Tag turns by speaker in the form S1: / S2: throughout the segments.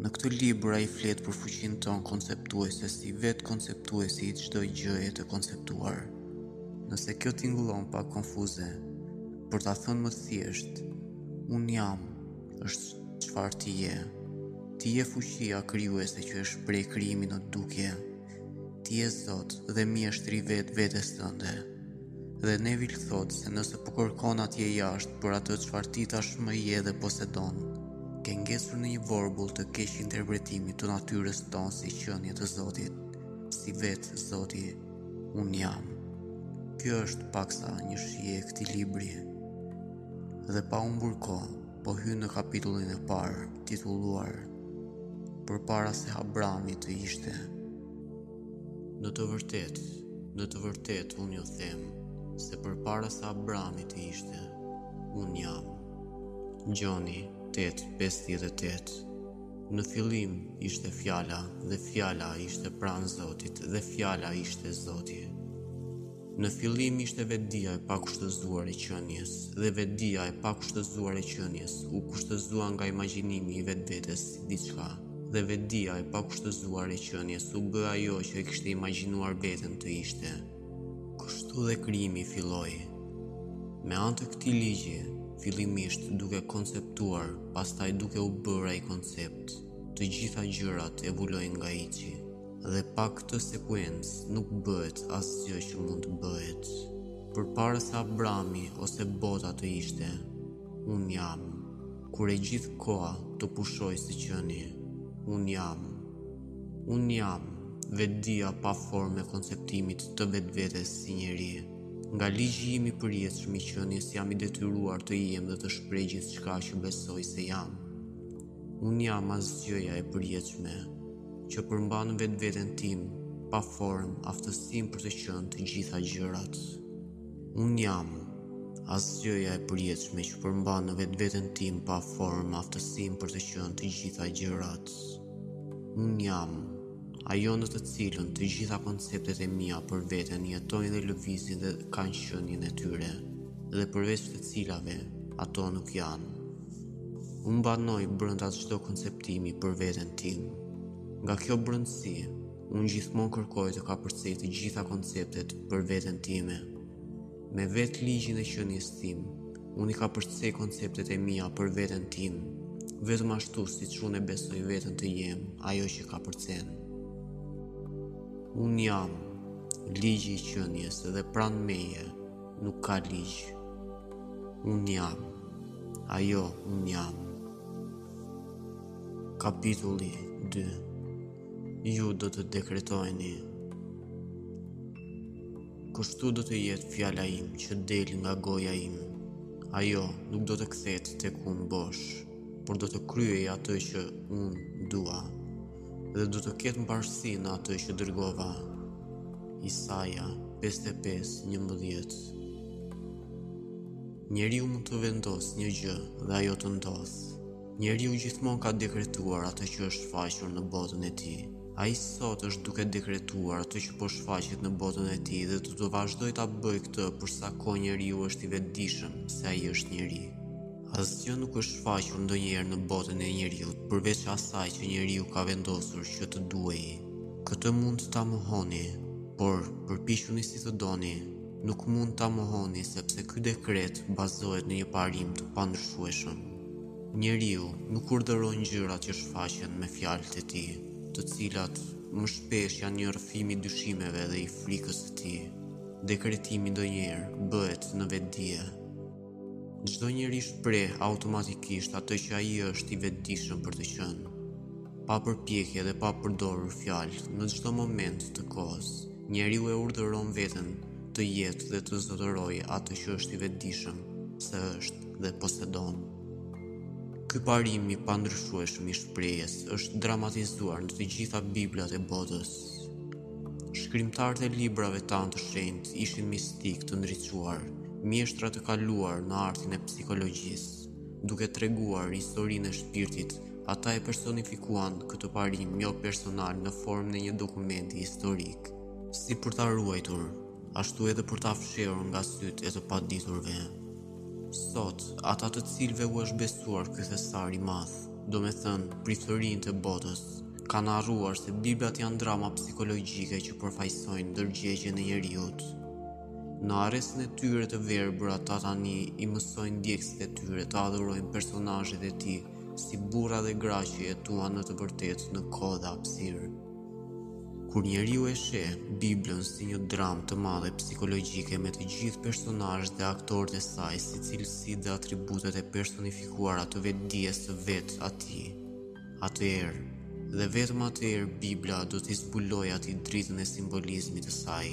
S1: Në këtë libër ai flet për fuqinë tonë konceptuese si vetë konceptuesi i çdo gjëje të konceptuar. Nëse kjo tingëllon pak konfuze, për ta thënë më thjesht, unë jam është çfarë ti je. Ti je fuqia krijuese që është prej krijimi në dukje. Ti je Zot dhe mjeshtër i vetvetes tënde. Dhe Nevil thotë se nëse po kërkon atje jashtë për atë çfarë ti tashmë je dhe posedon, ke ngecur në një vorbull të keqinterpretimi të natyrës tonë si qenie të Zotit, si vetë Zoti, unë jam. Kjo është paksa një shije e këtij libri. Dhe pa humbur kohë, po hyj në kapitullin e parë, titulluar Përpara se Abrahami të ishte. Në të vërtetë, në të vërtetë unë ju them, se përpara se Abrahami të ishte, unë jam. Gjoni 8.58 Në fillim ishte fjala dhe fjala ishte pranë Zotit dhe fjala ishte Zoti. Në fillim ishte vetëdija e pakushtëzuar e qenies, dhe vetëdija e pakushtëzuar e qenies u kushtëzua nga imagjinimi i vetvetes si diçka, dhe vetëdija e pakushtëzuar e qenies u bë ajo që e kishte imagjinuar veten të ishte. Kështu dhe krijimi filloi. Me anë të këtij ligji, fillimisht duke konceptuar, pastaj duke u bërë ai koncept, të gjitha gjërat evoluojnë nga hiçi. Dhe pa këtë sekuencë nuk bëhet asgjë që mund të bëhet. Përpara se Abrahami ose bota të ishte, unë jam. Kur e gjithë koha të pushojë së qeni, unë jam. Unë jam, vetëdija pa formë e konceptimit të vetvetes si njeri. Nga ligji im i përjetshëm i qenies jam i detyruar të jem dhe të shpreh gjithçka që besoj se jam. Unë jam asgjëja e përjetshme, që përmban vetveten time, pa formë, aftësinë për të qenë të gjitha gjërat. Unë jam asgjëja e përjetshme që përmban në vetveten time pa formë, aftësinë për të qenë të gjitha gjërat. Unë jam ajo në të cilën të gjitha konceptet e mia për veten jetojnë dhe lëvizin dhe kanë qenien e tyre, dhe përveç të cilave ato nuk janë. Unë banoj brenda çdo konceptimi për veten time. Nga kjo brendësi, unë gjithmonë kërkoj të kapërcej të gjitha konceptet për veten time. Me vetë ligjin e qenies time, unë i kapërcej konceptet e mia për veten time, vetëm ashtu siç unë e besoj veten të jem ajo që kapërcen. Unë jam ligji i qenies dhe pranë meje, Nuk ka ligj. Unë jam. Ajo unë jam. Kapitulli 2 Ju do të dekretojni Kështu do të jetë fjala ime që del nga goja ime Ajo nuk do të kthehet tek unë bosh Por do të kryejë atë që unë dua dhe do të ketë mbarësi në atë që dërgova. Isaja 55:11. Njeriu mund të vendosë një gjë dhe ajo të ndodhë. Njeriu gjithmonë ka dekretuar atë që është shfaqur në botën e tij. Ai sot është duke dekretuar atë që po shfaqet në botën e tij dhe do të vazhdojë ta bëjë këtë për sa kohë njeriu është i vetëdijshëm se ai është njeri. Asgjë nuk është shfaqur ndonjëherë në botën e njeriut përveç asaj që njeriu ka vendosur që të duhej. Këtë mund ta mohoni, por përpiquni si të doni, nuk mund ta mohoni sepse ky dekret bazohet në një parim të pandryshueshëm. Njeriu nuk urdhëron gjërat që shfaqen me fjalët e tij, të cilat më shpesh janë një rrëfim i dyshimeve dhe i frikës së tij. Dekretimi ndonjëherë bëhet në vetëdije. Çdo njeri shpreh automatikisht atë që ai është i vetëdijshëm për të qenë, pa përpjekje dhe pa përdorur fjalë, në çdo moment të kohës, njeriu e urdhëron veten të jetë dhe të zotërojë atë që është i vetëdijshëm se është dhe posedon. Ky parim i pandryshueshëm i shprehjes është dramatizuar në të gjitha Biblat e botës. Shkrimtarët e librave tanë të shenjtë ishin mistikë të ndriçuar, mjeshtra të kaluar në artin e psikologjisë. Duke treguar historinë e shpirtit, ata e personifikuan këtë parim jo personal në formën e një dokumenti historik, si për ta ruajtur, ashtu edhe për ta fshehur nga sytë e të paditurve. Sot, ata të cilëve u është besuar ky thesar i madh, domethënë priftërinjtë e botës, kanë harruar se Biblat janë drama psikologjike që përfaqësojnë ndërgjegjen e njeriut. Në harresën e tyre të verbër, ata tani i mësojnë ndjekësit e tyre të adhurojnë personazhet e tij si burra dhe gra që jetuan në të vërtetë në kohë dhe hapësirë. Kur njeriu e sheh Biblën si një dramë të madhe psikologjike me të gjithë personazhet dhe aktorët e saj si cilësitë dhe atributet e personifikuara të vetëdijes së vetë atij, atëherë dhe vetëm atëherë Bibla do t'i zbulojë atij dritën e simbolizmit të saj.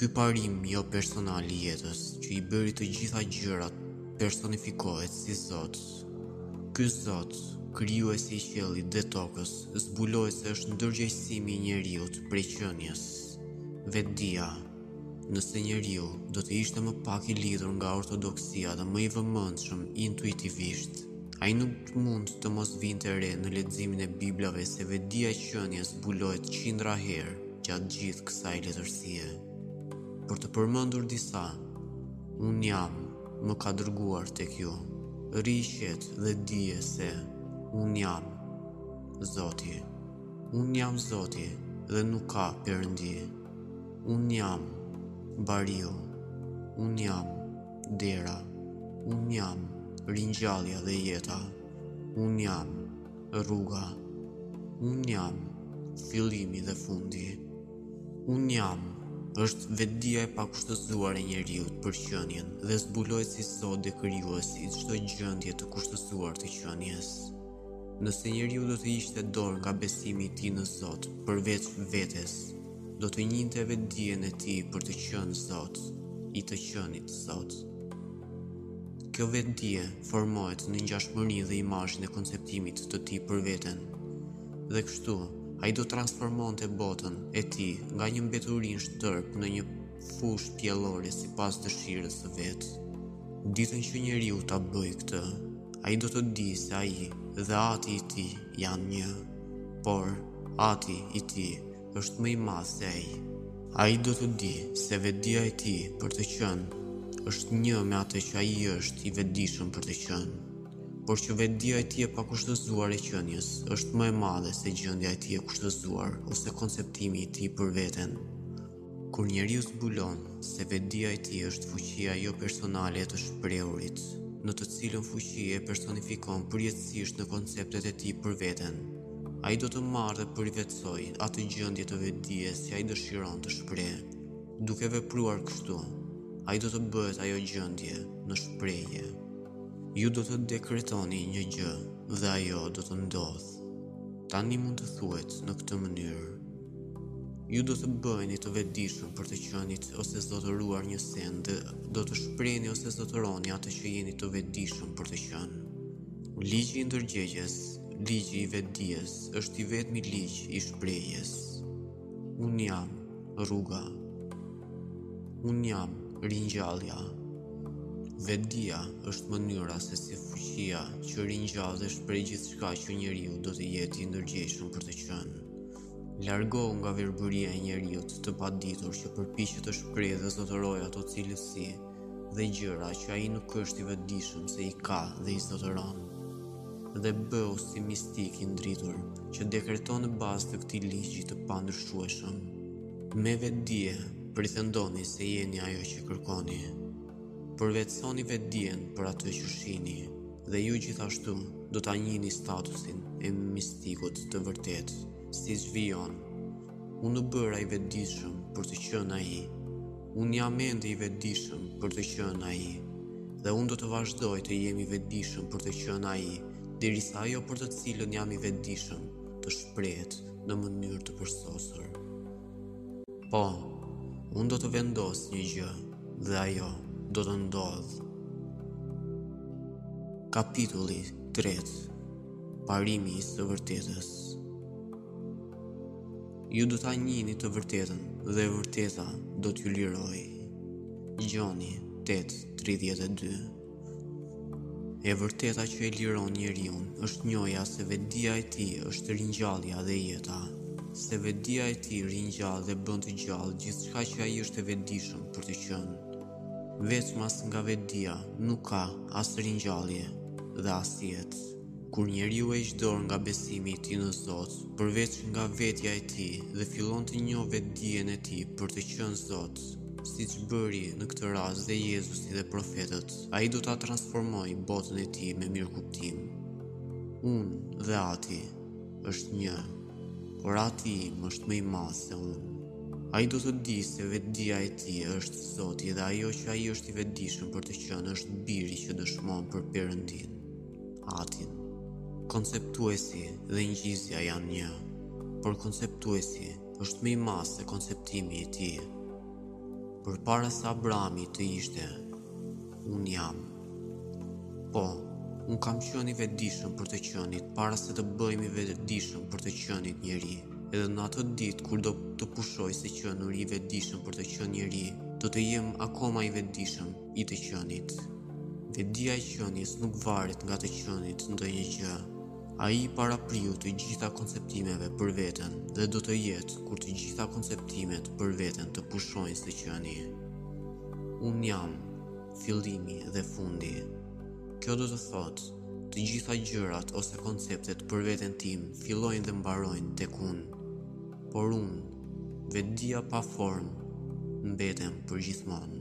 S1: Ky parim jo personal i jetës, që i bëri të gjitha gjërat, personifikohet si Zot. Ky Zot, krijuesi i qiellit dhe tokës, zbulohet se është ndërgjegjësimi i njeriut prej qenies. Vetëdija. Nëse njeriu do të ishte më pak i lidhur nga ortodoksia dhe më i vëmendshëm intuitivisht, ai nuk mund të mos vinte re në leximin e biblave se vetëdija e qenies zbulohet qindra herë gjatë gjithë kësaj letërsie. Për të përmendur disa, unë jam, më ka dërguar tek ju. Rri i qetë dhe dije se unë jam Zoti. Unë jam Zoti dhe nuk ka perëndi. Unë jam bariu. Unë jam Dera, unë jam ringjallja dhe jeta, unë jam rruga, unë jam fillimi dhe fundi, unë jam është vetëdija e pakushtëzuar e njeriut për qenien dhe zbulohet si Zot dhe krijues i çdo gjendje të kushtëzuar të qenies. Nëse njeriu do të hiqte dorë nga besimi i tij në Zot, përveç vetes, Do të njihte vetëdijen e tij për të qenë Zot i të qenit Zot. Kjo vetëdije formohet në ngjashmëri dhe imazhin e konceptimit të tij për veten. Dhe kështu, ai do të transformonte botën e tij nga një mbeturinë shterpë në një fushë pjellore sipas dëshirës së vet. Ditën që njeriu ta bëjë këtë, ai do të dijë se ai dhe ati i tij janë një. Por ati i tij është më i madh se ai. Ai do të dijë se vetëdija e tij për të qenë është një me atë që ai është i vetëdijshëm për të qenë, por që vetëdija e tij e pakushtëzuar e qenies është më e madhe se gjendja e tij e kushtëzuar ose konceptimi i tij për veten. Kur njeriu zbulon se vetëdija e tij është fuqia jo personale e të shprehurit, në të cilën fuqi e personifikon përjetësisht në konceptet e tij për veten, Ai do të marrë dhe përvetësojë atë gjendje të vetëdijes si ai dëshiron të shprehë. Duke vepruar kështu, ai do të bëhet ajo gjendje në shprehje. Ju do të dekretoni një gjë dhe ajo do të ndodhë. Tani mund të thuhet në këtë mënyrë. Ju do të bëheni të vetëdijshëm për të qenit ose zotëruar një send dhe do të shprehni ose zotëroni atë që jeni të vetëdijshëm për të qenë. Ligji i ndërgjegjes Ligji i vetëdijes është i vetmi ligj i shprehjes. Unë jam rruga. Unë jam ringjallja. Vetëdija është mënyra se si fuqia që ringjall dhe shpreh gjithçka që njeriu do të jetë i ndërgjegjshëm për të qenë. Largohu nga verbëria e njeriut të paditur që përpiqet të shprehë dhe zotërojë ato cilësi dhe gjëra që ai nuk është i vetëdijshëm se i ka dhe i zotëron, dhe bëhu si mistik i ndritur që dekreton në bazë të këtij ligji të pandryshueshëm. Me vetëdije, pretendoni se jeni ajo që kërkoni. Përvetësoni vetëdijen për atë që shihni, dhe ju gjithashtu do ta njihni statusin e mistikut të vërtetë, siç vijon. Unë u bëra i vetëdijshëm për të qenë ai, Unë jam ende i vetëdijshëm për të qenë ai dhe unë do të vazhdoj të jem i vetëdijshëm për të qenë ai, derisa ajo për të cilën jam i vetëdijshëm të shprehet në mënyrë të përsosur. Po, unë do të vendos një gjë dhe ajo do të ndodhë. Kapitulli 3 Parimi i së vërtetës Ju do ta njihni të vërtetën dhe e vërteta do t'ju lirojë. Gjoni 8:32. E vërteta që e liron njeriun është njohja se vetëdija e tij është ringjallja dhe jeta. Se vetëdija e tij ringjall dhe bën të gjallë gjithçka që ai është e vetëdijshëm për të qenë. Veçmas nga vetëdija nuk ka as ringjallje dhe as jetë. Kur njeriu heq dorë nga besimi i tij në Zot, përveç nga vetja e tij, dhe fillon të njohë vetëdijen e tij për të qenë Zot, siç bëri në këtë rast dhe Jezusi dhe profetët, ai do ta transformojë botën e tij me mirëkuptim. Unë dhe Ati është një, por Ati im është më i madh se unë. Ai do të dijë se vetëdija e tij është Zoti dhe ajo që ai është i vetëdijshëm për të qenë është biri që dëshmon për Perëndinë. Atin. Konceptuesi dhe ngjizja janë një, por konceptuesi është më i madh se konceptimi i tij. Përpara se Abrahami të ishte, unë jam. Po, unë kam qenë i vetëdijshëm për të qenit para se të bëhem i vetëdijshëm për të qenit njeri. Edhe në atë ditë kur do të pushoj së qenuri vetëdijshëm për të qenë njeri, do të jem akoma i vetëdijshëm. i të qënit. Vetëdija e qënies nuk varet nga të qënit ndonjë gjë. Ai i parapriu të gjitha konceptimeve për veten dhe do të jetë kur të gjitha konceptimet për veten të pushojnë së qëni. Unë jam, fillimi dhe fundi. Kjo do të thotë, të gjitha gjërat ose konceptet për veten time fillojnë dhe mbarojnë tek unë. Por unë, vetëdija pa formë, mbetem përgjithmonë.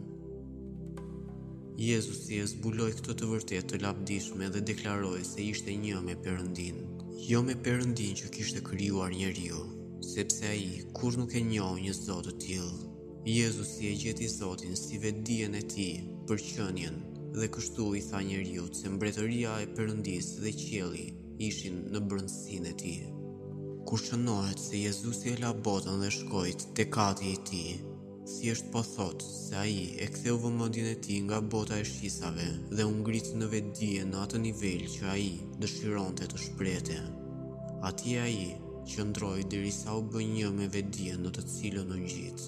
S1: Jezusi e zbuloi këtë të vërtetë të lavdishme dhe deklaroi se ishte një me Perëndinë, jo me Perëndinë që kishte krijuar njeriu, sepse ai kurrë nuk e njohu një Zot të tillë. Jezusi e gjeti Zotin si vetëdijen e tij për qenien dhe kështu i tha njeriut se mbretëria e Perëndisë dhe qielli ishin në brëndësinë e tij. Kur shënohet se Jezusi e la botën dhe shkoi tek Ati i tij, thjesht po thotë se ai e ktheu vëmendjen e tij nga bota e shqisave dhe u ngrit në vetëdije në atë nivel që ai dëshironte të shprehte. Atje ai qëndroi derisa u bë një me vetëdijen në të cilën u ngjit.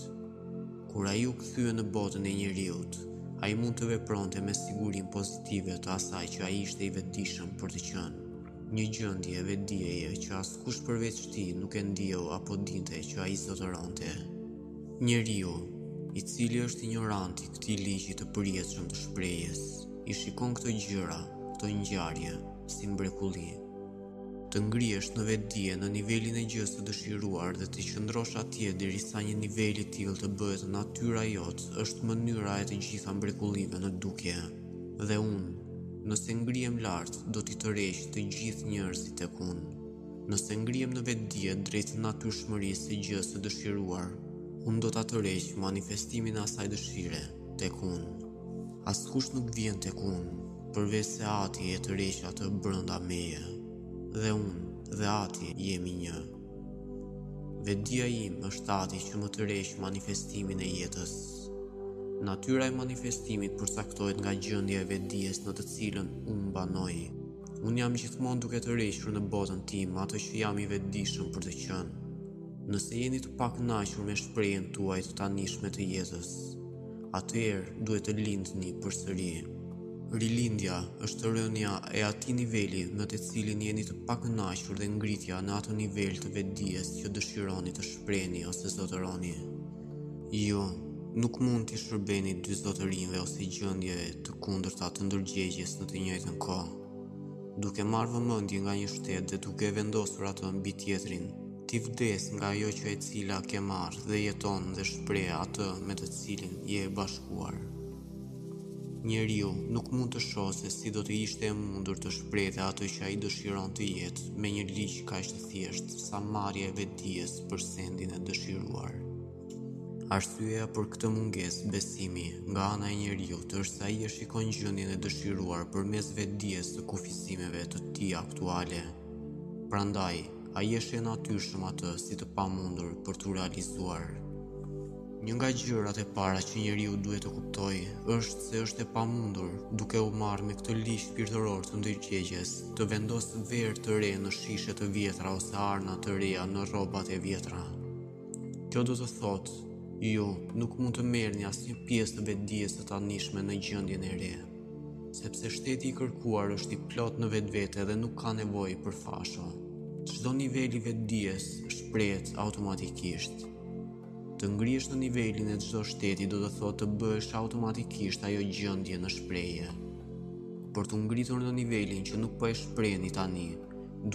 S1: Kur ai u kthye në botën e njeriut, ai mund të vepronte me sigurinë pozitive të asaj që ai ishte i vetëdijshëm për të qenë. Një gjendje vetëdijeje që askush përveç tij nuk e ndieu apo dinte që ai zotëronte. Njeriu, i cili është injorant i këtij ligji të përjetshëm të shprehjes, i shikon këto gjëra, këto ngjarje, si mrekulli. Të ngrihesh në vetëdije në nivelin e gjësë të dëshiruar dhe të qëndrosh atje derisa një nivel i tillë të bëhet natyra jote është mënyra e të gjitha mrekullive në dukje. Dhe unë, nëse ngrihem lart, do t'i tërheq të gjithë njerëzit tek unë. Nëse ngrihem në vetëdije drejt natyrshmërisë së gjësë së dëshiruar, unë do ta tërheq manifestimin e asaj dëshire tek unë. Askush nuk vjen tek unë, përveçse Ati e tërheq atë brenda meje. Dhe unë dhe Ati jemi një. Vetëdija ime është Ati që më tërheq manifestimin e jetës. Natyra e manifestimit përcaktohet nga gjendja e vetëdijes në të cilën unë banoj. Unë jam gjithmonë duke tërhequr në botën time atë që jam i vetëdijshëm për të qënë. Nëse jeni të pakënaqur me shprehjen tuaj të tanishme të jetës, atëherë duhet të lindni përsëri. Rilindja është rënia e atij niveli në të cilin jeni të pakënaqur dhe ngritja në atë nivel të vetëdijes që dëshironi të shprehni ose zotëroni. Ju nuk mund t'i shërbeni dy zotërinjve ose gjëndjeve të kundërta të ndërgjegjes në të njëjtën kohë. Duke marrë vëmëndje nga një shtet dhe duke e vendosur atë mbi tjetrin, ti vdes nga ajo që e cila ke marrë dhe jeton dhe shpreh atë me të cilin je e bashkuar. Njeriu nuk mund të shohë se si do të ishte e mundur të shprehte atë që ai dëshiron të jetë me një ligj kaq të thjeshtë sa marrja e vetëdijes për sendin e dëshiruar. Arsyeja për këtë mungesë besimi nga ana e njeriut është se ai e shikon gjendjen e dëshiruar përmes vetëdijes të kufizimeve të tij aktuale. Prandaj, ai e sheh natyrshëm atë si të pamundur për t'u realizuar. Një nga gjërat e para që njeriu duhet të kuptojë është se është e pamundur, duke u marrë me këtë ligj shpirtëror të ndërgjegjes, të vendosë verë të re në shishe të vjetra ose arna të reja në rrobat e vjetra. Kjo do të thotë, ju nuk mund të merrni asnjë pjesë të vetëdijes të tanishme në gjendjen e re, sepse shteti i kërkuar është i plotë në vetvete dhe nuk ka nevojë për fasho. Çdo nivel i vetëdijes shprehet automatikisht. Të ngrihesh në nivelin e çdo shteti do të thotë të bëhesh automatikisht ajo gjendje në shprehje. Por t'u ngritur në nivelin që nuk po e shprehni tani,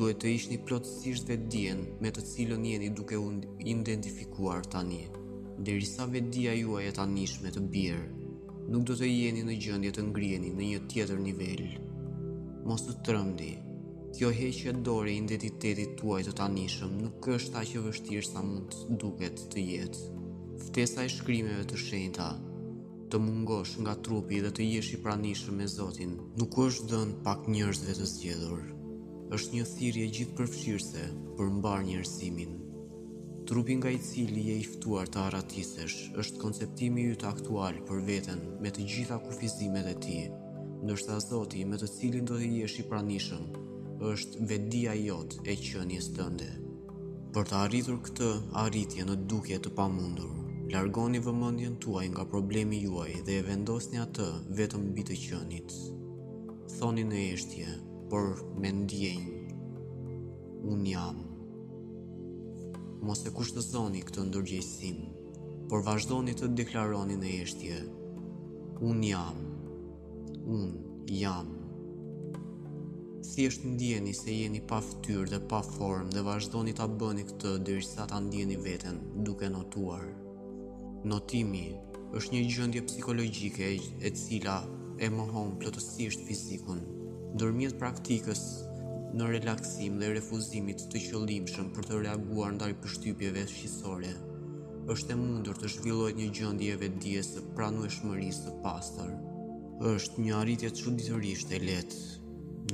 S1: duhet të hiqni plotësisht vetëdijen me të cilën jeni duke u identifikuar tani. Derisa vetëdija juaj e tanishme të bjerë, nuk do të jeni në gjendje të ngriheni në një tjetër nivel. Mos u trëmbni. Kjo heqje dore e identitetit tuaj të tanishëm nuk është aq e vështirë sa mund duket të jetë ftesa e shkrimeve të shenjta, të mungosh nga trupi dhe të jesh i pranishëm me Zotin, nuk u është dhënë pak njerëzve të zgjedhur. Është një thirrje gjithëpërfshirëse për mbarë njerëzimin. Trupi nga i cili je i ftuar të arratisesh është konceptimi yt aktual për veten me të gjitha kufizimet e tij, ndërsa Zoti me të cilin do të jesh i pranishëm është vetëdija jote e qenies tënde. Për të arritur këtë arritje në dukje të pamundur, largoni vëmendjen tuaj nga problemi juaj dhe e vendosni atë vetëm mbi të qenit. Thoni në heshtje, por me ndjenjë. Unë jam. Mos e kushtëzoni këtë ndërgjegjësim, por vazhdoni të deklaroni në heshtje. Unë jam. Unë jam. Thjesht ndjeni se jeni pa fytyrë dhe pa formë dhe vazhdoni ta bëni këtë derisa ta ndjeni veten duke notuar. Notimi është një gjendje psikologjike e cila e mohon plotësisht fizikun. Ndërmjet praktikës në relaksim dhe refuzimit të qëllimshëm për të reaguar ndaj përshtypjeve shqisore, është e mundur të zhvillohet një gjendje e vetëdijes së pranueshmërisë së pastër. Është një arritje çuditërisht e lehtë.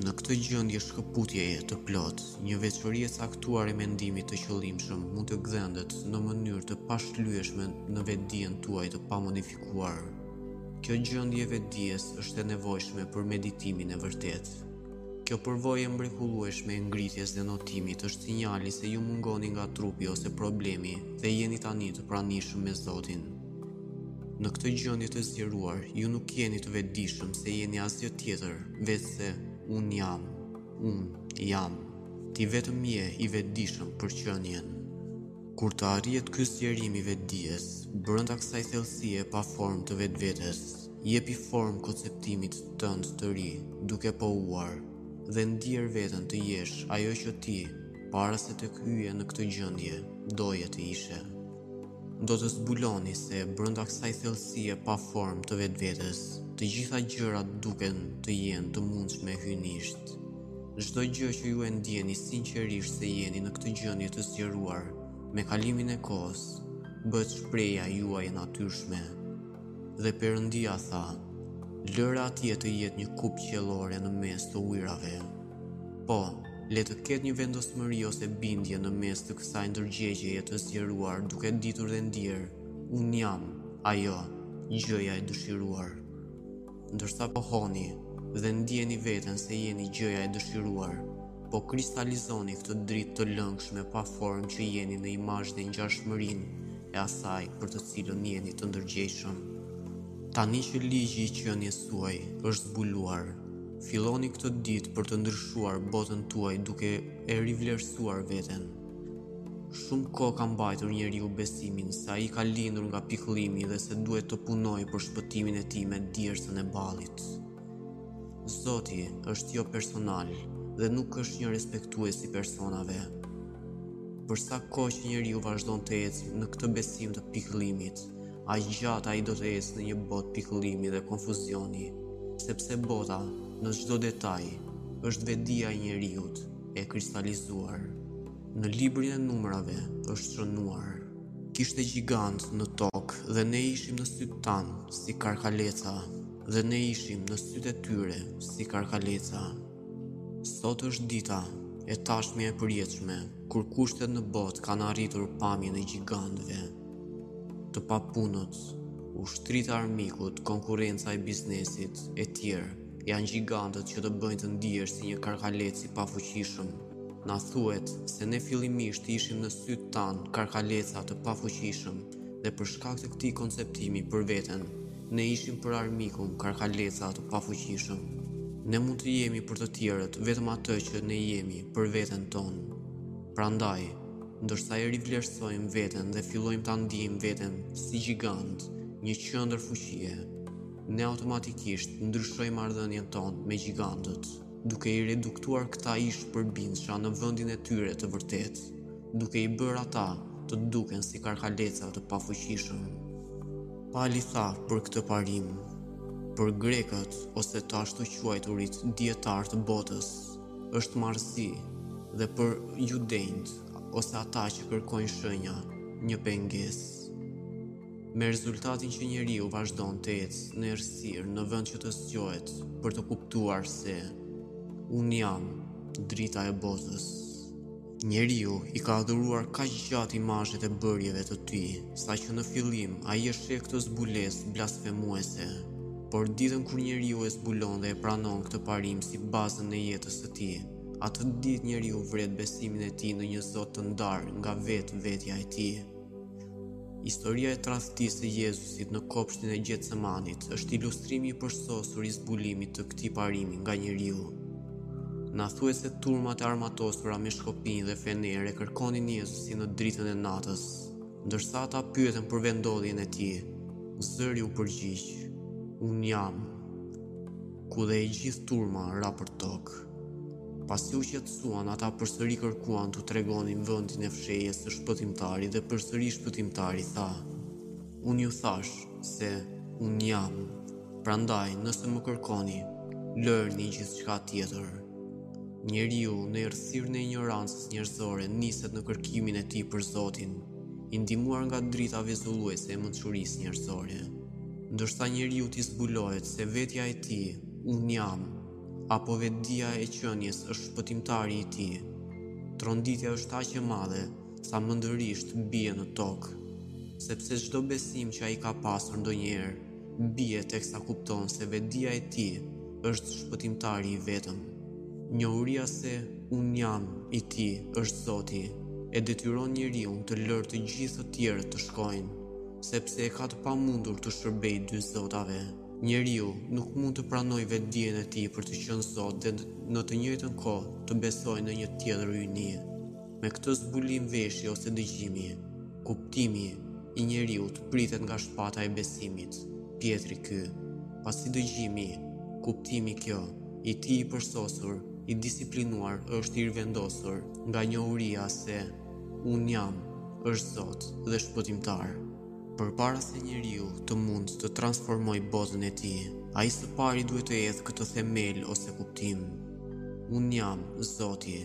S1: Në këtë gjendje shkëputjeje të plotë, një veçori e caktuar e mendimit të qëllimshëm mund të gdhendet në mënyrë të pashlyeshme në vetëdijen tuaj të pamodifikuar. Kjo gjendje e vetëdijes është e nevojshme për meditimin e vërtetë. Kjo përvojë e mrekullueshme e ngritjes dhe notimit është sinjali se ju mungoni nga trupi ose problemi dhe jeni tani të pranishëm me Zotin. Në këtë gjendje të zgjeruar, ju nuk jeni të vetëdijshëm se jeni asgjë tjetër, veçse unë jam, unë jam. Ti vetëm je i vetëdijshëm për qenien. Kur të arrihet ky zgjerim i vetëdijes, brenda kësaj thellësie pa formë të vetvetes, Jepi formë konceptimit tënd të ri, duke pohuar dhe ndier veten të jesh ajo që ti, para se të hyje në këtë gjendje, doje të ishe. Do të zbuloni se brenda kësaj thellësie pa formë të vetvetes, të gjitha gjërat duken të jenë të mundshme hyjnisht. Çdo gjë që ju e ndjeni sinqerisht se jeni në këtë gjendje të zgjeruar, me kalimin e kohës, bëhet shprehja juaj e natyrshme. Dhe Perëndia tha, Lëre atje të jetë një kupë qiellore në mes të ujërave. Po, le të ketë një vendosmëri ose bindje në mes të kësaj ndërgjegjeje të zgjeruar duke ditur dhe ndier, unë jam, ajo, gjëja e dëshiruar. Ndërsa pohoni dhe ndjeni veten se jeni gjëja e dëshiruar, po kristalizoni këtë dritë të lëngshme pa formë që jeni në imazhin dhe ngjashmërinë e asaj për të cilën jeni të ndërgjegjshëm. Tani që ligji i qenies suaj është zbuluar, filloni këtë ditë për të ndryshuar botën tuaj duke e rivlerësuar veten. Shumë kohë ka mbajtur njeriu besimin se ai ka lindur nga pikëllimi dhe se duhet të punojë për shpëtimin e tij me djersën e ballit. Zoti është jo personal dhe nuk është një respektues i personave. Për sa kohë që njeriu vazhdon të ecë në këtë besim të pikëllimit, aq gjatë ai do të ecë në një botë pikëllimi dhe konfuzioni, sepse bota në çdo detaj është vetëdija e njeriut. e kristalizuar. Në librin e numrave është shënuar. Kishte gjigantë në tokë dhe ne ishim në sytë tanë si karkaleca dhe ne ishim në sytë e tyre si karkaleca. Sot është dita e tashmja e përjetshme kur kushtet në botë kanë arritur pamjen e gjigantëve. Të papunët, ushtritë e armikut, konkurrenca e biznesit e tjerë. Janë gjigantët që të bëjnë të ndihesh si një karkalec i pafuqishëm. Na thuhet se ne fillimisht ishim në sytë tanë karkaleca të pafuqishëm dhe për shkak të këtij konceptimi për veten, ne ishim për armikun karkaleca të pafuqishëm. Ne mund të jemi për të tjerët vetëm atë që ne jemi për veten tonë. Prandaj, ndërsa e rivlerësojmë veten dhe fillojmë ta ndiejmë veten si gjigant, një qendër fuqie, ne automatikisht ndryshojmë marrëdhënien tonë me gjigantët, duke i reduktuar këta ish përbindsha në vendin e tyre të vërtetë, duke i bërë ata të duken si karkaleca të pafuqishëm. Pali tha për këtë parim, për grekët ose të ashtuquajturit dijetarë të botës, është marrëzi dhe për judenjtë ose ata që kërkojnë shenja një pengesë. me rezultatin që njeriu vazhdon të ecë në errësirë në vend që të zgjohet për të kuptuar se unë jam drita e botës. Njeriu i ka adhuruar kaq gjatë imazhet e bërjeve të tij, saqë në fillim ai e sheh këtë zbulesë blasfemuese. Por ditën kur njeriu e zbulon dhe e pranon këtë parim si bazën e jetës së tij, atë ditë njeriu vret besimin e tij në një Zot të ndarë nga vetëvetja e tij. Historia e tradhtisë së Jezusit në kopshtin e Gjetsemanit është ilustrimi i përsosur i zbulimit të këtij parimi nga njeriu. Na thuhet se turmat e armatosura me shkopinj dhe fenerë e kërkonin Jezusin në dritën e natës, ndërsa ata pyetën për vendodhjen e tij. Zëri u përgjigj: Unë jam. Ku dhe e gjithë turma ra për tokë. Pasi u qetësuan, ata përsëri kërkuan t'u tregonin vendin e fshehjes së shpëtimtarit dhe përsëri shpëtimtari tha, Unë ju thashë se unë jam, prandaj nëse më kërkoni, lërini gjithçka tjetër. Njeriu në errësirën e injorancës njerëzore niset në kërkimin e tij për Zotin, i ndihmuar nga drita vezulluese e mençurisë njerëzore. Ndërsa njeriut i zbulohet se vetja e tij, unë jam, Apo vetëdija e qenies është shpëtimtari i tij. Tronditja është aq e madhe sa mendërisht bie në tokë, sepse çdo besim që ai ka pasur ndonjëherë bie teksa kupton se vetëdija e tij është shpëtimtari i vetëm. Njohuria se unë jam i tij është Zoti e detyron njeriun të lërë të gjithë të tjerët të shkojnë, sepse e ka të pamundur t'u shërbejë dy zotave. Njeriu nuk mund të pranojë vetëdijen e tij për të qenë Zot dhe në të njëjtën kohë të besojë në një tjetër hyjni. Me këtë zbulim veshi ose dëgjimi, kuptimi i njeriut pritet nga shpata e besimit. Pjetri ky, pasi dëgjimi, kuptimi kjo, i tij i përsosur, i disiplinuar është i rivendosur nga njohuria se unë jam është zot dhe shpëtimtar. Përpara se njeriu të mund të transformojë botën e tij, ai së pari duhet të hedhë këtë themel ose kuptim. Unë jam Zoti.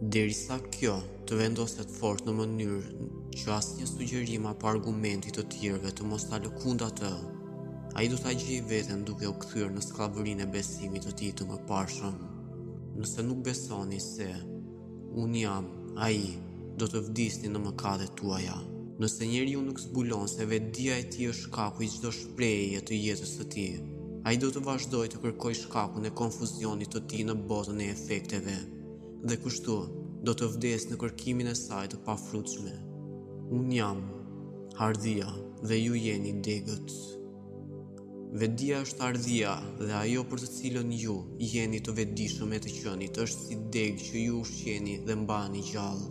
S1: Derisa kjo të vendoset fort në mënyrë që asnjë sugjerim apo argument i të tjerëve të mos ta lëkundë atë, ai do ta gjejë veten duke u kthyer në skllavërinë e besimit të tij të mëparshëm. Nëse nuk besoni se Unë jam ai, do të vdisni në mëkatet tuaja. Nëse njeriu nuk zbulon se vetëdija e tij është shkaku i çdo shprehjeje të jetës së tij, ai do të vazhdojë të kërkojë shkakun e konfuzionit të tij në botën e efekteve dhe kështu do të vdesë në kërkimin e saj të pafrutshme. Unë jam Hardhia dhe ju jeni degët. Vetëdija është hardhia dhe ajo për të cilën ju jeni të vetëdijshëm e të qenit është si degë që ju ushqeni dhe mbani gjallë.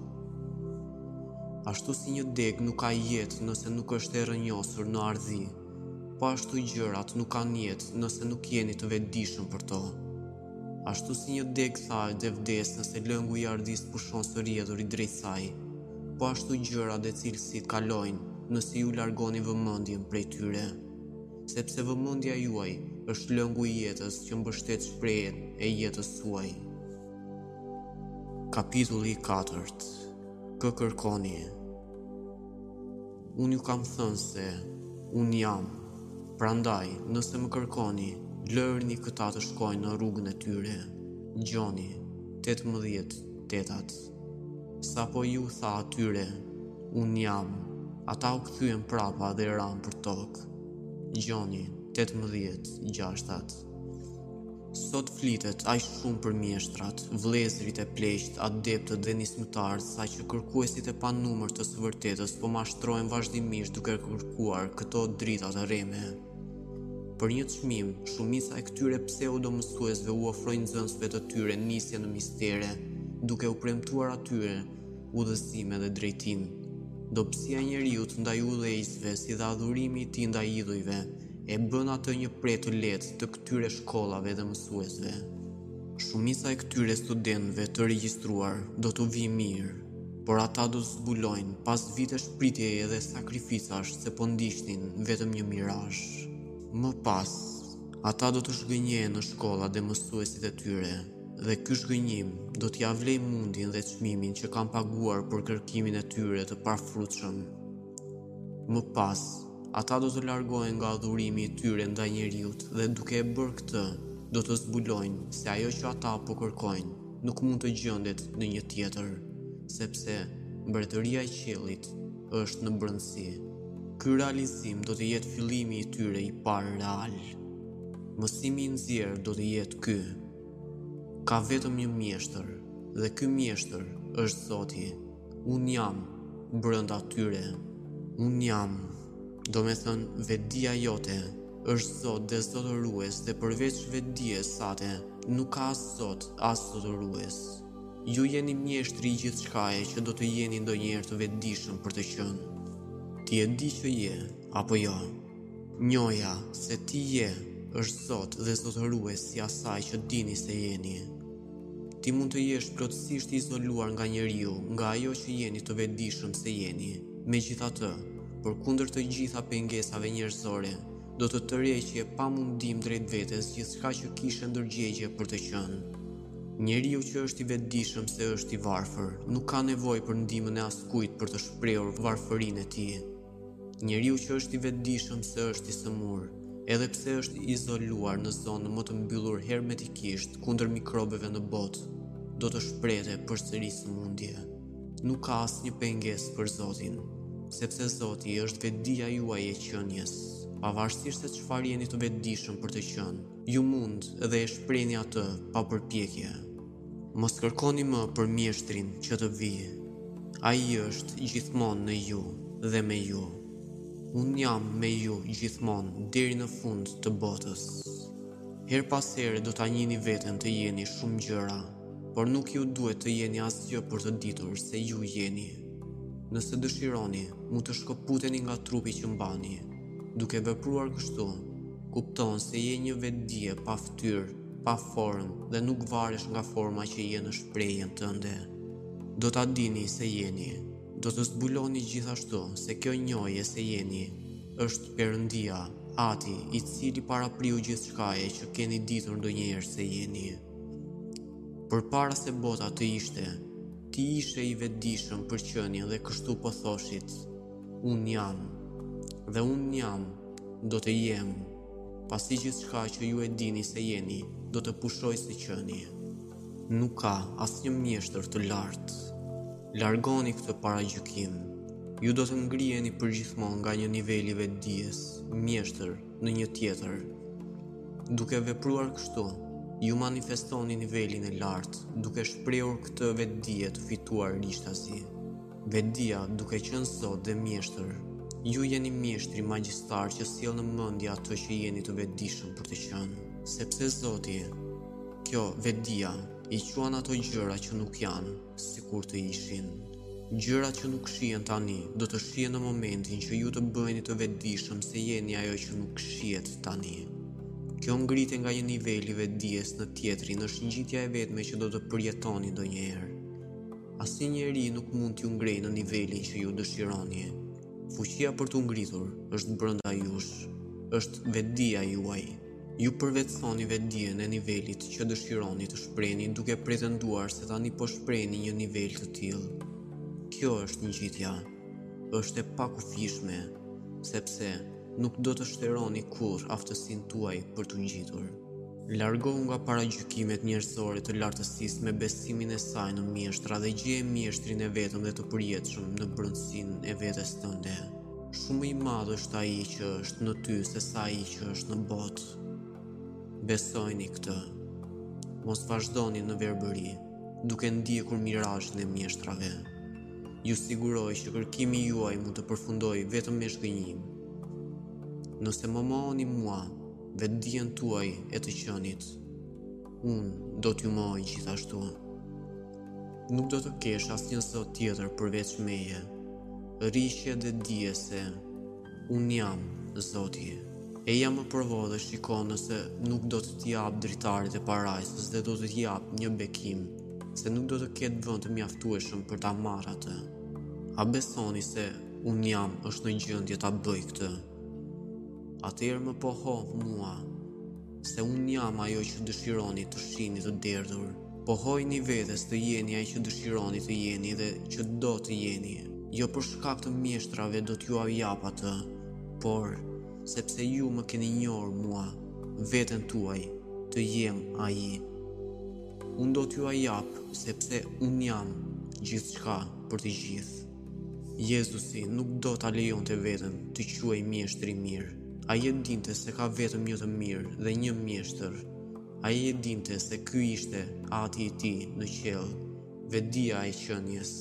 S1: Ashtu si një degë nuk ka jetë nëse nuk është e rrënjosur në hardhi, po ashtu gjërat nuk kanë jetë nëse nuk jeni të vetëdijshëm për to. Ashtu si një degë thahet dhe vdes nëse lëngu i hardhisë pushon së rrjedhuri drejt saj, po ashtu gjërat dhe cilësitë kalojnë nëse ju largoni vëmendjen prej tyre. sepse vëmendja juaj është lëngu i jetës që mbështet shprehjen e jetës suaj. Kapitulli 4 Kë kërkoni? Unë ju kam thënë se unë jam. Prandaj, nëse më kërkoni, lërini këta të shkojnë në rrugën e tyre. Gjoni, 18 tetat. Sapo ai u tha atyre, Unë jam, ata u kthyen prapa dhe ranë për tokë. Gjoni, 18, gjashtat. Sot flitet aq shumë për mjeshtrat, vëllezërit e pleqtë, adeptët dhe nismëtarët, saqë kërkuesit e panumër të së vërtetës po mashtrohen vazhdimisht duke kërkuar këto drita të rreme. Për një çmim, shumica e këtyre pseudo-mësuesve u ofrojnë nxënësve të tyre nisje në mistere, duke u premtuar atyre udhëzime dhe drejtim. Dobësia e njeriut ndaj udhëheqësve si dhe adhurimi i tij ndaj idhujve e bën atë një pre të lehtë të këtyre shkollave dhe mësuesve. Shumicës e këtyre studentëve të regjistruar do t'u vijë mirë. Por ata do të zbulojnë, pas vitesh pritjeje dhe sakrificash, se po ndiqnin vetëm një mirazh. Më pas, ata do të zhgënjehen në shkollat dhe mësuesit e tyre, dhe ky zhgënjim do t'ia vlejë mundin dhe çmimin që kanë paguar për kërkimin e tyre të pafrutshëm. Më pas, ata do të largohen nga adhurimi i tyre ndaj njeriut dhe duke e bërë këtë, do të zbulojnë se ajo që ata po kërkojnë, nuk mund të gjendet në një tjetër, sepse mbretëria e qiellit është në brendësi. Ky realizim do të jetë fillimi i tyre i parë real. Mësimi i nxjerrë do të jetë ky. Ka vetëm një mjeshtër, dhe ky mjeshtër është Zoti. Unë jam brenda tyre, unë jam, domethënë vetëdija jote, është zot dhe zotërues dhe përveç vetëdijes sate, nuk ka as zot, as zotërues. Ju jeni mjeshtri i gjithçkaje që do të jeni ndonjëherë të vetëdijshëm për të qenë. Ti e di që je, apo jo? Njohja, se ti je, është zot dhe zotërues i asaj që dini se jeni. Ti mund të jesh plotësisht i izoluar nga njeriu, nga ajo që jeni të vetëdijshëm se jeni. Megjithatë, përkundër të gjitha pengesave njerëzore, do të tërhiqje pa mundim drejt vetes gjithçka që kishe ndërgjegje për të qenë. Njeriu që është i vetëdijshëm se është i varfër, nuk ka nevojë për ndihmën e askujt për të shprehur varfërinë e tij. Njeriu që është i vetëdijshëm se është i sëmurë, edhe pse është i izoluar në zonën më të mbyllur hermetikisht kundër mikrobeve në botë, do të shprehte përsëri sëmundje. Nuk ka asnjë pengesë për Zotin, sepse Zoti është vetëdija juaj e qenies. Pavarësisht se çfarë jeni të vetëdijshëm për të qenë, ju mund dhe e shprehni atë pa përpjekje. Mos kërkoni më për mjeshtrin që të vijë, ai është gjithmonë në ju dhe me ju. Unë jam me ju gjithmonë deri në fund të botës. Herë pas here do ta njihni veten të jeni shumë gjëra, por nuk ju duhet të jeni asgjë për të ditur se ju jeni. Nëse dëshironi, mund të shkëputeni nga trupi që mbani. Duke vepruar kështu, kupton se je një vetëdije pa fytyrë pa formë dhe nuk varesh nga forma që je në shprehjen tënde. Do ta dini se jeni. Do të zbuloni gjithashtu se kjo njohje se jeni është Perëndia, Ati, i cili parapriu gjithçkaje që keni ditur ndonjëherë se jeni. Përpara se bota të ishte, ti ishe i vetëdijshëm për qenien dhe kështu po thoshit, unë jam dhe unë jam do të jem. Pasi gjithçka që ju e dini se jeni, do të pushojë së qeni. Nuk ka asnjë mjeshtër të lartë. Largoni këtë paragjykim. Ju do të ngriheni përgjithmonë nga një nivel i vetëdijes, mjeshtër, në një tjetër. Duke vepruar kështu, ju manifestoni nivelin e lartë, duke shprehur këtë vetëdije të fituar rishtazi. Vetëdija, duke qenë zot dhe mjeshtër, ju jeni mjeshtri magjistar që sjell në mendje atë që jeni të vetëdijshëm për të qenë, sepse Zoti, kjo vetëdija, i quan ato gjëra që nuk janë, sikur të ishin. Gjërat që nuk shihen tani, do të shihen në momentin që ju të bëheni të vetëdijshëm se jeni ajo që nuk shihet tani. Kjo ngritje nga një nivel i vetëdijes në tjetrin është ngjitja e vetme që do të përjetoni ndonjëherë. Asnjë njeri nuk mund t'ju ngrejë në nivelin që ju dëshironi. Fuqia për t'u ngritur është brenda jush, është vetëdija juaj. Ju përvetësoni vetëdijen e nivelit që dëshironi të shprehni duke pretenduar se tani po shprehni një nivel të tillë. Kjo është ngjitja, është e pakufishme, sepse nuk do të shteroni kurrë aftësinë tuaj për t'u ngjitur. Largohu nga paragjykimet njerëzore të lartësisë me besimin e saj në mjeshtra dhe gjeje mjeshtrin e vetëm dhe të përjetshëm në brendësinë e vetes tënde. Shumë më i madh është ai që është në ty sesa ai që është në botë. Besojni këtë. Mos vazhdoni në verbëri, duke ndjekur mirazhin e mjeshtrave. Ju siguroj që kërkimi juaj mund të përfundojë vetëm me zhgënjim. Nëse më mohoni mua, Vetëdijen tuaj e të qenit, unë do t'ju mohoj gjithashtu. Nuk do të kesh asnjë zot tjetër përveç meje, rri, shih dhe dije se unë jam zoti. Eja më provo dhe shiko nëse nuk do të të jap dritaret e parajsës dhe do të të jap një bekim, se nuk do të ketë vend të mjaftueshëm për ta marrë atë. A besoni se unë jam është në gjendje ta bëjë këtë? Atëherë më poho mua, se unë jam ajo që dëshironi të shihni të derdhur. Pohojini vetes të jeni ai që dëshironi të jeni dhe që do të jeni. Jo për shkak të mjeshtrave do t'jua jap atë, por sepse ju më keni njohur mua, veten tuaj, të jem ai. Unë do t'jua jap, sepse unë jam gjithçka për të gjithë. Jezusi nuk do ta lejonte veten të quhej mjeshtër i mirë. Ai e dinte se ka vetëm një të mirë dhe një mjeshtër. Ai e dinte se ky ishte Ati i tij në qiell, vetëdija e qenies.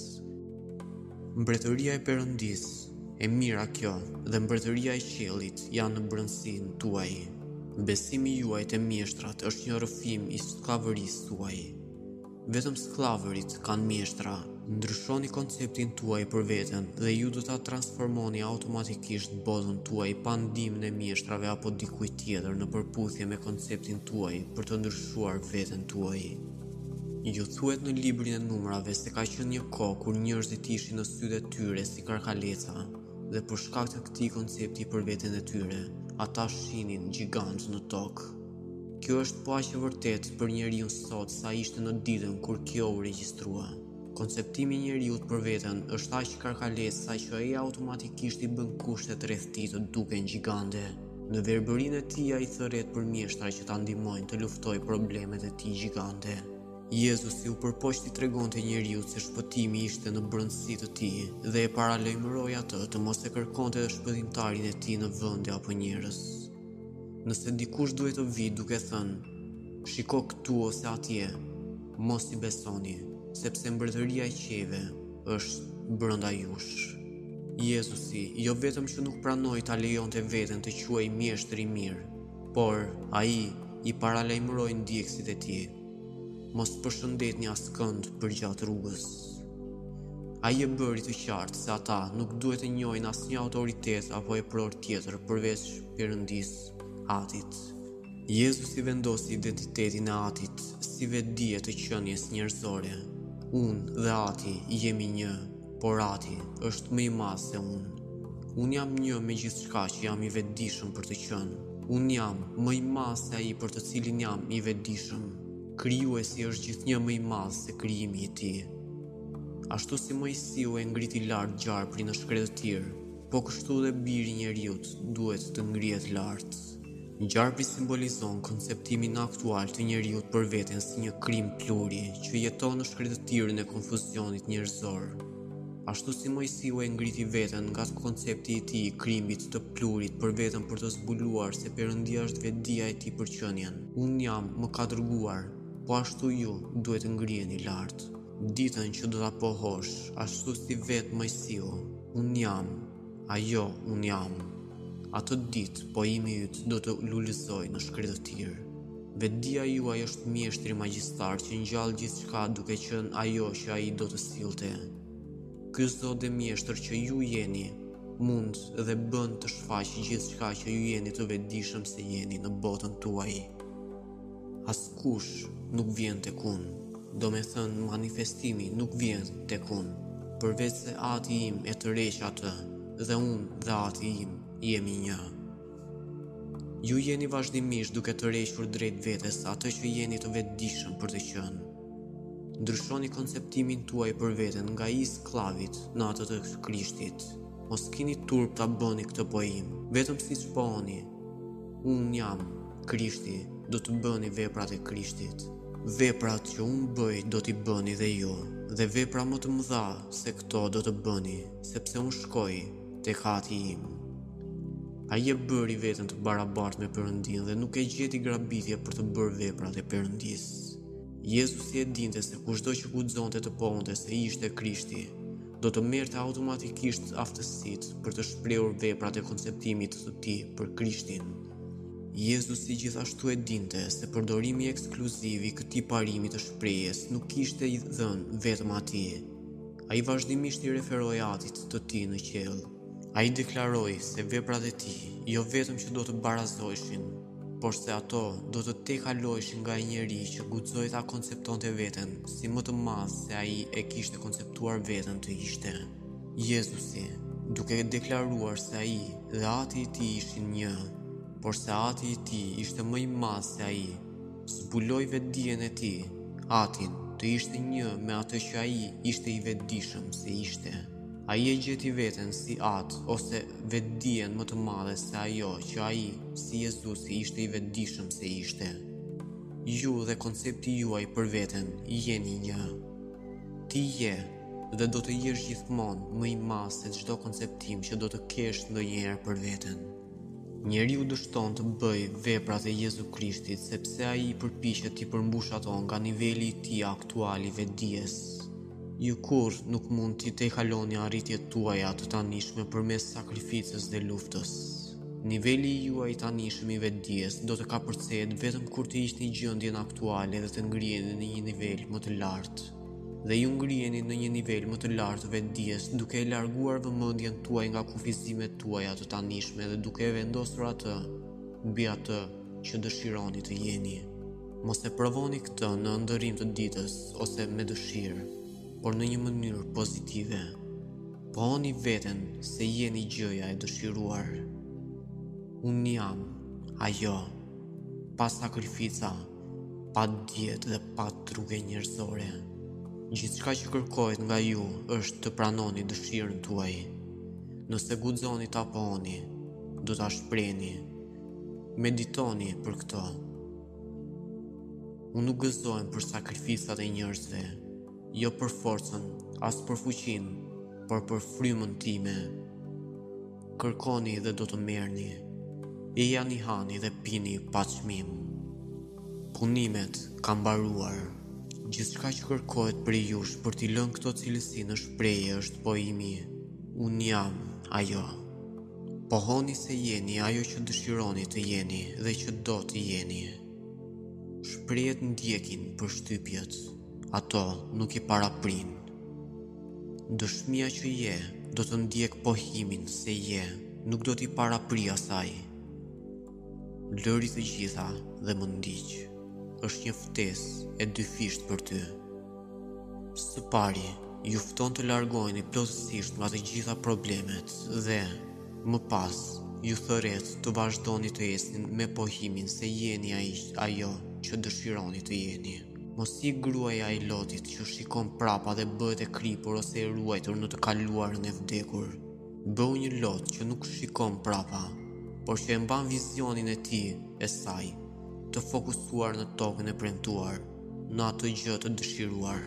S1: Mbretëria e Perëndisë, e mira kjo, dhe mbretëria e qiellit janë në brendësinë tuaj. Besimi juaj te mjeshtrat është një rrëfim i skllavarisë tuaj. Vetëm skllavërit kanë mjeshtra. Ndryshoni konceptin tuaj për veten dhe ju do ta transformoni automatikisht botën tuaj pa ndihmën e mjeshtrave apo dikujt tjetër në përputhje me konceptin tuaj për të ndryshuar veten tuaj. Ju thuhet në librin e numrave se ka qenë një kohë kur njerëzit ishin në sytë e tyre si karkaleca dhe për shkak të këtij koncepti për veten e tyre, ata shihnin gjigantë në tokë. Kjo është po aq e vërtetë për njeriun sot sa ishte në ditën kur kjo u regjistrua. Konceptimi i njeriut për veten është aq karkalec saqë ai automatikisht i bën kushtet rreth tij të duken gjigante. Në verbërinë e tij ai thërret për mjeshtra që ta ndihmojnë të luftojë problemet e tij gjigante. Jezusi u përpoq t'i tregonte njeriut se shpëtimi ishte në brendësi të tij dhe e paralajmëroi atë të mos e kërkonte shpëtimtarin e tij në vende apo njerëz. Nëse dikush duhet të vijë duke thënë, shiko këtu ose atje, mos i besoni, sepse mbretëria e qiejve është brenda jush. Jezusi jo vetëm që nuk pranoi ta lejonte veten të quhej mjeshtër i mirë, por ai i paralajmëroi ndjekësit e tij. Mos përshëndetni askënd përgjatë rrugës. Ai e bëri të qartë se ata nuk duhet të njohin asnjë autoritet apo epror tjetër përveç Perëndisë Atit. Jezusi vendosi identitetin e Atit si vetëdije të qenies njerëzore. Unë dhe Ati jemi një. Por Ati është më i madh se unë. Unë jam një me gjithçka që jam i vetëdijshëm për të qenë. Unë jam më i madh se ai për të cilin jam i vetëdijshëm. Krijuesi është gjithnjë më i madh se krijimi i tij. Ashtu si Moisiu e ngriti lart gjarprin në shkretëtirë, po kështu dhe biri i njeriut duhet të ngrihet lart. Gjarpri simbolizon konceptimin aktual të njeriut për veten si një krimb pluhuri që jeton në shkretëtirën e konfuzionit njerëzor. Ashtu si Moisiu e ngriti veten nga koncepti i tij i krimbit të pluhurit për veten për të zbuluar se Perëndia është vetëdija e tij për qenien. Unë jam, më ka dërguar, po ashtu ju duhet të ngriheni lart. Ditën që do ta pohosh, ashtu si vetë Moisiu, unë jam. Ajo unë jam. Atë ditë, pohimi yt do të lulëzojë në shkretëtirë. Vetëdia juaj është mjeshtri magjistar që ngjall gjithçka duke qenë ajo që ai do të sillte. Ky zot dhe mjeshtër që ju jeni, mund dhe bën të shfaqë gjithçka që ju jeni të vetëdijshëm se jeni në botën tuaj. Askush nuk vjen tek unë, domethënë manifestimi nuk vjen tek unë, përveçse ati im e tërheq atë, dhe unë dhe ati im jemi një. Ju jeni vazhdimisht duke tërhequr drejt vetes atë që jeni të vetëdijshëm për të qenë. Ndryshoni konceptimin tuaj për veten nga i skllavit në atë të Krishtit. Mos kini turp ta bëni këtë pohim, vetëm siç pohoni, Unë jam Krishti, do të bëni veprat e Krishtit. Veprat që unë bëj do t'i bëni dhe ju, dhe vepra më të mëdha se këto do të bëni, sepse unë shkoj tek ati im. Ai e bëri veten të barabartë me Perëndinë dhe nuk e gjeti grabitje për të bërë veprat e Perëndisë. Jezusi e dinte se kushdo që guxonte të pohonte se ishte Krishti, do të merrte automatikisht aftësitë për të shprehur veprat e konceptimit të tij për Krishtin. Jezusi gjithashtu e dinte se përdorimi ekskluziv i këtij parimi të shprehjes nuk ishte i dhënë vetëm atij. Ai vazhdimisht iu referua atit të tij në qiell. Ai deklaroi se veprat e tij jo vetëm që do të barazoheshin, por se ato do të tejkaloheshin nga ai njeri që guxoi ta konceptonte veten si më të madh se ai e kishte konceptuar veten të ishte. Jezusi, duke deklaruar se ai dhe ati i tij ishin një, por se ati i tij ishte më i madh se ai, zbuloi vetëdijen e tij, atin të ishte një me atë që ai ishte i vetëdijshëm se ishte. Ai e gjeti veten si atë ose vetëdijen më të madhe se ajo që ai si Jezusi ishte i vetëdijshëm se ishte. Ju dhe koncepti juaj për veten jeni një. Ti je dhe do të jesh gjithmonë më i madh se çdo konceptim që do të kesh ndonjëherë për veten. Njeriu dështon të bëjë veprat e Jezu Krishtit sepse ai përpiqet t'i përmbushë ato nga niveli i tij aktual i vetëdijes. Ju kurrë nuk mund t'i tejkaloni arritjet tuaja të tanishme përmes sakrificës dhe luftës. Niveli juaj i tanishëm i vetëdijes do të kapërcehet vetëm kur të hiqni gjendjen aktuale dhe të ngriheni në një nivel më të lartë. Dhe ju ngriheni në një nivel më të lartë të vetëdijes duke e larguar vëmendjen tuaj nga kufizimet tuaja të tanishme dhe duke e vendosur atë mbi atë që dëshironi të jeni. Mos e provoni këtë në ëndërrim të ditës ose me dëshirë, por në një mënyrë pozitive. Pohoni veten se jeni gjëja e dëshiruar. Unë jam ajo, pa sakrifica, pa dietë dhe pa truke njerëzore. Gjithçka që kërkohet nga ju është të pranoni dëshirën tuaj. Nëse guxoni ta pohoni, do ta shprehni. Meditoni për këto. Unë nuk gëzohem për sakrificat e njerëzve, jo për forcën, as për fuqinë, por për frymën time. Kërkoni dhe do të merrni, ejani hani dhe pini pa çmim. Punimet kanë mbaruar, gjithçka që kërkohet prej jush për t'i lënë këto cilësi në shprehje është pohimi, unë jam ajo. Pohoni se jeni ajo që dëshironi të jeni dhe që do të jeni. Shprehjet ndjekin përshtypjet, ato nuk i paraprijnë. Dëshmia që je do të ndjekë pohimin se je, nuk do t'i paraprijë asaj. Lëri të gjitha dhe më ndiq, është një ftesë e dyfishtë për ty. Së pari, ju fton të largoheni plotësisht nga të gjitha problemet dhe, më pas, ju thërret të vazhdoni të ecni me pohimin se jeni ai ajo që dëshironi të jeni. Mos ji gruaja e Lotit që shikon prapa dhe bëhet e kripur ose e ruajtur në të kaluarën e vdekur. Bëhu një Lot që nuk shikon prapa, por që e mban vizionin e tij e saj të fokusuar në tokën e premtuar. në atë gjë të dëshiruar.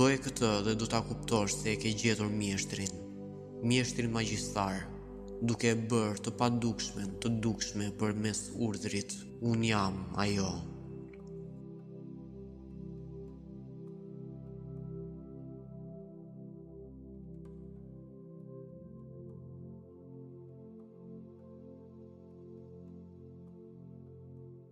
S1: Bëj këtë dhe do ta kuptosh se e ke gjetur mjeshtrin, mjeshtrin magjistar, duke e bërë të padukshmen të dukshme përmes urdhrit. Unë jam ajo.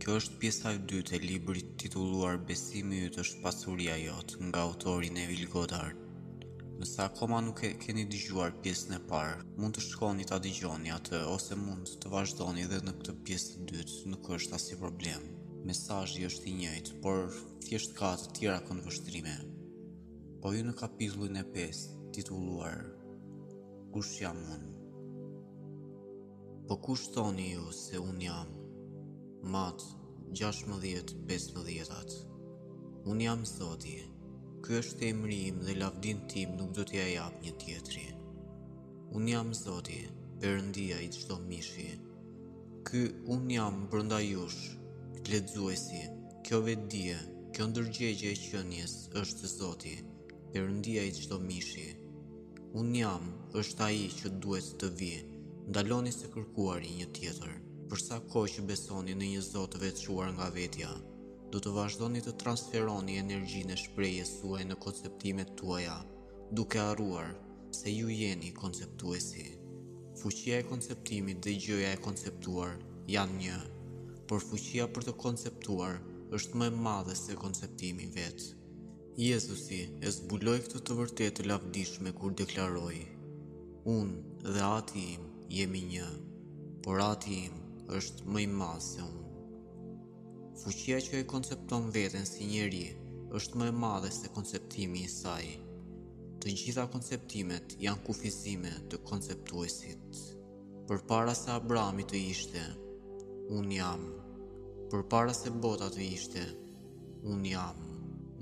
S1: Kjo është pjesa e dytë e librit titulluar Besimi yt është pasuria jote nga autori Neville Goddard. Nëse akoma nuk e keni dëgjuar pjesën e parë, mund të shkoni ta dëgjoni atë ose mund të vazhdoni edhe në këtë pjesë të dytë, nuk është asnjë problem. Mesazhi është i njëjtë, por thjesht ka të tjera këndvështrime. Po ju në kapitullin e 5, titulluar Kush jam unë? Po kush thoni ju se unë jam mat 16:15-at? Unë jam Zoti, ky është emri im dhe lavdinë time nuk do t'ia jap një tjetri. Unë jam Zoti, Perëndia i çdo mishi. Ky unë jam brenda jush, lexuesi, kjo vetëdije, kjo ndërgjegje e qenies është Zoti, Perëndia i çdo mishi. Unë jam, është ai që duhet të vijë. Ndaloni së kërkuari një tjetër. Për sa kohë që besoni në një Zot të veçuar nga vetja, do të vazhdoni të transferoni energjinë e shprehjes suaj në konceptimet tuaja, duke harruar se ju jeni konceptuesi. Fuqia e konceptimit dhe gjëja e konceptuar janë një, por fuqia për të konceptuar është më e madhe se konceptimi vetë. Jezusi e zbuloi këtë të vërtetë të lavdishme kur deklaroi, Unë dhe Ati im jemi një, por Ati im është më i madh se unë. Fuqia që e koncepton veten si njeri është më e madhe se konceptimi i saj. Të gjitha konceptimet janë kufizime të konceptuesit. Përpara se Abrahami të ishte, unë jam. Përpara se bota të ishte, Unë jam,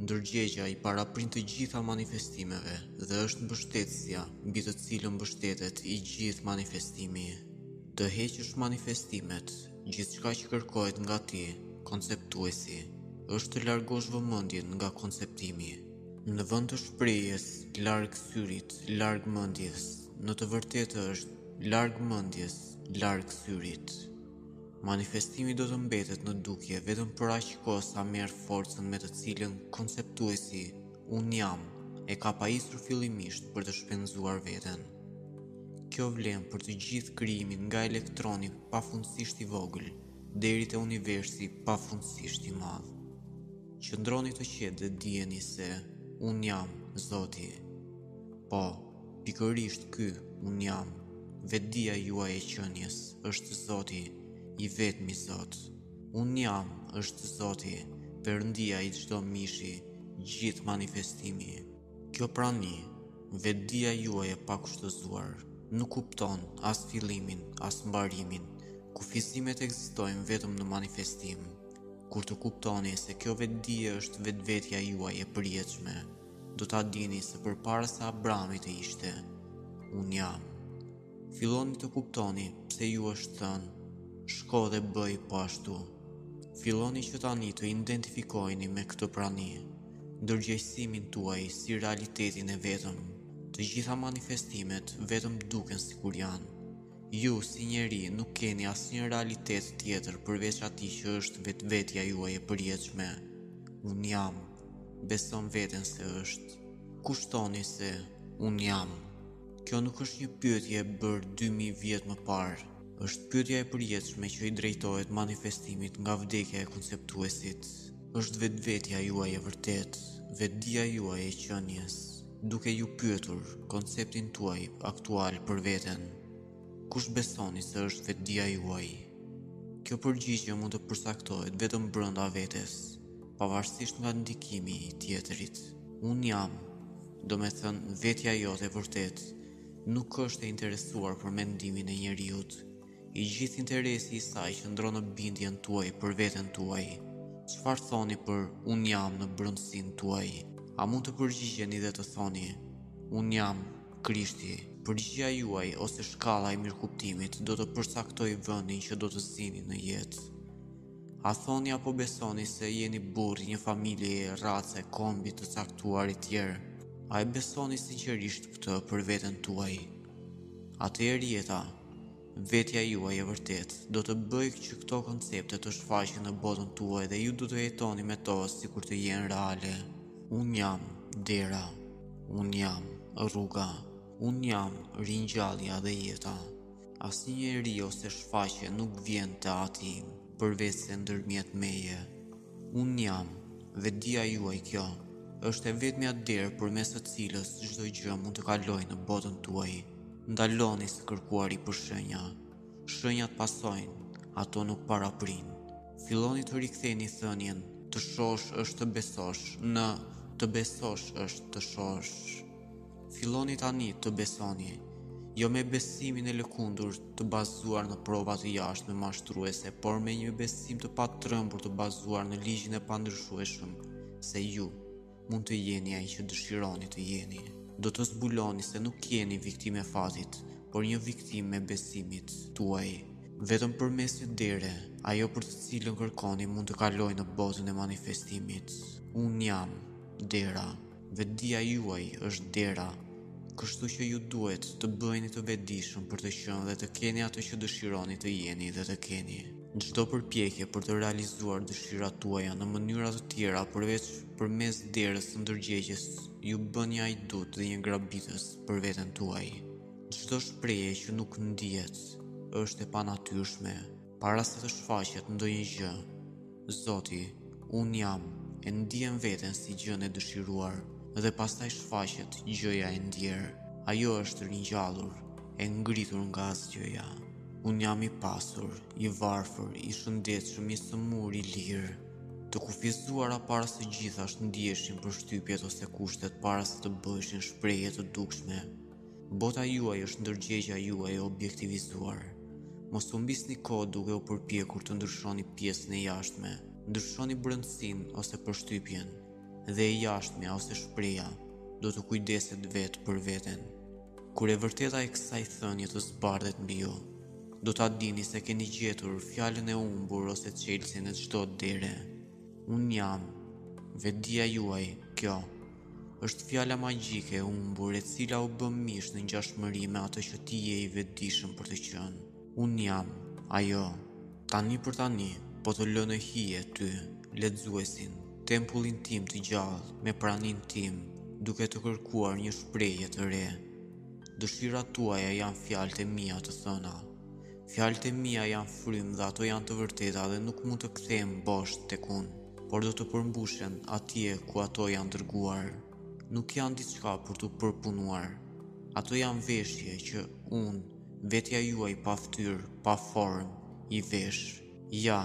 S1: ndërgjegja, i paraprin të gjitha manifestimeve dhe është mbështetësja, mbi të cilën mbështetet i gjithë manifestimi. Të heqësh manifestimet, gjithçka që kërkohet nga ti, konceptuesi, është të largosh vëmendjen nga konceptimi. Në vend të shprehjes larg syrit, larg mendjes, në të vërtetë është larg mendjes, larg syrit. Manifestimi do të mbetet në dukje vetëm për aq kohë sa merr forcën me të cilën konceptuesi Unë jam e ka pajisur fillimisht për të shpenzuar veten. Kjo vlen për të gjithë krijimin nga elektroni pafundësisht i vogël deri te universi pafundësisht i madh. Qëndroni të qetë dhe dijeni se Unë jam Zoti. Po, Pikërisht ky unë jam. Vetëdija juaj e qenies është Zoti, i vetmi Zot. Unë jam është Zoti, Perëndia i çdo mishi, gjithë manifestimi. Kjo prani, vetëdija juaj e pakushtëzuar, nuk kupton as fillimin, as mbarimin. Kufizimet ekzistojnë vetëm në manifestim. Kur të kuptoni se kjo vetëdije është vetvetja juaj e përjetshme, do ta dini se përpara se Abrahami të ishte, unë jam. Filloni të kuptoni pse ju është thënë, shko dhe bëj po ashtu. Filloni që tani të identifikoheni me këtë prani, ndërgjegjësimin tuaj si realitetin e vetëm. Të gjitha manifestimet vetëm duken sikur janë. Ju si njeri nuk keni asnjë realitet tjetër përveç atij që është vetvetja juaj e përjetshme. Unë jam. beson veten se është. Kush thoni se unë jam? Kjo nuk është një pyetje e bërë 2000 vjet më parë, është pyetja e përjetshme që i drejtohet manifestimit nga vdekja e konceptuesit. Është vetvetja juaj e vërtetë, vetëdija juaj e qenies, duke ju pyetur konceptin tuaj aktual për veten. Kush besoni se është vetëdija juaj? Kjo përgjigje mund të përcaktohet vetëm brenda vetes. pavarësisht nga ndikimi i tjetrit. Unë jam, domethënë, vetja jote e vërtetë, nuk është e interesuar për mendimin e njeriut. I gjithë interesi i saj qëndron në bindjen tuaj për veten tuaj. Çfarë thoni për unë jam në brendësinë tuaj? A mund të përgjigjeni dhe të thoni, unë jam Krishti? Përgjigja juaj ose shkalla e mirëkuptimit do të përcaktojë vendin që do të zini në jetë. A thoni apo besoni se jeni burrë i një familjeje, race, kombi të caktuar e tjera? A e besoni sinqerisht këtë për veten tuaj? Atëherë jeta, vetja juaj e vërtetë, do të bëjë që këto koncepte të shfaqen në botën tuaj dhe ju do të jetoni me to sikur të jenë reale. Unë jam dera, unë jam rruga, unë jam ringjallja dhe jeta. Asnjë njeri ose shfaqje nuk vjen te ati, përveçse ndërmjet meje. Unë jam, vetëdija juaj kjo, është e vetmja derë përmes së cilës çdo gjë mund të kalojë në botën tuaj. Ndaloni së kërkuari për shenja. Shenjat pasojnë, ato nuk paraprijnë. Filloni të riktheni thënien, të shohësh është të besosh, në të besosh është të shohësh. Filloni tani të besoni, jo me besimin e lëkundur të bazuar në prova të jashtme mashtruese, por me një besim të patrembur të bazuar në ligjin e pandryshueshëm se ju mund të jeni ai që dëshironi të jeni. Do të zbuloni se nuk jeni viktimë e fatit, por një viktimë e besimit tuaj. Vetëm përmes një dere, ajo për të cilën kërkoni mund të kalojë në botën e manifestimit. Unë jam dera. Vetëdija juaj është dera, kështu që ju duhet të bëheni të vetëdijshëm për të qenë dhe të keni atë që dëshironi të jeni dhe të keni. Çdo përpjekje për të realizuar dëshirat tuaja në mënyra të tjera përveç përmes derës së ndërgjegjes ju bën një hajdut dhe një grabitës për veten tuaj. Çdo shprehje që nuk ndihet është e panatyrshme. Para se të shfaqet ndonjë gjë, Zoti, unë jam, e ndiem veten si gjënë e dëshiruar, dhe pastaj shfaqet gjëja e ndjerë. Ajo është ringjallur, e ngritur nga asgjëja. Unë jam i pasur, i varfër, i shëndetshëm, i sëmurë, i lirë. Të kufizuara para së gjithash ndiheshin përshtypjet ose kushtet para se të bëheshin shprehje të dukshme. Bota juaj është ndërgjegja juaj e objektivizuar. Mos humbisni kohë duke u përpjekur të ndryshoni pjesën e jashtme. Ndryshoni brendësinë ose përshtypjen, dhe e jashtmja ose shprehja do të kujdeset vetë për veten. Kur e vërteta e kësaj thënie të zbardhet mbi ju, do ta dini se keni gjetur fjalën e humbur ose çelësin e çdo dere. Unë jam, vetëdija juaj, kjo. Është fjala magjike e humbur e cila u bë mish në ngjashmëri me atë që ti je i vetëdijshëm për të qenë. Unë jam ajo. Tani për tani po të lë në hije ty, lexuesin, tempullin tim të gjallë me praninë tim, duke të kërkuar një shprehje të re. Dëshirat tuaja janë fjalët e mia të thëna. Fjalët e mia janë frymë dhe ato janë të vërteta dhe nuk mund të kthehen bosh tek unë, por do të përmbushen atje ku ato janë dërguar. Nuk janë diçka për t'u përpunuar. Ato janë veshje që unë, vetja juaj pa fytyrë, pa formë, i vesh. Ja,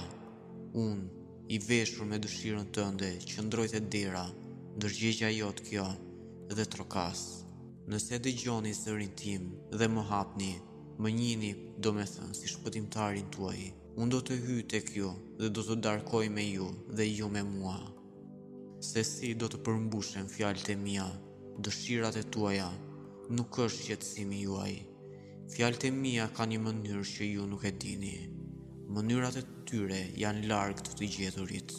S1: unë, i veshur me dëshirën tënde, qëndroj te dera, ndërgjegja jote kjo, dhe trokas. Nëse dëgjoni zërin tim dhe më hapni, Më njihni, domethënë, si shpëtimtarin tuaj. Unë do të hyj tek ju dhe do të darkoj me ju dhe ju me mua. Sesi do të përmbushen fjalët e mia, dëshirat e tuaja nuk është shqetësimi juaj. Fjalët e mia kanë një mënyrë që ju nuk e dini. Mënyrat e tyre janë larg të të gjeturit.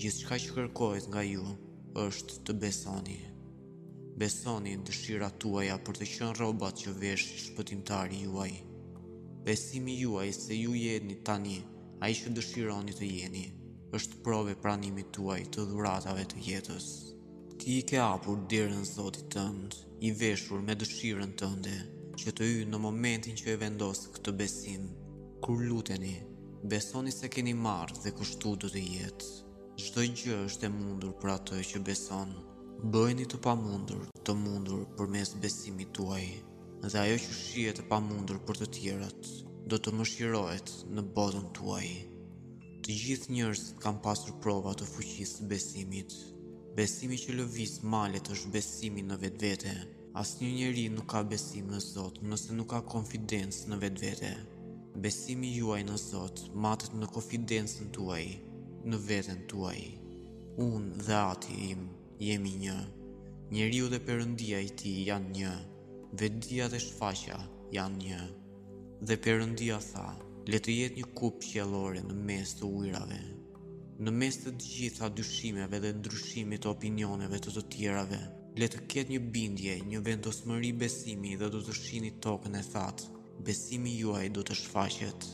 S1: Gjithçka që kërkohet nga ju është të besoni. Besoni dëshirat tuaja për të qenë rrobat që vesh shpëtimtari juaj. Besimi juaj se ju jeni tani ai që dëshironi të jeni, është provë e pranimit tuaj të dhuratave të jetës. Ti i ke hapur derën Zotit tënd, i veshur me dëshirën tënde, që të hyjë në momentin që e vendos këtë besim. Kur luteni, besoni se keni marrë dhe kështu do të jetë. Çdo gjë është e mundur për atë që beson. Bëjeni të pamundur të mundur përmes besimit tuaj, dhe ajo që shihet e pamundur për të tjerët do të mëshirohet në botën tuaj. Të gjithë njerëzit kanë pasur prova të fuqisë së besimit. Besimi që lëviz malet është besimi në vetvete. Asnjë njeri nuk ka besim në Zot nëse nuk ka konfidencë në vetvete. Besimi juaj në Zot matet në konfidencën tuaj në veten tuaj. Unë dhe ati im jemi një, njeriu dhe perëndia i tij janë një, vetëdija dhe shfaqja janë një. Dhe perëndia tha, le të jetë një kupë qiellore në mes të ujërave. Në mes të të gjitha dyshimeve dhe ndryshimit të opinioneve të të tjerave, le të ketë një bindje, një vendosmëri besimi dhe do të shihni tokën e thatë. Besimi juaj do të shfaqet.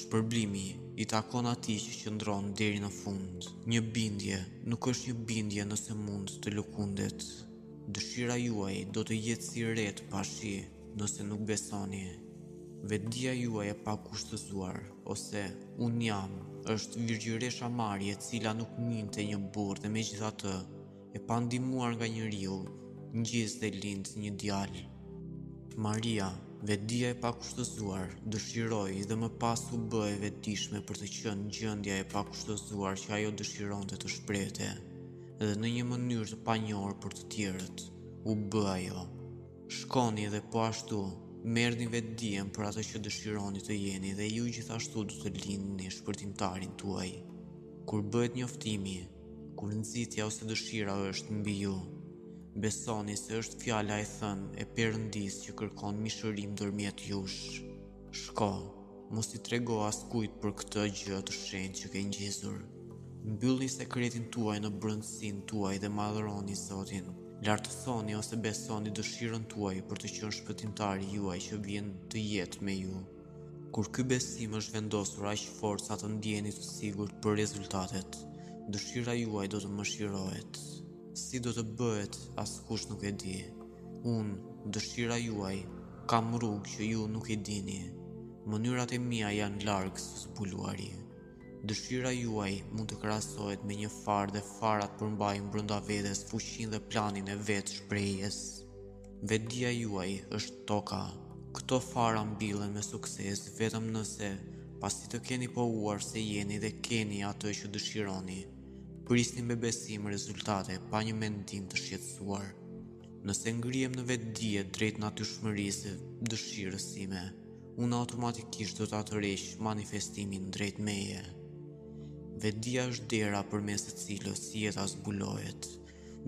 S1: Shpërblimi i takon atij që qëndron deri në fund. Një bindje nuk është një bindje nëse mund të lëkundet. Dëshira juaj do të jetë si retë pa shi nëse nuk besoni. Vetëdija juaj e pakushtëzuar ose unë jam është virgjëresha Mari e cila nuk njihte një burrë dhe megjithatë e pandihmuar nga njeriu, ngjiz dhe lind një djalë. Maria, vetëdija e pakushtëzuar, dëshiroi dhe më pas u bë e vetëdijshme për të qenë gjendja e pakushtëzuar që ajo dëshironte të shprehte, dhe në një mënyrë të panjohur për të tjerët, u bë ajo. Shkoni dhe po ashtu, merrni vetëdijen për atë që dëshironi të jeni dhe ju gjithashtu do të lindni shpëtimtarin tuaj. Kur bëhet njoftimi, Kur nxitja ose dëshira është mbi ju, besoni se është fjala e thënë e Perëndisë që kërkon mishërim ndërmjet jush. Shko, mos i trego askujt për këtë gjë të shenjtë që ke ngjizur. Mbyllni sekretin tuaj në brendësinë tuaj dhe madhëroni Zotin. Lartësoni ose besoni dëshirën tuaj për të qenë shpëtimtari juaj që vjen të jetë me ju. Kur ky besim është vendosur aq fort sa të ndiheni të sigurt për rezultatet, dëshira juaj do të mëshirohet. Si do të bëhet, askush nuk e di. Unë, dëshira juaj, kam rrugë që ju nuk i dini. Mënyrat e mia janë larg së zbuluari. Dëshira juaj mund të krahasohet me një farë dhe farat përmbajnë brenda vetes fuqinë dhe planin e vetëshprehjes. Vetëdija juaj është toka. Këto fara mbillen me sukses vetëm nëse, pasi të keni pohuar se jeni dhe keni atë që dëshironi, prisni me besim rezultate pa një mendim të shqetësuar. Nëse ngrihem në vetëdije drejt natyrshmërisë së dëshirës sime, unë automatikisht do ta tërheq manifestimin drejt meje. Vetëdija është dera përmes së cilës jeta zbulohet.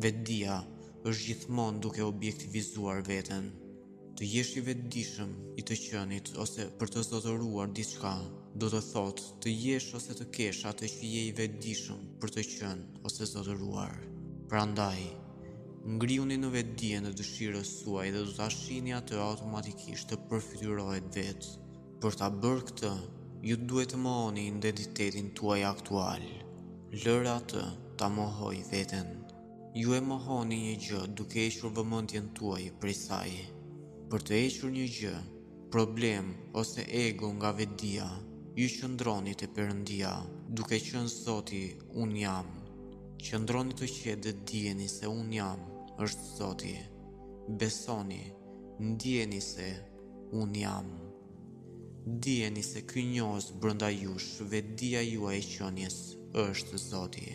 S1: Vetëdija është gjithmonë duke objektivizuar veten. Të jesh i vetëdijshëm i të qenit ose për të zotëruar diçka, do të thotë të jesh ose të kesh atë që je i vetëdijshëm për të qenë ose zotëruar. Prandaj, ngrihuni në vetëdijen e dëshirës suaj dhe do ta shihni atë automatikisht të përfytyrohet vetë. Për ta bërë këtë, ju duhet të mohoni identitetin tuaj aktual. Lëre atë ta mohojë veten. Ju e mohoni një gjë duke hequr vëmendjen tuaj prej saj. Për të hequr një gjë, problem ose ego nga vetëdija, ju qëndroni te Perëndia, duke qenë Zoti, Unë jam. Qëndroni të qetë dhe dijeni se Unë jam është Zoti. Besoni, ndjeni se Unë jam. Dijeni se ky njohës brënda jush vetëdija juaj e qënies është Zoti.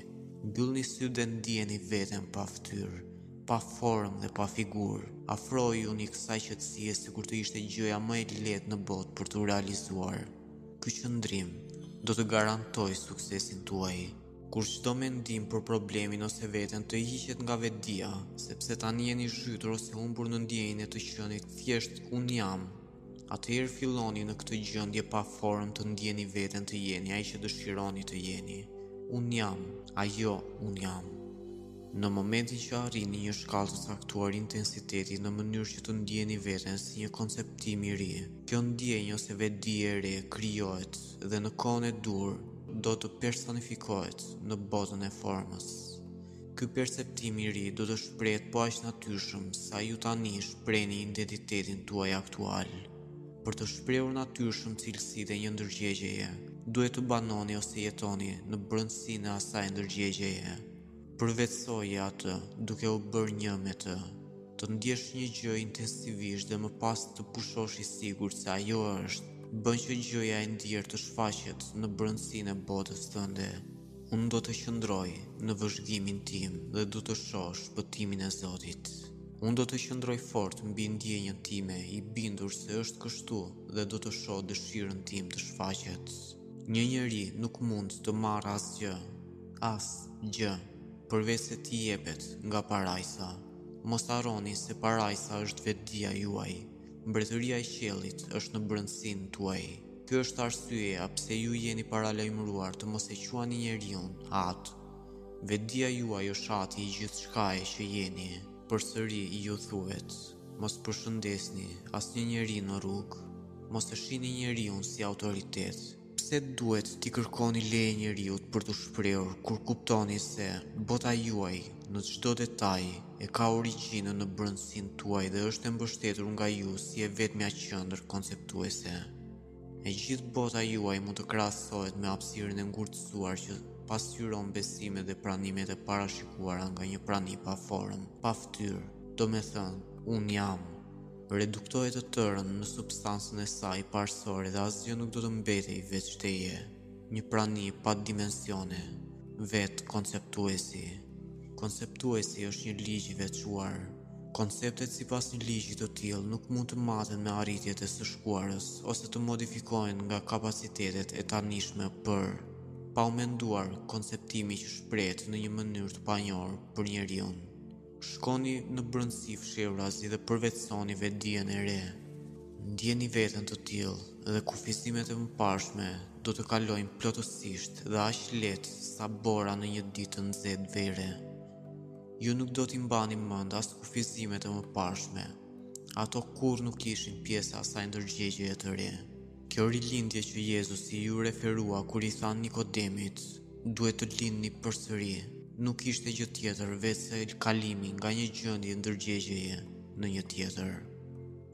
S1: Mbyllni sytë dhe ndijeni veten pa fytyrë, pa formë dhe pa figurë. Afrojuni kësaj qetësie sikur të ishte gjëja më e lehtë në botë për t'u realizuar. Ky qëndrim do të garantojë suksesin tuaj. Kur çdo mendim për problemin ose veten të hiqet nga vetëdija, sepse tani jeni zhytur ose humbur në ndjenjën e të qenit thjesht unë jam, atëherë filloni në këtë gjendje pa formë të ndjeni veten të jeni ai që dëshironi të jeni. Unë jam, ajo unë jam. Në momentin që arrini një shkallë të caktuar intensiteti në mënyrë që të ndjeni veten si një konceptim i ri, kjo ndjenjë ose vetëdije e re krijohet. dhe në kohën e duhur do të personifikohet në botën e formës. Ky perceptim i ri do të shprehet po aq natyrshëm sa ju tani shprehni identitetin tuaj aktual. Për të shprehur natyrshëm cilësitë e një ndërgjegjeje, duhet të banoni ose jetoni në brëndësinë e asaj ndërgjegjeje. Përvetësoje atë, duke u bërë një me të. Të ndjesh një gjë intensivisht dhe më pas të pushosh i sigurt se ajo është, bën që gjëja e ndjerë të shfaqet në brendësinë e botës tënde. Unë do të qëndroj në vëzhgimin tim dhe do të shoh shpëtimin e Zotit. Unë do të qëndroj fort mbi ndjenjën time, i bindur se është kështu dhe do të shoh dëshirën time të shfaqet. Një njeri nuk mund të marrë asgjë, Asgjë, përveçse t'i jepet nga parajsa. Mos harroni se parajsa është vetëdija juaj. Mbretëria e qiellit është në brendësinë tuaj. Kjo është arsyeja pse ju jeni paralajmëruar të mos e quani njeriun atë. Vetëdija juaj është ati i gjithçkaje që jeni. Përsëri ju thuhet, mos përshëndesni asnjë njeri në rrugë. Mos e shihni njeriun si autoritet. Pse duhet t'i kërkoni leje njeriut për t'u shprehur kur kuptoni se bota juaj në çdo detaj e ka origjinën në brendësinë tuaj dhe është e mbështetur nga ju si e vetmja qendër konceptuese? E gjithë bota juaj mund të krahasohet me hapësirën e ngurtësuar që pasqyron besimet dhe pranimet e parashikuara nga një prani pa formë, pa fytyrë, domethënë, unë jam. Reduktoje të tërën në substancën e saj parësore dhe asgjë nuk do të mbetej veç teje. Një prani pa dimensione, vetë konceptuesi. Konceptuesi është një ligj i veçuar. Konceptet sipas një ligji të tillë nuk mund të maten me arritjet e së shkuarës ose të modifikohen nga kapacitetet e tanishme për pa u menduar konceptimi që shprehet në një mënyrë të panjohur për njeriun. Shkoni në brëndësi fshehurazi dhe përvetësoni vetëdijen e re. Ndjeni veten të tillë dhe kufizimet e mëparshme do të kalojnë plotësisht dhe aq lehtë sa bora në një ditë të nxehtë vere. Ju nuk do t'i mbani mend as kufizimet e mëparshme. Ato kurrë nuk ishin pjesë e asaj ndërgjegjeje të re. Kjo rilindje që Jezusi iu referua kur i tha Nikodemit, Duhet të lindni përsëri, nuk ishte gjë tjetër veçse kalimi nga një gjendje ndërgjegjeje në një tjetër.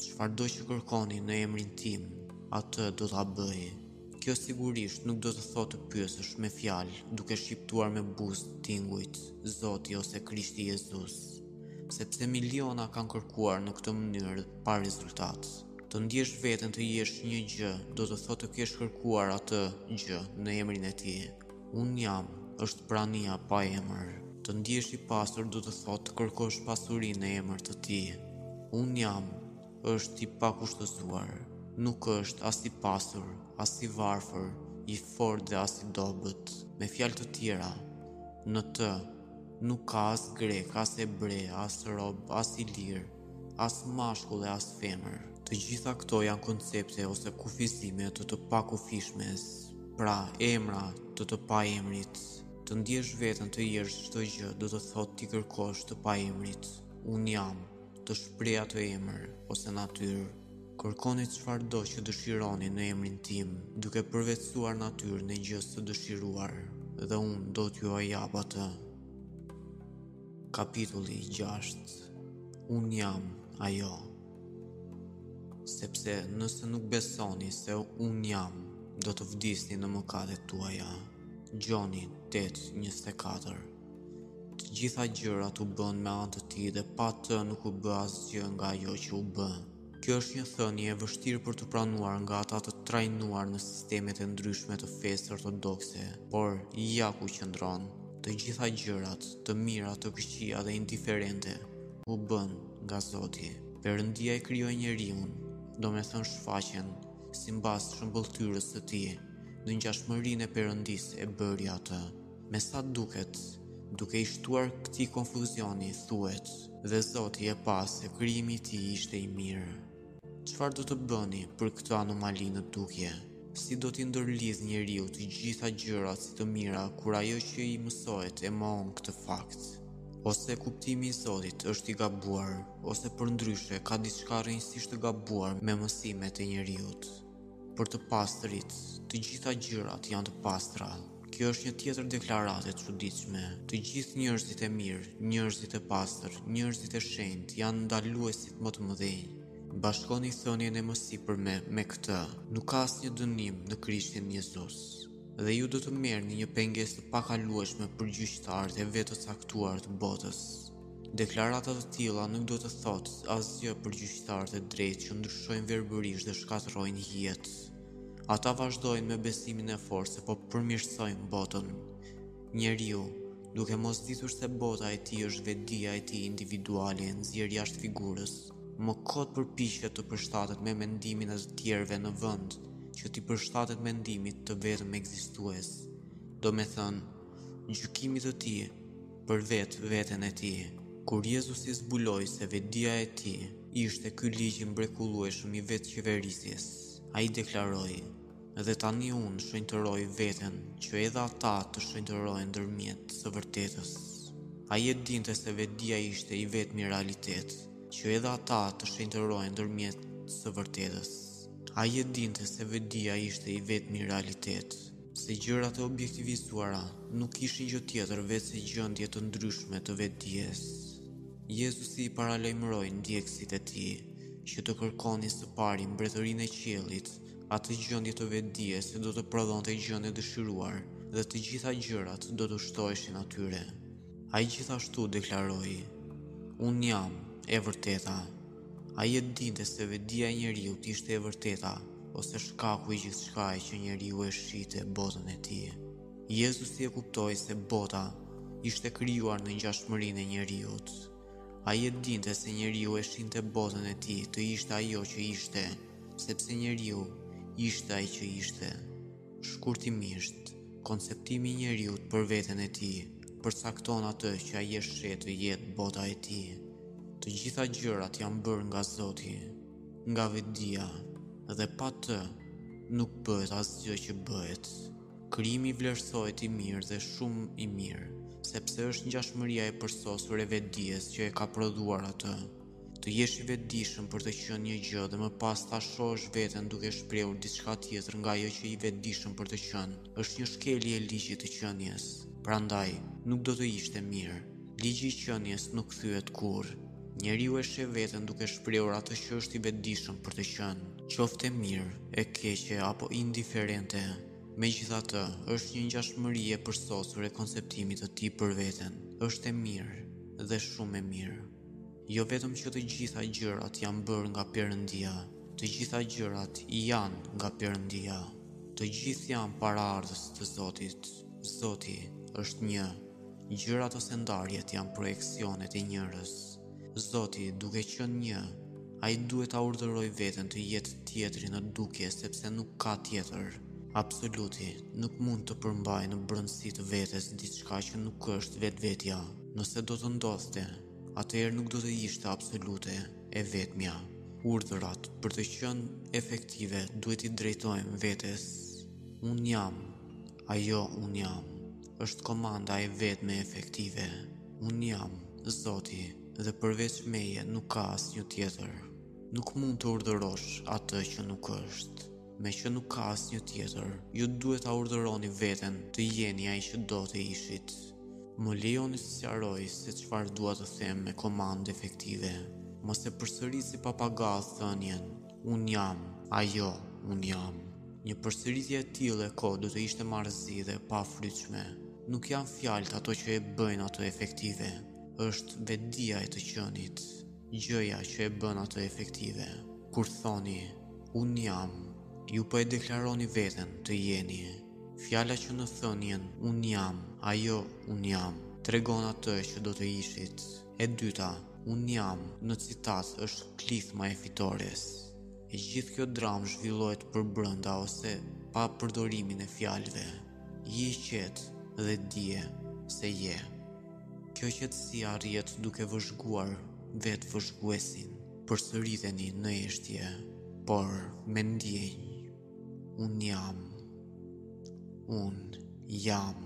S1: Çfarëdo që kërkoni në emrin tim, atë do ta bëj. Kjo sigurisht nuk do të thotë të pyesësh me fjalë, duke shqiptuar me buzë tingujt, Zoti ose Krishti Jezus, sepse miliona kanë kërkuar në këtë mënyrë pa rezultat. Të ndjesh veten të jesh një gjë, do të thotë të kesh kërkuar atë gjë në emrin e tij. Unë jam, është prania pa emër. Të ndihesh i pasur do të thotë të kërkosh pasuri në emër të tij. Unë jam, është i pakushtëzuar. Nuk është as i pasur, as i varfër, i fort dhe as i dobët. Me fjalë të tjera, në të nuk ka as grek, as hebre, as rob, as i lirë. As mashkull e as femër. Të gjitha këto janë koncepte ose kufizime të të pakufishmes, pra emra të të paemrit. Të ndjesh veten të jesh çdo gjë do të thotë t'i kërkosh të paemrit. Unë jam, të shprehë atë emër ose natyrë. Kërkoni çfarëdo që dëshironi në emrin tim, duke përvetësuar natyrën e gjësë së dëshiruar, dhe unë do t'jua jap atë. Kapitulli i gjashtë Unë jam ajo Sepse nëse nuk besoni se unë jam Do të vdisni në mëkatet tuaja Gjoni 8.24 Të gjitha gjërat u bënë me anë të tij dhe pa të nuk u bë asgjë nga ajo që u bë Kjo është një thënie e vështirë për t'u pranuar nga ata të trajnuar në sistemet e ndryshme të fesë ortodokse, por ja ku qëndron. Të gjitha gjërat, të mira, të këqija dhe indiferente, u bënë nga Zoti. Perëndia e krijoi njeriun, domethënë shfaqjen, simbas shëmbëlltyrës së tij, në ngjashmërinë e Perëndisë e bëri atë. Me sa duket, duke i shtuar këtij konfuzioni, thuhet, Dhe Zoti e pa se krijimi i tij ishte i mirë. Çfarë do të bëni për këtë anomali në dukje? Si do t'i ndërlidhë njeriu të gjitha gjërat si të mira kur ajo që i mësohet e mohon këtë fakt? Ose kuptimi i Zotit është i gabuar, ose përndryshe ka diçka rrënjësisht të gabuar me mësimet e njeriut. Për të pastrit, të gjitha gjërat janë të pastra. Kjo është një tjetër deklaratë e çuditshme. Të gjithë njerëzit e mirë, njerëzit e pastër, njerëzit e shenjtë janë ndaluesit më të mëdhenj. Bashkoni thënien e mësipërme me këtë. Nuk ka asnjë dënim në Krishtin Jezus. Dhe ju do të merrni një pengesë të pakalueshme për gjyqtarët e vetëcaktuar të botës. Deklarata të tilla nuk do të thonë asgjë për gjyqtarët e drejtë që ndryshojnë verbërisht dhe shkatërrojnë jetë. Ata vazhdojnë me besimin e fortë se po përmirësojnë botën. Njeriu, duke mos ditur se bota e tij është vetëdija e tij individuale e nxjerrë jashtë figurës, më kot përpiqet të përshtatet me mendimin e të tjerëve në vend që t'i përshtatet mendimit të vetëm ekzistues, domethënë gjykimit të tij. Për vetveten e tij. Kur Jezusi zbuloi se vetëdija e tij ishte ky ligj i mrekullueshëm i vetëqeverisjes, ai deklaroi, Dhe tani unë shenjtëroj veten që edhe ata të shenjtërohen nëpërmjet së vërtetës. Ai e dinte se vetëdija ishte i vetmi realitet, që edhe ata të shenjtërohen ndërmjet së vërtetës. Ai e dinte se vetëdija ishte i vetmi realitet. se gjërat e objektivizuara nuk ishin gjë tjetër veçse gjendje të ndryshme të vetëdijes. Jezusi i paralajmëroi ndjekësit e tij që të kërkonin së pari mbretërinë e qiellit, atë gjendje të vetëdijes që do të prodhonte gjënë e dëshiruar dhe të gjitha gjërat do t'u shtoheshin atyre. Ai gjithashtu deklaroi, Unë jam e vërteta. Ai e dinte se vetëdija e njeriut ishte e vërteta, ose shkaku i gjithçkaje që njeriu e shihte botën e tij. Jezusi e kuptoi se bota ishte krijuar në ngjashmërinë e njeriut. Ai e dinte se njeriu e shihte botën e tij të ishte ajo që ishte, sepse njeriu ishte ai që ishte. Shkurtimisht, konceptimi i njeriut për veten e tij, përcakton atë që ai e sheh të jetë bota e tij. Të gjitha gjërat janë bërë nga Zoti, nga vetëdija, dhe pa të, nuk bëhet asgjë që bëhet. Krijimi vlerësohet i mirë dhe shumë i mirë, sepse është ngjashmëria e përsosur e vetëdijes që e ka prodhuar atë. Të jesh i vetëdijshëm për të qenë një gjë dhe më pas ta shohësh veten duke shprehur diçka tjetër nga ajo që je i vetëdijshëm për të qenë, është një shkelje e ligjit të qenies. Prandaj, nuk do të ishte mirë. Ligji i qenies nuk thyhet kurrë. Njeriu e sheh veten duke shprehur atë që është i vetëdijshëm për të qenë. Qoftë e mirë, e keqe apo indiferente, megjithatë, është një ngjashmëri e përsosur e konceptimit të tij për veten, është e mirë dhe shumë e mirë. Jo vetëm që të gjitha gjërat janë bërë nga Perëndia, të gjitha gjërat janë nga Perëndia. Të gjithë janë paraardhës të Zotit. Zoti është një. Gjërat ose ndarjet janë projeksionet e njërës. Zoti, duke qenë një, ai duhet ta urdhërojë veten të jetë tjetri në dukje sepse nuk ka tjetër. Absoluti, nuk mund të përmbajë në brendësi të vetes diçka që nuk është vetvetja. Nëse do të ndodhte, atëherë nuk do të ishte absolute e vetmja. Urdhërat për të qenë efektive duhet t'i drejtojmë vetes. Unë jam, ajo unë jam, është komanda e vetme efektive. Unë jam, Zoti, dhe përveç meje nuk ka asnjë tjetër. Nuk mund të urdhërosh atë që nuk është. Meqë nuk ka asnjë tjetër, ju duhet ta urdhëroni veten të jeni ai që do të ishit. Më lejoni të sqaroj se çfarë dua të them me komandë efektive. Mos e përsërit si papagall thënien, unë jam, ajo, unë jam. Një përsëritje e tillë e kotë do të ishte marrëzi dhe e pafrytshme. Nuk janë fjalët ato që e bëjnë atë efektive, është vetëdija e të qenit. Gjëja që e bën atë efektive, kur thoni, unë jam, ju po e deklaroni veten të jeni. Fjala që në thënien, unë jam, ajo, unë jam, tregon atë që do të ishit. E dyta, unë jam, në citat është klithma e fitores. E gjithë kjo dramë zhvillohet përbrenda ose pa përdorimin e fjalëve. Ji i qetë dhe dije se je. Kjo qetësi arrihet duke vëzhguar vetë vëzhguesin. Përsëriteni në heshtje, por me ndjenjë. Unë jam. Unë jam.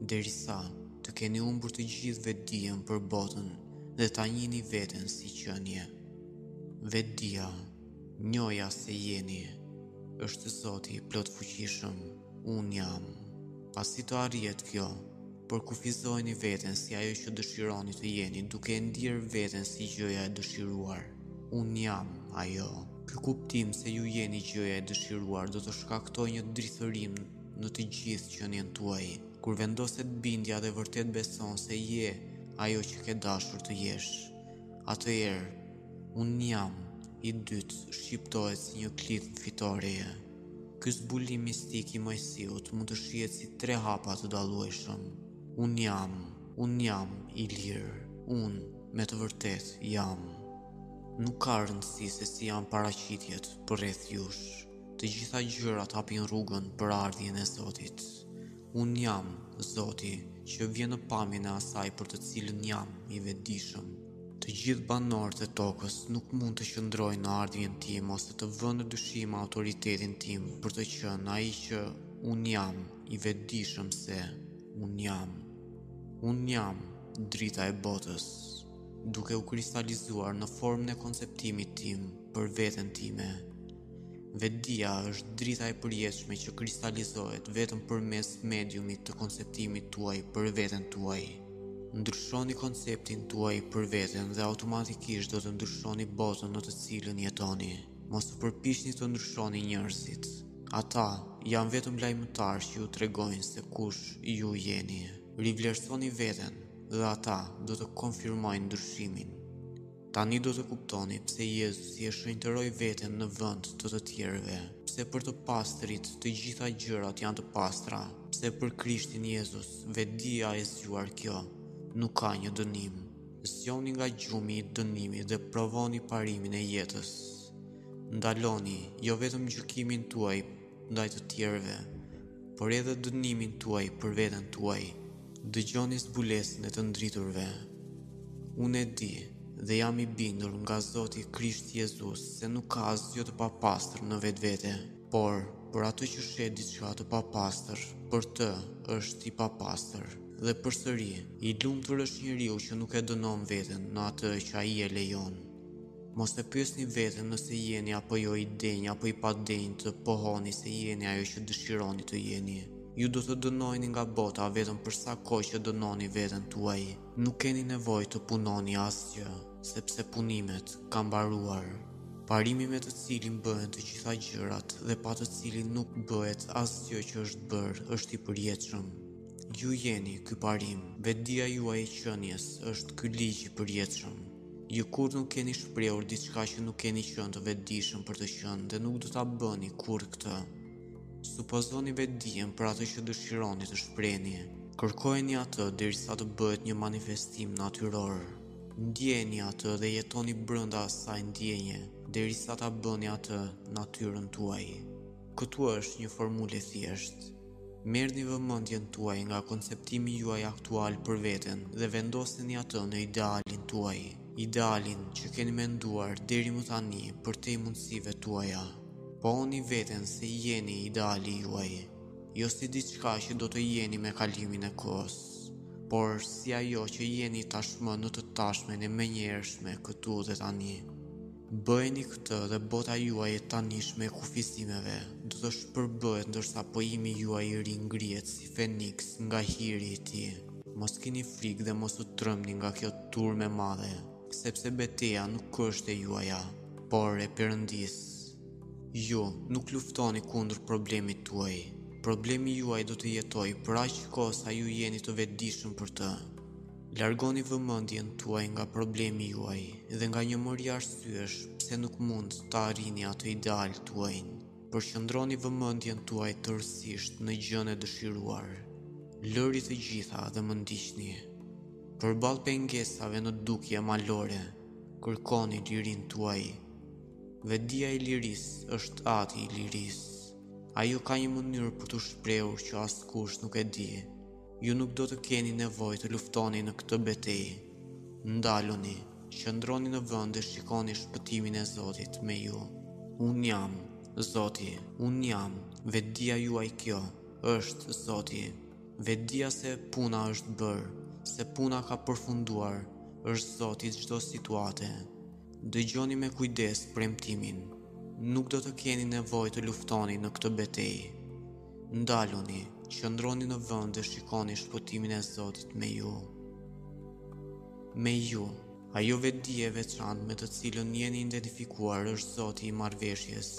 S1: Derisa të keni humbur të gjithë vetëdijen për botën dhe ta njini veten si qenie. Vetëdija, njoja se jeni, është Zoti i plotfuqishëm. Unë jam. Pasi të arrihet kjo, përkufizojeni veten si ajo që dëshironi të jeni, duke e ndjerë veten si gjëja e dëshiruar. Unë jam ajo. Ky kuptim se ju jeni gjëja e dëshiruar do të shkaktojë një drithërim në të gjithë qenien tuaj. Kur vendoset bindja dhe vërtet beson se je ajo që ke dashur të jesh. Atëherë, unë jam i dytë shqiptohet si një klithmë fitoreje. Ky zbulim mistik i Moisiut mund të shihet si tre hapa të dallueshëm. Unë jam, unë jam i lirë, unë me të vërtetë jam. Nuk ka rëndësi se si janë paraqitjet përreth jush. Të gjitha gjërat hapin rrugën për ardhjen e Zotit. Unë jam Zoti që vjen në pamjen e asaj për të cilën jam i vetëdijshëm. Të gjithë banorët e tokës nuk mund të qëndrojnë në ardhjen tim ose të vënë në dyshim autoritetin tim për të qenë ai që unë jam i vetëdijshëm se unë jam. Unë jam drita e botës, duke u kristalizuar në formën e konceptimit tim për veten time. Vetëdija është drita e përjetshme që kristalizohet vetëm përmes mediumit të konceptimit tuaj për veten tuaj. Ndryshoni konceptin tuaj për veten dhe automatikisht do të ndryshoni botën në të cilën jetoni. Mos u përpiqni të ndryshoni njerëzit. Ata janë vetëm lajmëtarë që ju tregojnë se kush ju jeni. Rivlerësoni veten dhe ata do të konfirmojnë ndryshimin. Tani do të kuptoni pse Jezusi e shenjtëroi veten në vend të të tjerëve, pse për të pastrit të gjitha gjërat janë të pastra, pse për Krishtin Jezus, vetëdija e zgjuar kjo, nuk ka një dënim. Zgjoni nga gjumi i dënimit dhe provoni parimin e jetës. Ndaloni jo vetëm gjykimin tuaj, ndaj të tjerëve, por edhe dënimin tuaj për veten tuaj, dëgjoni zbulesën e të ndriturve. Unë e di dhe jam i bindur nga Zoti Krisht Jezus se nuk ka asgjë të papastër në vetvete, por për atë që sheh diçka të papastër, për të është i papastër. Dhe përsëri, i lumtur është njeriu që nuk e dënon veten në atë që ai e lejon. Mos e pyesni veten nëse jeni apo jo i denjë apo i padenjë të pohoni se jeni ajo që dëshironi të jeni. Ju do të dënoheni nga bota vetëm për sa kohë që dënoni veten tuaj. Nuk keni nevojë të punoni asgjë, sepse punimet kanë mbaruar. Parimi me të cilin bëhen të gjitha gjërat dhe pa të cilin nuk bëhet asgjë që është bërë, është i përjetshëm. Ju jeni ky parim, vetëdija juaj e qenies është ky ligj i përjetshëm. Ju kurrë nuk keni shprehur diçka që nuk keni qenë të vetëdijshëm për të qenë dhe nuk do ta bëni kurrë këtë. Supozoni vetëdijen për atë që dëshironi të shprehni. Kërkojeni atë derisa të bëhet një manifestim natyror. Ndjeni atë dhe jetoni brenda asaj ndjenje derisa ta bëni atë natyrën tuaj. Këtu është një formulë e thjeshtë. Merrni vëmendjen tuaj nga konceptimi juaj aktual për veten dhe vendoseni atë në idealin tuaj, idealin që keni menduar deri më tani përtej mundësive tuaja. Pohoni veten se jeni ideali juaj, jo si diçka që do të jeni me kalimin e kohës, por si ajo që jeni tashmë në të tashmen e menjëhershme këtu dhe tani. Bëjeni këtë dhe bota juaj e tanishme e kufizimeve do të shpërbëhet ndërsa pohimi juaj i ri ngrihet si feniks nga hiri i tij. Mos kini frikë dhe mos u trembni nga kjo turmë e madhe, sepse beteja nuk është e juaja, por e Perëndisë. Ju nuk luftoni kundër problemit tuaj. Problemi juaj do të jetojë për aq kohë sa ju jeni të vetëdijshëm për të. Largoni vëmendjen tuaj nga problemi juaj dhe nga një mori arsyesh pse nuk mund ta arrini atë ideal tuajin. Përqendroni vëmendjen tuaj tërësisht në gjënë e dëshiruar. Lëri të gjitha dhe më ndiqni. Përballë pengesave në dukje malore, kërkoni lirinë tuaj. Vetëdija i lirisë është ati i lirisë. Ai ka një mënyrë për t'u shprehur që askush nuk e di. Ju nuk do të keni nevojë të luftoni në këtë betejë. Ndaloni, qëndroni në vend dhe shikoni shpëtimin e Zotit me ju. Unë jam Zoti, unë jam vetëdija juaj kjo, është Zoti. Vetëdija se puna është bërë, se puna ka përfunduar, është Zoti i çdo situate. Dëgjoni me kujdes premtimin. Nuk do të keni nevojë të luftoni në këtë betejë. Ndaluni, qëndroni në vend dhe shikoni shpëtimin e Zotit me ju. Me ju, ajo vetëdije e veçantë me të cilën jeni identifikuar është Zoti i marrëveshjes.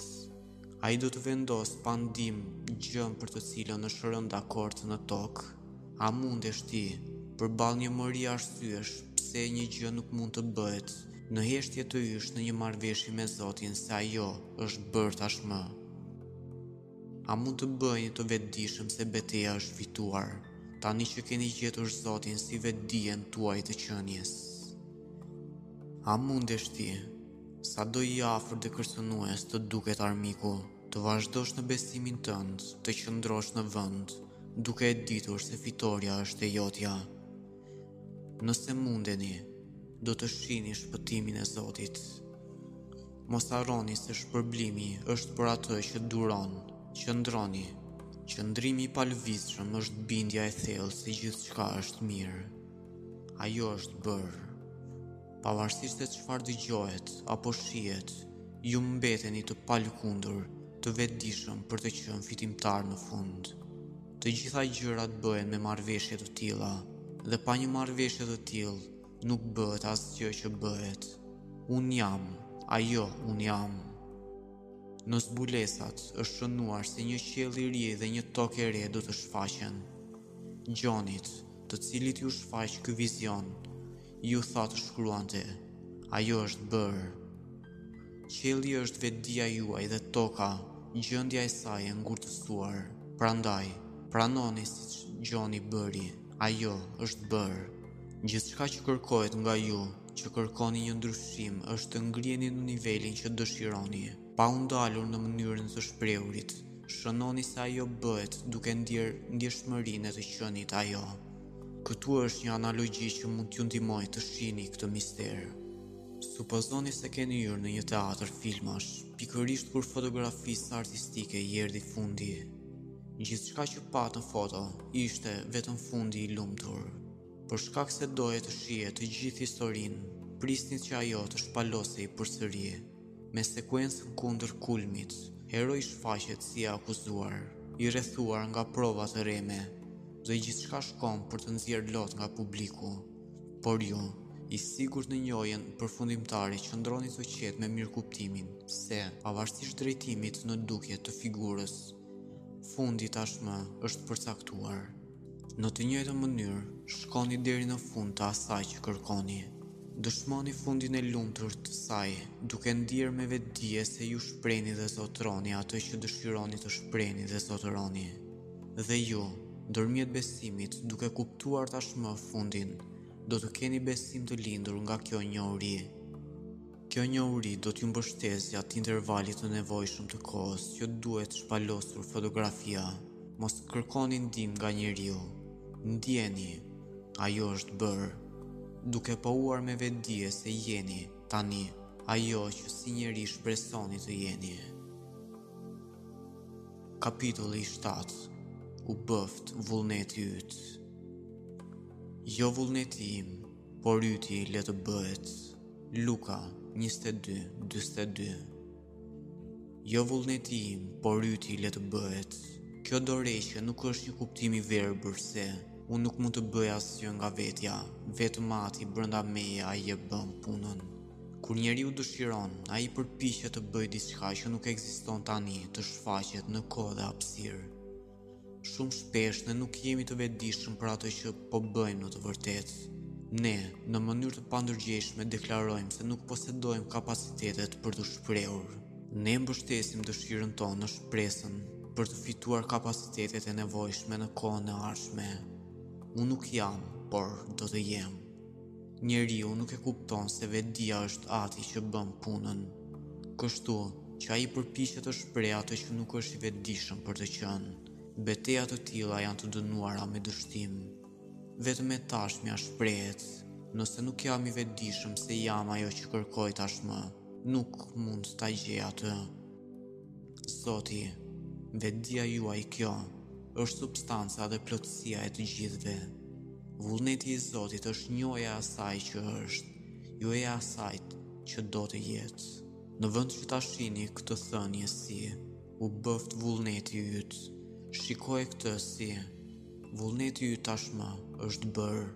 S1: Ai do të vendosë pa ndihmë gjënë për të cilën është rënë dakord në tokë. A mundesh ti përball një mori arsyesh pse një gjë nuk mund të bëhet në heshtje të hysh në një marrëveshje me Zotin se ajo është bërë tashmë. A mund të bëheni të vetëdijshëm se beteja është fituar, tani që keni gjetur Zotin si vetëdijen tuaj të qenies? A mundesh ti, sado i afërt dhe kërcënues të duket armiku, të vazhdosh në besimin tënd, të qëndrosh në vend, duke e ditur se fitorja është e jotja? Nëse mundeni, do të shihni shpëtimin e Zotit. Mos harroni se shpërblimi është për atë që duron, qëndroni, qëndrimi i palëvizshëm është bindja e thellë se gjithçka është mirë. Ajo është bërë. Pavarësisht se çfarë dëgjohet, apo shihet, ju mbeteni të palëkundur, të vetëdijshëm për të qenë fitimtarë në fund. Të gjitha gjërat bëhen me marrëveshje të tilla dhe pa një marrëveshje të tillë nuk bëhet asgjë që bëhet. Unë jam, ajo unë jam. Në zbulesat është shënuar se një qiell i ri dhe një tokë e re do të shfaqen. Gjonit, të cilit iu shfaq ky vizion, Iu tha të shkruante, ajo është bërë. Qielli është vetëdija juaj dhe toka, gjendja e saj e ngurtësuar. Prandaj, pranoni siç Gjoni bëri, ajo është bërë. Gjithçka që kërkohet nga ju, që kërkoni një ndryshim, është të ngriheni në nivelin që dëshironi, pa u ndalur në mënyrën e të shprehurit, shënoni se ajo bëhet duke ndier ndjeshmërinë e të qenit ajo. Këtu është një analogji që mund t'ju ndihmojë të shihni këtë mister. Supozoni se keni hyrë në një teatër filmash, pikërisht kur fotografisë artistike i erdhi fundi. Gjithçka që patë në foto ishte vetëm fundi i lumtur. Për shkak se doje të shihje të gjithë historinë, prisni që ajo të shpalosej përsëri. Me sekuencën kundër kulmit, heroi shfaqet si i akuzuar, i rrethuar nga prova të rreme dhe gjithçka shkon për të nxjerrë lot nga publiku. Por ju, i sigurt në njohjen përfundimtare qëndroni të qetë me mirëkuptimin se, pavarësisht drejtimit në dukje të figurës, fundi tashmë është përcaktuar. Në të njëjtën mënyrë, shkoni deri në fund të asaj që kërkoni. Dëshmoni fundin e lumtur të saj, duke ndier me vetëdije se ju shprehni dhe zotëroni atë që dëshironi të shprehni dhe zotëroni. Dhe ju, ndërmjet besimit, duke kuptuar tashmë fundin, do të keni besim të lindur nga kjo njohuri. Kjo njohuri do t'ju mbështesë gjatë intervalit të nevojshëm të kohës që duhet shpalosur fotografia. Mos kërkoni ndihmë nga njeriu. Ndjeni. Ajo është bërë. Duke pohuar me vetëdije se jeni, tani, ajo që si njeri shpresoni të jeni. Kapitulli 7 U bëftë vullneti yt. Jo vullneti im, por yti le të bëhet. Luka, 22, 22 Jo vullneti im, por yti le të bëhet. Kjo dorëheqje nuk është një kuptim i verbër se unë nuk mund të bëj asgjë nga vetja, vetëm ati brenda meje ai e bën punën. Kur njeriu dëshiron, ai përpiqet të bëjë diçka që nuk ekziston tani, të shfaqet në kohë dhe hapësirë. Shumë shpesh ne nuk jemi të vetëdijshëm për atë që po bëjmë në të vërtetë. Ne, në mënyrë të pandërgjegjshme, deklarojmë se nuk posedojmë kapacitetet për t'u shprehur. Ne mbështesim dëshirën tonë në shpresën për të fituar kapacitetet e nevojshme në kohën e ardhshme. Unë nuk jam, por do të jem. Njeriu nuk e kupton se vetëdija është ati që bën punën, kështu që ai përpiqet të shprehë atë që nuk është i vetëdijshëm për të qenë. Beteja të tilla janë të dënuara me dështim. Vetëm e tashmja shprehet, nëse nuk jam i vetëdijshëm se jam ajo që kërkoj tashmë, nuk mund ta gjej atë. Zoti, vetëdija juaj kjo është substanca dhe plotësia e të gjithëve. Vullneti i Zotit është njohja e asaj që është, jo e asaj që do të jetë. Në vend që ta shihni këtë thënie si, u bëftë vullneti yt, shikoje këtë si, vullneti yt tashmë është bërë,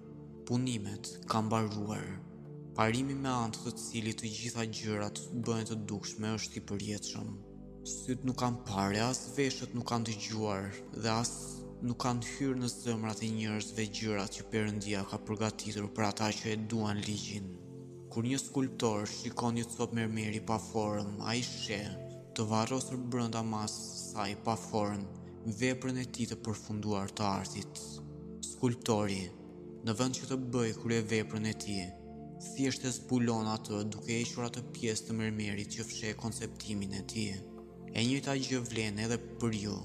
S1: punimet kanë mbaruar. Parimi me anë të të cilit të gjitha gjërat bëhen të dukshme është i përjetshëm. Sytë nuk kanë parë, as veshët nuk kanë dëgjuar dhe as nuk kanë hyrë në zemrat e njerëzve gjërat që Perëndia ka përgatitur për ata që e duan ligjin. Kur një skulptor shikon një copë mermeri pa formë, ai sheh, të varrosur brenda masës së saj pa formë, veprën e tij të përfunduar të artit. Skulptori Në vend që të bëjë kryeveprën e tij, thjesht e zbulon atë duke hequr atë pjesë të mermerit që fsheh konceptimin e tij. E njëjta gjë vlen edhe për ju.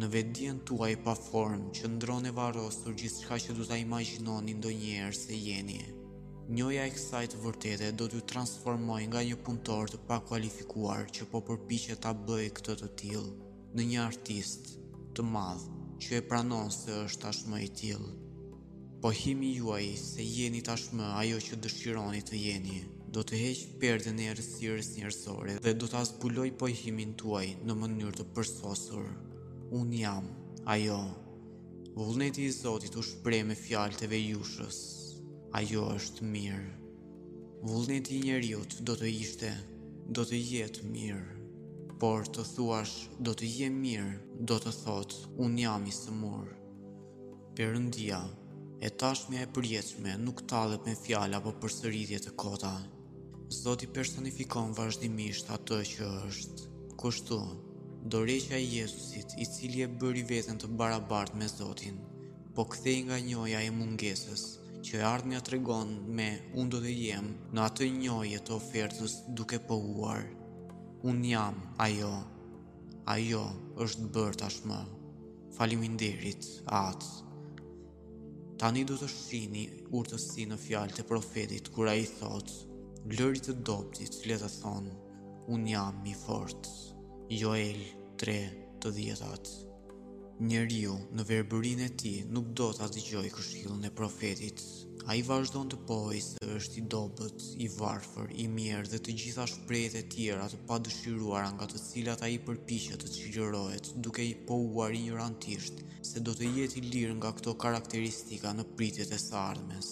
S1: Në vetëdijen tuaj pa formë qëndron e varrosur gjithçka që do ta imagjinoni ndonjëherë se jeni. Njohja e kësaj së vërtete do t'ju transformojë nga një punëtor të pakualifikuar që po përpiqet ta bëjë këtë të tillë, në një artist të madh që e pranon se është tashmë i tillë. Pohimi juaj se jeni tashmë ajo që dëshironi të jeni, do të heqë perden e errësirës njerëzore dhe do ta zbulojë pohimin tuaj në mënyrë të përsosur. Unë jam ajo. Vullneti i Zotit u shpreh me fjalët e vejushës. Ajo është mirë. Vullneti i njeriut do të ishte, do të jetë mirë. Por të thuash, do të jem mirë, do të thotë, unë jam i sëmurë. Perëndia, e tashmja e përjetshme, nuk tallet me fjalë apo përsëritje të kota. Zoti personifikon vazhdimisht atë që është. Kështu, dorëheqja e Jezusit, i cili e bëri veten të barabartë me Zotin, po kthej nga njohja e mungesës, që e ardhmja tregon me unë do të jem në atë njohje të ofertës duke pohuar. Unë jam ajo. Ajo është bërë tashmë. Faleminderit, Atë. Tani do të shihni urtësi në fjalët e profetit kur ai thotë: Lëri të dobëtit le të thonë, unë jam i fortë. Joel 3 të dhjetat. Njeriu, në verbërinë e tij, nuk do ta dëgjojë këshillën e profetit. Ai vazhdon të pohojë se është i dobët, i varfër, i mjerë dhe të gjitha shprehjet e tjera të padëshiruara nga të cilat ai përpiqet të çlirohet, duke pohuar injorantisht se do të jetë i lirë nga këto karakteristika në pritjet e së ardhmes.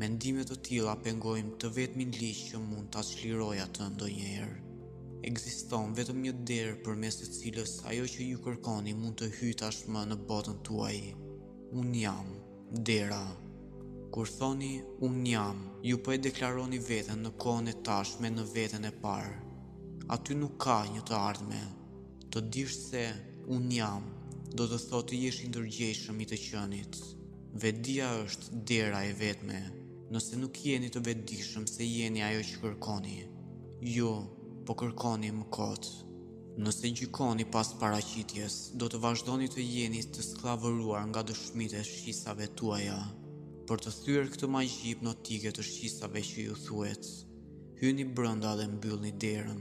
S1: Mendime të tilla pengojnë të vetmin ligj që mund ta çlirojë atë ndonjëherë. Ekziston vetëm një derë përmes së cilës ajo që ju kërkoni mund të hyjë tashmë në botën tuaj. Unë jam dera. Kur thoni unë jam, ju po e deklaroni veten në kohën e tashme në vetën e parë. Aty nuk ka një të ardhme. Të dish se unë jam, do të thotë të jesh i ndërgjegjshëm i të qenit. Vetëdija është dera e vetme. Nëse nuk jeni të vetëdijshëm se jeni ajo që kërkoni, ju po kërkoni më kot. Nëse gjykoni pas paraqitjes, do të vazhdoni të jeni të skllavëruar nga dëshmitë e shqisave tuaja. Për të thyer këtë magji hipnotike të shqisave që ju thuhet, hyni brenda dhe mbyllni derën.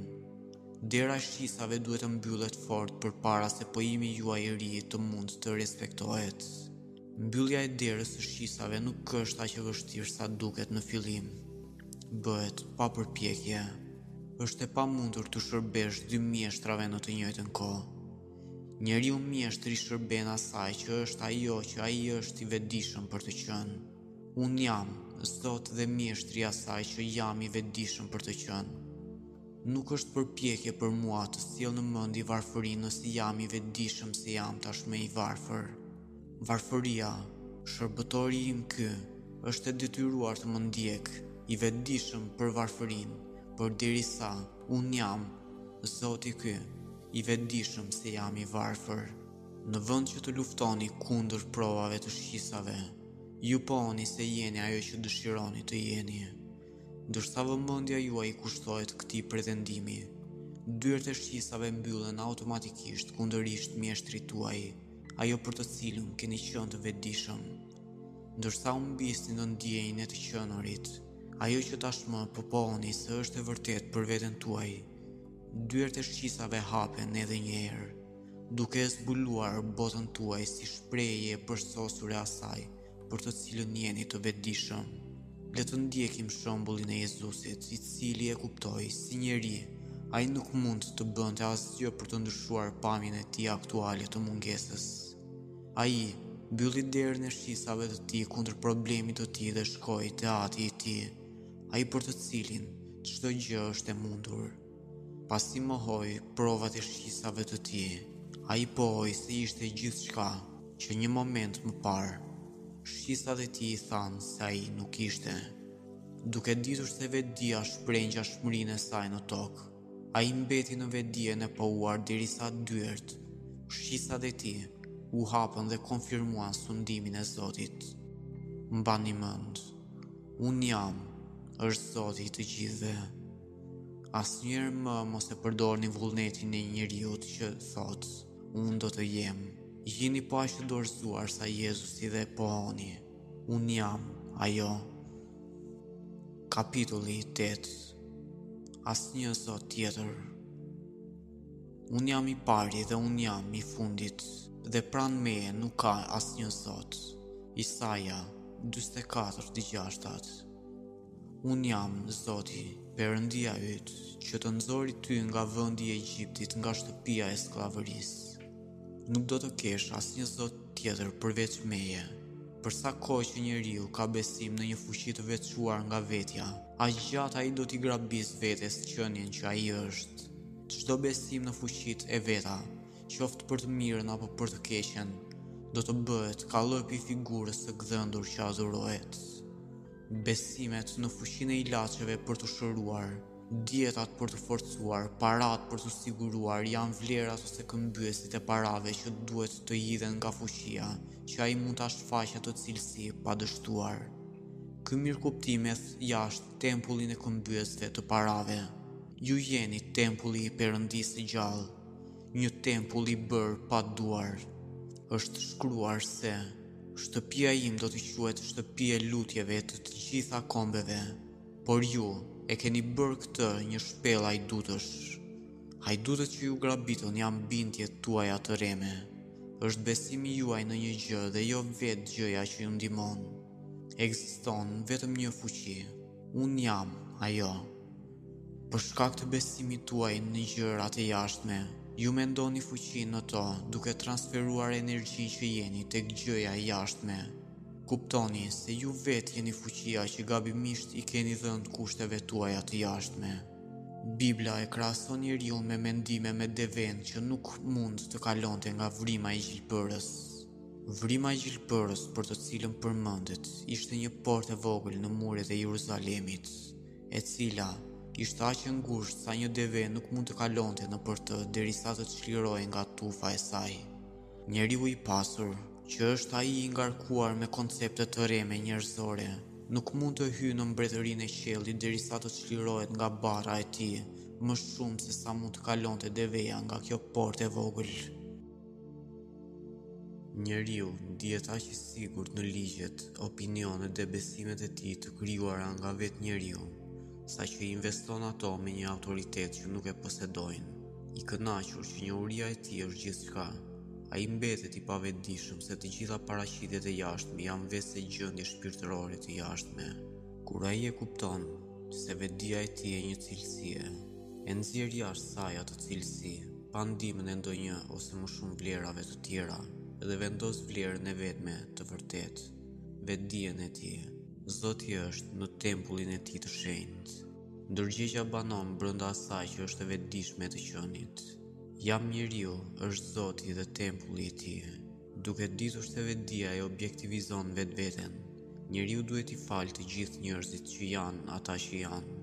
S1: Dera e shqisave duhet të mbyllet fort përpara se pohimi juaj i ri të mund të respektohet. Mbyllja e derës së shqisave nuk është aq e vështirë sa duket në fillim. Bëhet pa përpjekje. Është e pamundur t'u shërbesh dy mjeshtrave në të njëjtën kohë. Njeriu mjeshtri i shërben asaj që është ajo që ai është i vetëdijshëm për të qenë. Unë jam Zoti dhe mjeshtri i asaj që jam i vetëdijshëm për të qenë. Nuk është përpjekje për mua të sjell në mendje varfërinë nëse jam i vetëdijshëm se jam tashmë i varfër. Varfëria, shërbëtori im ky, është e detyruar të më ndjekë, i vetëdijshëm për varfërinë, përderisa unë jam, zoti ky, i vetëdijshëm se jam i varfër. Në vend që të luftoni kundër provave të shqisave, ju pohoni se jeni ajo që dëshironi të jeni. Ndërsa vëmendja juaj i kushtohet këtij pretendimi, dyert e shqisave mbyllen automatikisht kundër ish-mjeshtrit tuaj, ajo për të cilën keni qenë të vetëdijshëm. Ndërsa humbisni në ndjenjën e të qenurit, ajo që tashmë po pohoni se është e vërtetë për veten tuaj, dyert e shqisave hapen edhe një herë, duke zbuluar botën tuaj si shprehje e përsosur e asaj për të cilën jeni të vetëdijshëm. Le të ndjekim shembullin e Jezusit, i cili e kuptoi si njeri, ai nuk mund të bënte asgjë për të ndryshuar pamjen e tij aktuale të mungesës. Ai mbylli derën e shqisave të tij kundër problemit të tij dhe shkoi te Ati i tij, ai për të cilin, çdo gjë është e mundur. Pasi mohoi provat e shqisave të tij, ai pohoi se ishte gjithçka që një moment më parë shqisat e tij i thanë se ai nuk ishte. Duke ditur se vetëdija shpreh ngjashmërinë e saj në tokë, ai mbeti në vetëdijen e pohuar derisa dyert, shqisat e tij, u hapën dhe konfirmuan sundimin e Zotit. Mbani mend, Unë jam, është Zoti i të gjithëve. Asnjëherë më mos e përdorni vullnetin e njeriut që thotë, unë do të jem. Jini po aq të dorëzuar sa Jezusi dhe pohoni, unë jam ajo. Kapitulli 8 Asnjë zot tjetër. Unë jam i pari dhe unë jam i fundit, dhe pranë meje nuk ka asnjë zot. Isaia 44 e gjashta. Unë jam Zoti, Perëndia yt, që të nxori ty nga vendi i Egjiptit, nga shtëpia e skllavërisë. Nuk do të kesh asnjë zot tjetër përveç meje. Për sa kohë që njeriu ka besim në një fuqi të veçuar nga vetja, aq gjatë ai do t'i grabisë vetes qenien që ai është. Çdo besim në fuqitë e veta, qoftë për të mirën apo për të keqen, do të bëhet kallëpi i figurës së gdhendur që adhurohet. Besimet në fuqinë e ilaçeve për të shëruar, dietat për të forcuar, paratë për të siguruar janë vlerat ose këmbyesit e parave që duhet të hidhen nga fuqia, që ai mund ta shfaqë atë cilësi pa dështuar. Ky mirëkuptim hedh jashtë tempullin e këmbyesve të parave. Ju jeni tempulli i Perëndisë së gjallë, një tempull i bërë pa duar. Është shkruar se Shtëpia ime do të quhet shtëpi e lutjeve të të gjitha kombeve, por ju e keni bërë këtë një shpellë hajdutësh. Hajdutët që ju grabitën janë bindjet tuaja të rreme. Është besimi juaj në një gjë dhe jo vetë gjëja që ju ndihmon. Ekziston vetëm një fuqi. Unë jam ajo. Për shkak të besimit tuaj në gjërat e jashtme, ju mendoni fuqinë në to duke transferuar energjinë që jeni tek gjëja e jashtme. Kuptoni se ju vetë jeni fuqia që gabimisht i keni dhënë kushteve tuaja të jashtme. Bibla e krahason njeriun me mendime me devenë që nuk mund të kalonte nga vrima e gjilpërës. Vrima e gjilpërës për të cilën përmendet ishte një portë e vogël në muret e Jeruzalemit. e cila ishte aq e ngushtë sa një deve nuk mund të kalonte nëpër të derisa të çlirohej nga tufa e saj. Njeriu i pasur, që është ai i ngarkuar me koncepte të rreme njerëzore, nuk mund të hyjë në mbretërinë e qiellit derisa të çlirohet nga barra e tij, më shumë se sa mund të kalonte deveja nga kjo portë e vogël. Njeriu ndihet aq i sigurt në ligjet, opinionet dhe besimet e tij të krijuara nga vetë njeriu, saqë i investon ato me një autoritet që nuk e posedojnë. I kënaqur që njohuria e tij është gjithçka, ai mbetet i pavetëdijshëm se të gjitha paraqitjet e jashtme janë veçse gjendje shpirtërore të jashtme. Kur ai e kupton se vetëdija e tij e një cilësie, e nxjerr jashtë saj atë cilësi, pa ndihmën e ndonjë ose më shumë vlerave të tjera dhe vendos vlerën e vetme të vërtetë, vetëdijen e tij. Zoti është në tempullin e tij të shenjtë. Ndërgjegja banon brenda asaj që është e vetëdijshme të qenit. Jam njeriu, është Zoti dhe tempulli i tij. Duke ditur se vetëdija e objektivizon vetveten, njeriu duhet t'i falë të gjithë njerëzit që janë ata që janë.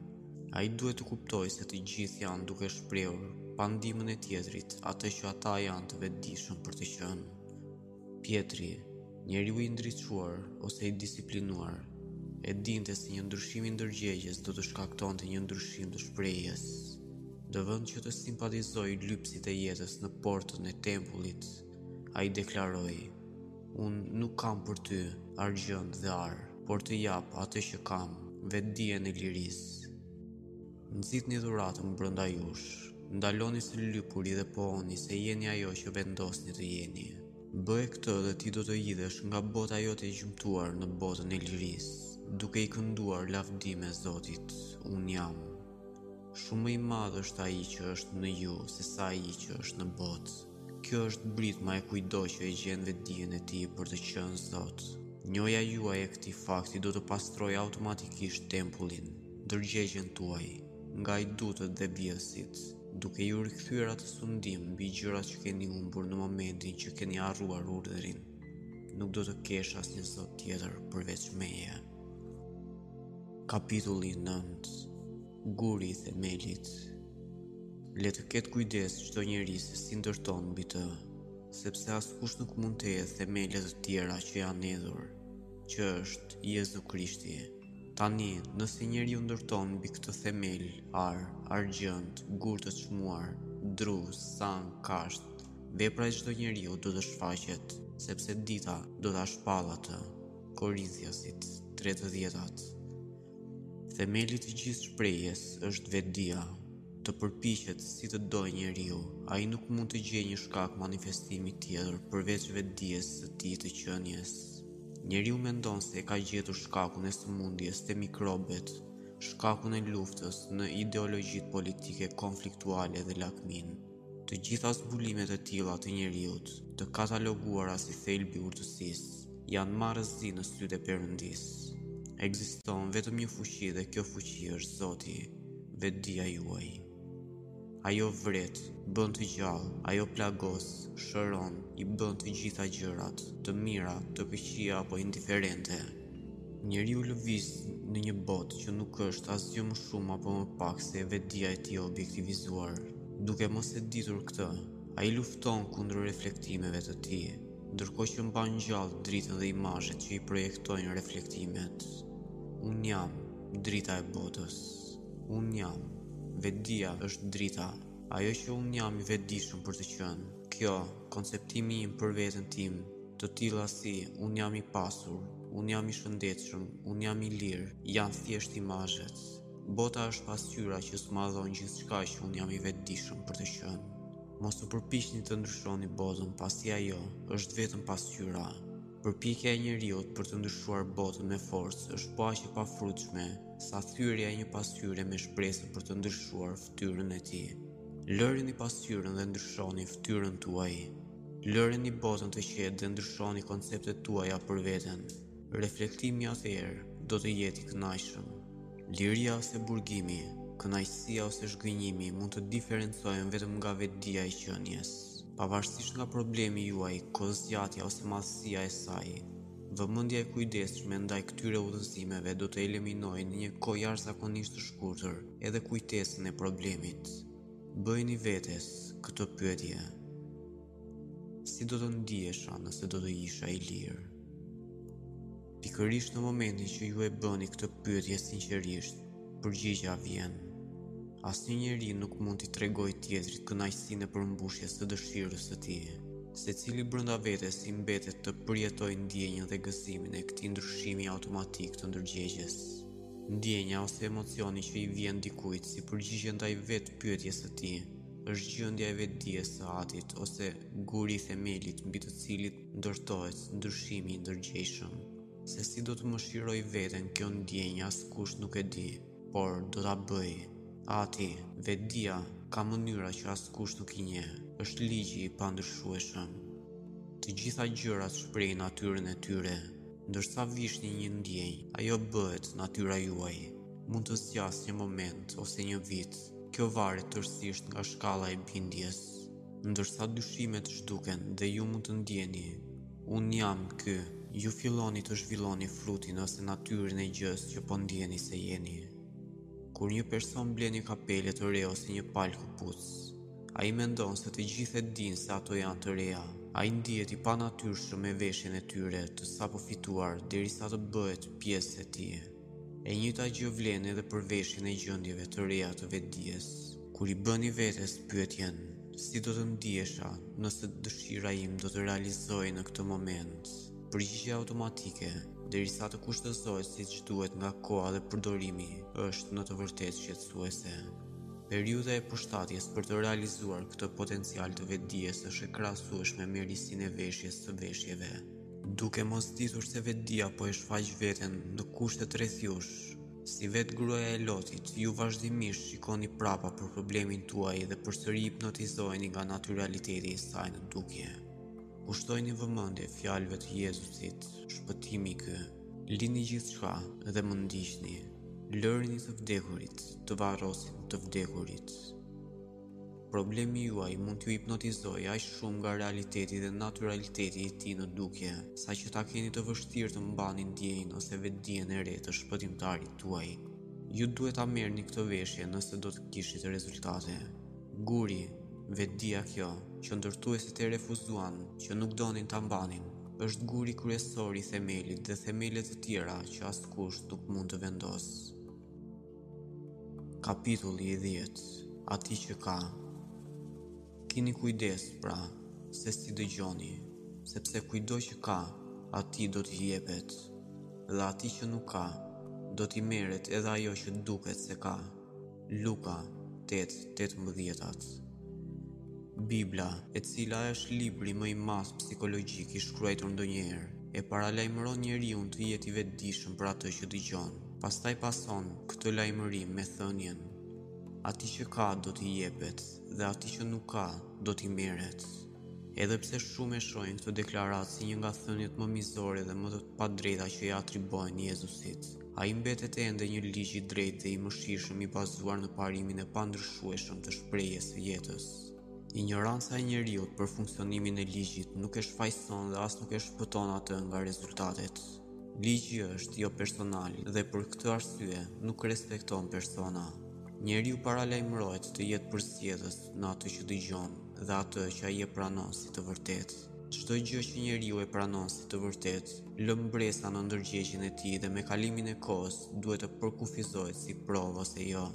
S1: Ai duhet të kuptojë se të gjithë janë duke shprehur, pa ndihmën e tjetrit, atë që ata janë të vetëdijshëm për të qenë. Pjetri, njeriu i ndriçuar ose i disiplinuar, e dinte se një ndryshim i ndërgjegjes do të shkaktonte një ndryshim të shprehjes. Në vend që të simpatizojë lypësit e jetës në portën e tempullit, Ai deklaroi, Unë nuk kam për ty argjend dhe ar, por të jap atë që kam, vetëdijen e lirisë. Nxitni dhuratën brenda jush, ndaloni së lypuri dhe pohoni se jeni ajo që vendosni të jeni. Bëje këtë dhe ti do të hidhesh nga bota jote e gjymtuar në botën e lirisë, duke i kënduar lavdime Zotit, unë jam. Shumë më i madh është ai që është në ju se sa ai që është në botë. Kjo është britma e kujtdo që e gjen vetëdijen e tij për të qenë zot. Njohja juaj e këtij fakti do të pastrojë automatikisht tempullin, ndërgjegjen tuaj, nga hajdutët dhe bijësit, duke ju rikthyer atë sundim mbi gjërat që keni humbur në momentin që keni harruar urdhrin. Nuk do të kesh asnjë zot tjetër përveç meje. Kapitulli 9 Guri i themelit. Le të ketë kujdes çdo njeri se si ndërton mbi të, sepse askush nuk mund të hedhë themele të tjera që janë hedhur, që është Jezu Krishti. Tani, nëse njeriu ndërton mbi këtë themel, ar, argjend, gurë të çmuar, dru, sanë, kashtë, vepra e çdo njeriu do të shfaqet, sepse dita do ta shpallë atë, Korinthiasit, 3 të djetat. Themeli i gjithë shprehjes është vetëdija. Të përpiqet si të dojë njeriu, ai nuk mund të gjejë një shkak manifestimi tjetër përveç vetëdijes së tij të qenies. Njeriu mendon se e ka gjetur shkakun e sëmundjes te mikrobet, shkakun e luftës në ideologjitë politike konfliktuale dhe lakminë. Të gjitha zbulimet e tilla të njeriut, të kataloguara si thelbi i urtësisë, janë marrëzi në sytë e Perëndisë. Ekziston vetëm një fuqi dhe kjo fuqi është Zoti, vetëdija juaj. Ajo vret, bën të gjallë, ajo plagos, shëron, i bën të gjitha gjërat, të mira, të këqija apo indiferente. Njeriu lëviz në një botë që nuk është asgjë më shumë apo më pak se vetëdija e tij e objektivizuar. Duke mos e ditur këtë, ai lufton kundër reflektimeve të tij, ndërkohë që mban gjallë dritën dhe imazhet që i projektojnë reflektimet. Unë jam drita e botës. Unë jam. Vetëdija është drita. Ajo që unë jam i vetëdijshëm për të qenë. Kjo, konceptimi im për veten time, të tilla si unë jam i pasur, unë jam i shëndetshëm, unë jam i lirë, janë thjesht imazhet. Bota është pasqyra që zmadhon gjithçka që unë jam i vetëdijshëm për të qenë. Mos u përpiqni të ndryshoni botën, pasi ajo është vetëm pasqyra. Përpjekja e njeriut për të ndryshuar botën me forcë është po aq e pafrutshme sa thyerja e një pasqyre me shpresën për të ndryshuar fytyrën e tij. Lëreni pasqyrën dhe ndryshoni fytyrën tuaj. Lëreni botën të qetë dhe ndryshoni konceptet tuaja për veten. Reflektimi atëherë do të jetë i kënaqshëm. Liria ose burgimi, kënaqësia ose zhgënjimi mund të diferencohen vetëm nga vetëdija e qenies. Pavarësisht nga problemi juaj, kohëzgjatja ose madhësia e saj, Vëmendja e kujdesshme ndaj këtyre udhëzimeve do të eliminojë në një kohë jashtëzakonisht të shkurtër edhe kujtesën e problemit. Bëjini vetes këtë pyetje, Si do të ndihesha nëse do të isha i lirë? Pikërisht në momentin që ju e bëni këtë pyetje sinqerisht, Përgjigja vjen. Asnjë njeri nuk mund t'i tregojë tjetrit kënaqësinë e përmbushjes së dëshirës së tij. Secili brenda vetes i mbetet të përjetojë ndjenjën dhe gëzimin e këtij ndryshimi automatik të ndërgjegjes. Ndjenja ose emocioni që i vjen dikujt si përgjigje ndaj vetë pyetjes së tij, është gjendja e vetëdijes së atit ose guri i themelit mbi të cilin ndërtohet ndryshimi i ndërgjegjshëm. Se si do të mishërojë veten kjo ndjenjë askush nuk e di, por do ta bëjë. Ati, vetëdija, ka mënyra që askush nuk i njeh, është ligji i pandryshueshëm. Të gjitha gjërat shprehin natyrën e tyre. Ndërsa vishni një ndjenjë, ajo bëhet natyra juaj. Mund të zgjasë një moment ose një vit, kjo varet tërësisht nga shkalla e bindjes. Ndërsa dyshimet zhduken dhe ju mund të ndieni, unë jam ky, ju filloni të zhvilloni frutin ose natyrën e gjësë që po ndieni se jeni. Kur një person blen një kapele të re ose një palë këpucë, ai mendon se të gjithë e dinë se ato janë të reja, ai ndihet i panatyrshëm me veshjen e tyre të sapofituar derisa të bëhet pjesë e tij. E njëta gjë vlen edhe për veshjen e gjendjeve të reja të vetëdijes. Kur i bëni vetes pyetjen, si do të ndihesha nëse dëshira ime do të realizohej në këtë moment, përgjigja automatike, derisa të kushtëzohet siç duhet nga koha dhe përdorimi, është në të vërtetë shqetësuese. Periudha e përshtatjes për të realizuar këtë potencial të vetëdijes është e krahasueshme me risinë e veshjes së veshjeve. Duke mos ditur se vetëdija po e shfaq veten në kushtet rreth jush, Si vetë gruaja e Lotit, ju vazhdimisht shikoni prapa për problemin tuaj dhe përsëri hipnotizoheni nga natyraliteti i saj në dukje. Kushtojni vëmendje fjalëve të Jezusit, shpëtimi ky. Lini gjithçka dhe më ndiqni. Lërini të vdekurit të varrosin të vdekurit. Problemi juaj mund t'ju hipnotizojë aq shumë nga realiteti dhe natyraliteti i tij në dukje, saqë ta keni të vështirë të mbani ndjenjën ose vetëdijen e re të shpëtimtarit tuaj. Ju duhet ta merrni këtë veshje nëse do të kishit rezultate. Guri, Vetëdija kjo, që ndërtuesit e refuzuan, që nuk donin ta mbanin, është guri kryesor i themelit dhe themele të tjera që askush nuk mund të vendosë. Kapitulli i dhjetë Atij që ka Kini kujdes pra se si dëgjoni, sepse kujtdo që ka, atij do t'i jepet, dhe atij që nuk ka, do t'i merret edhe ajo që duket se ka. Luka 8:18. Bibla, e cila është libri më i madh psikologjik i shkruar ndonjëherë, e paralajmëron njeriun të jetë i vetëdijshëm për atë që dëgjon. Pastaj pason këtë lajmërim me thënien, Atij që ka do t'i jepet dhe atij që nuk ka do t'i merret. Edhe pse shumë e shohin këtë deklaratë si një nga thëniet më mizore dhe më të padrejta që i atribuohen Jezusit, ai mbetet ende një ligj i drejtë dhe i mëshirshëm i bazuar në parimin e pandryshueshëm të shprehjes së jetës. Injoranca e njeriut për funksionimin e ligjit nuk e shfajëson dhe as nuk e shpëton atë nga rezultatet. Ligji është jopersonal dhe për këtë arsye nuk respekton persona. Njeriu paralajmërohet të jetë përzgjedhës në atë që dëgjon dhe atë që ai e pranon si të vërtetë. Çdo gjë që njeriu e pranon si të vërtetë, lë mbresa në ndërgjegjen e tij dhe me kalimin e kohës duhet të përkufizohet si provë ose jo.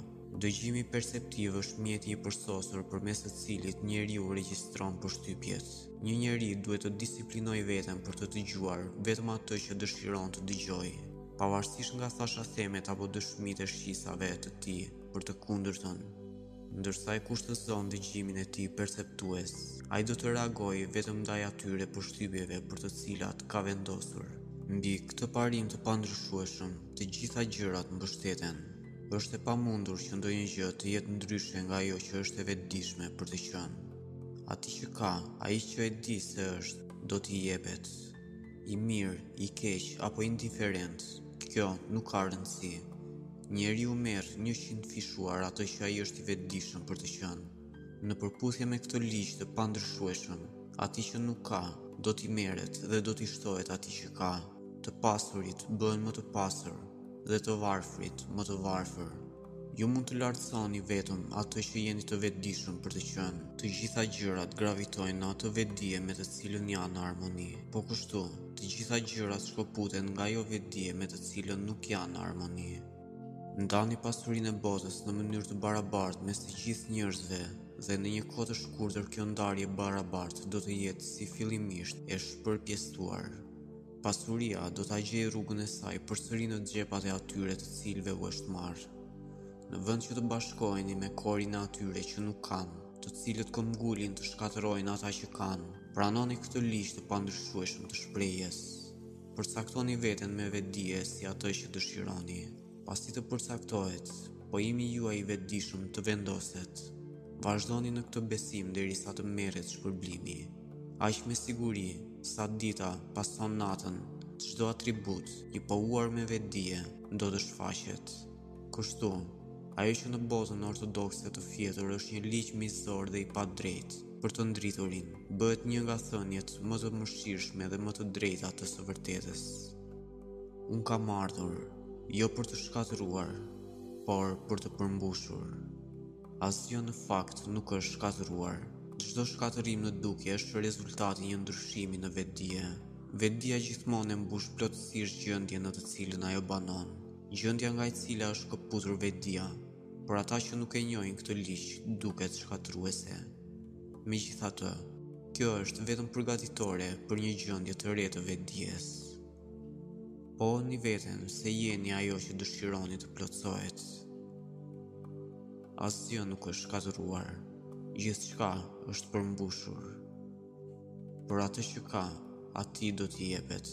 S1: Dëgjimi perceptiv është mjeti i përsosur përmes të cilit njeriu regjistron përshtypjet. Një njeri duhet të disiplinojë veten për të dëgjuar vetëm atë që dëshiron të dëgjojë, pavarësisht nga thashathemet apo dëshmitë e shqisave të tij për të kundërtën. Ndërsa e kushtëzon dëgjimin e tij perceptues, ai do të reagojë vetëm ndaj atyre përshtypjeve për të cilat ka vendosur. Mbi këtë parim të pandryshueshëm, të gjitha gjërat mbështeten. Është e pamundur që ndonjë gjë të jetë ndryshe nga ajo që është e vetëdijshme për të qenë. Atij që ka, ai që e di se është, do t'i jepet. I mirë, i keq apo indiferent, kjo nuk ka rëndësi. Njeriu merr 100-fishuar atë që ai është i vetëdijshëm për të qenë. Në përputhje me këtë ligj të pandryshueshëm, atij që nuk ka, do t'i merret dhe do t'i shtohet atij që ka. Të pasurit bëhen më të pasur dhe të varfrit më të varfër. Ju mund të lartësoni vetëm atë që jeni të vetëdijshëm për të qenë. Të gjitha gjërat gravitojnë në atë vetëdije me të cilën janë në harmoni. Po kështu, të gjitha gjërat shkëputen nga ajo vetëdije me të cilën nuk janë në harmoni. Ndani pasurinë e botës në mënyrë të barabartë mes të gjithë njerëzve dhe në një kohë të shkurtër kjo ndarje e barabartë do të jetë si fillimisht e shpërpjestuar. Pasuria do ta gjejë rrugën e saj përsëri në xhepat e atyre të cilëve u është marrë. Në vend që të bashkoheni me korin e atyre që nuk kanë, të cilët këmbëngulin të shkatërrojnë ata që kanë, pranoni këtë ligj të pandryshueshëm të shprehjes. Përcaktoni veten me vetëdije si atë që dëshironi. Pasi të përcaktohet, pohimi juaj i vetëdijshëm të vendoset. Vazhdoni në këtë besim derisa të merret shpërblimi. Aq me siguri, sa dita pason natën, çdo atribut i pohuar me vetëdije do të shfaqet. Kështu, ajo që në botën ortodokse të fjetur është një ligj mizor dhe i padrejtë për të ndriturin, bëhet një nga thëniet më të mëshirshme dhe më të drejta të së vërtetës. Unë kam ardhur, jo për të shkatërruar, por për të përmbushur. Asgjë në fakt nuk është shkatërruar. Çdo shkatërrim në dukje është rezultati i një ndryshimi në vetëdije. Vetëdija gjithmonë e mbush plotësisht gjendjen në të cilën ajo banon. Gjendja nga e cila shkëputet vetëdija, për ata që nuk e njohin këtë ligj duket shkatërruese. Megjithatë, kjo është vetëm përgatitore për një gjendje të re të vetëdijes. Pohoni veten se jeni ajo që dëshironi të plotësohet. Asgjë nuk është shkatërruar, gjithçka është përmbushur. Për atë që ka, atij do t'i jepet.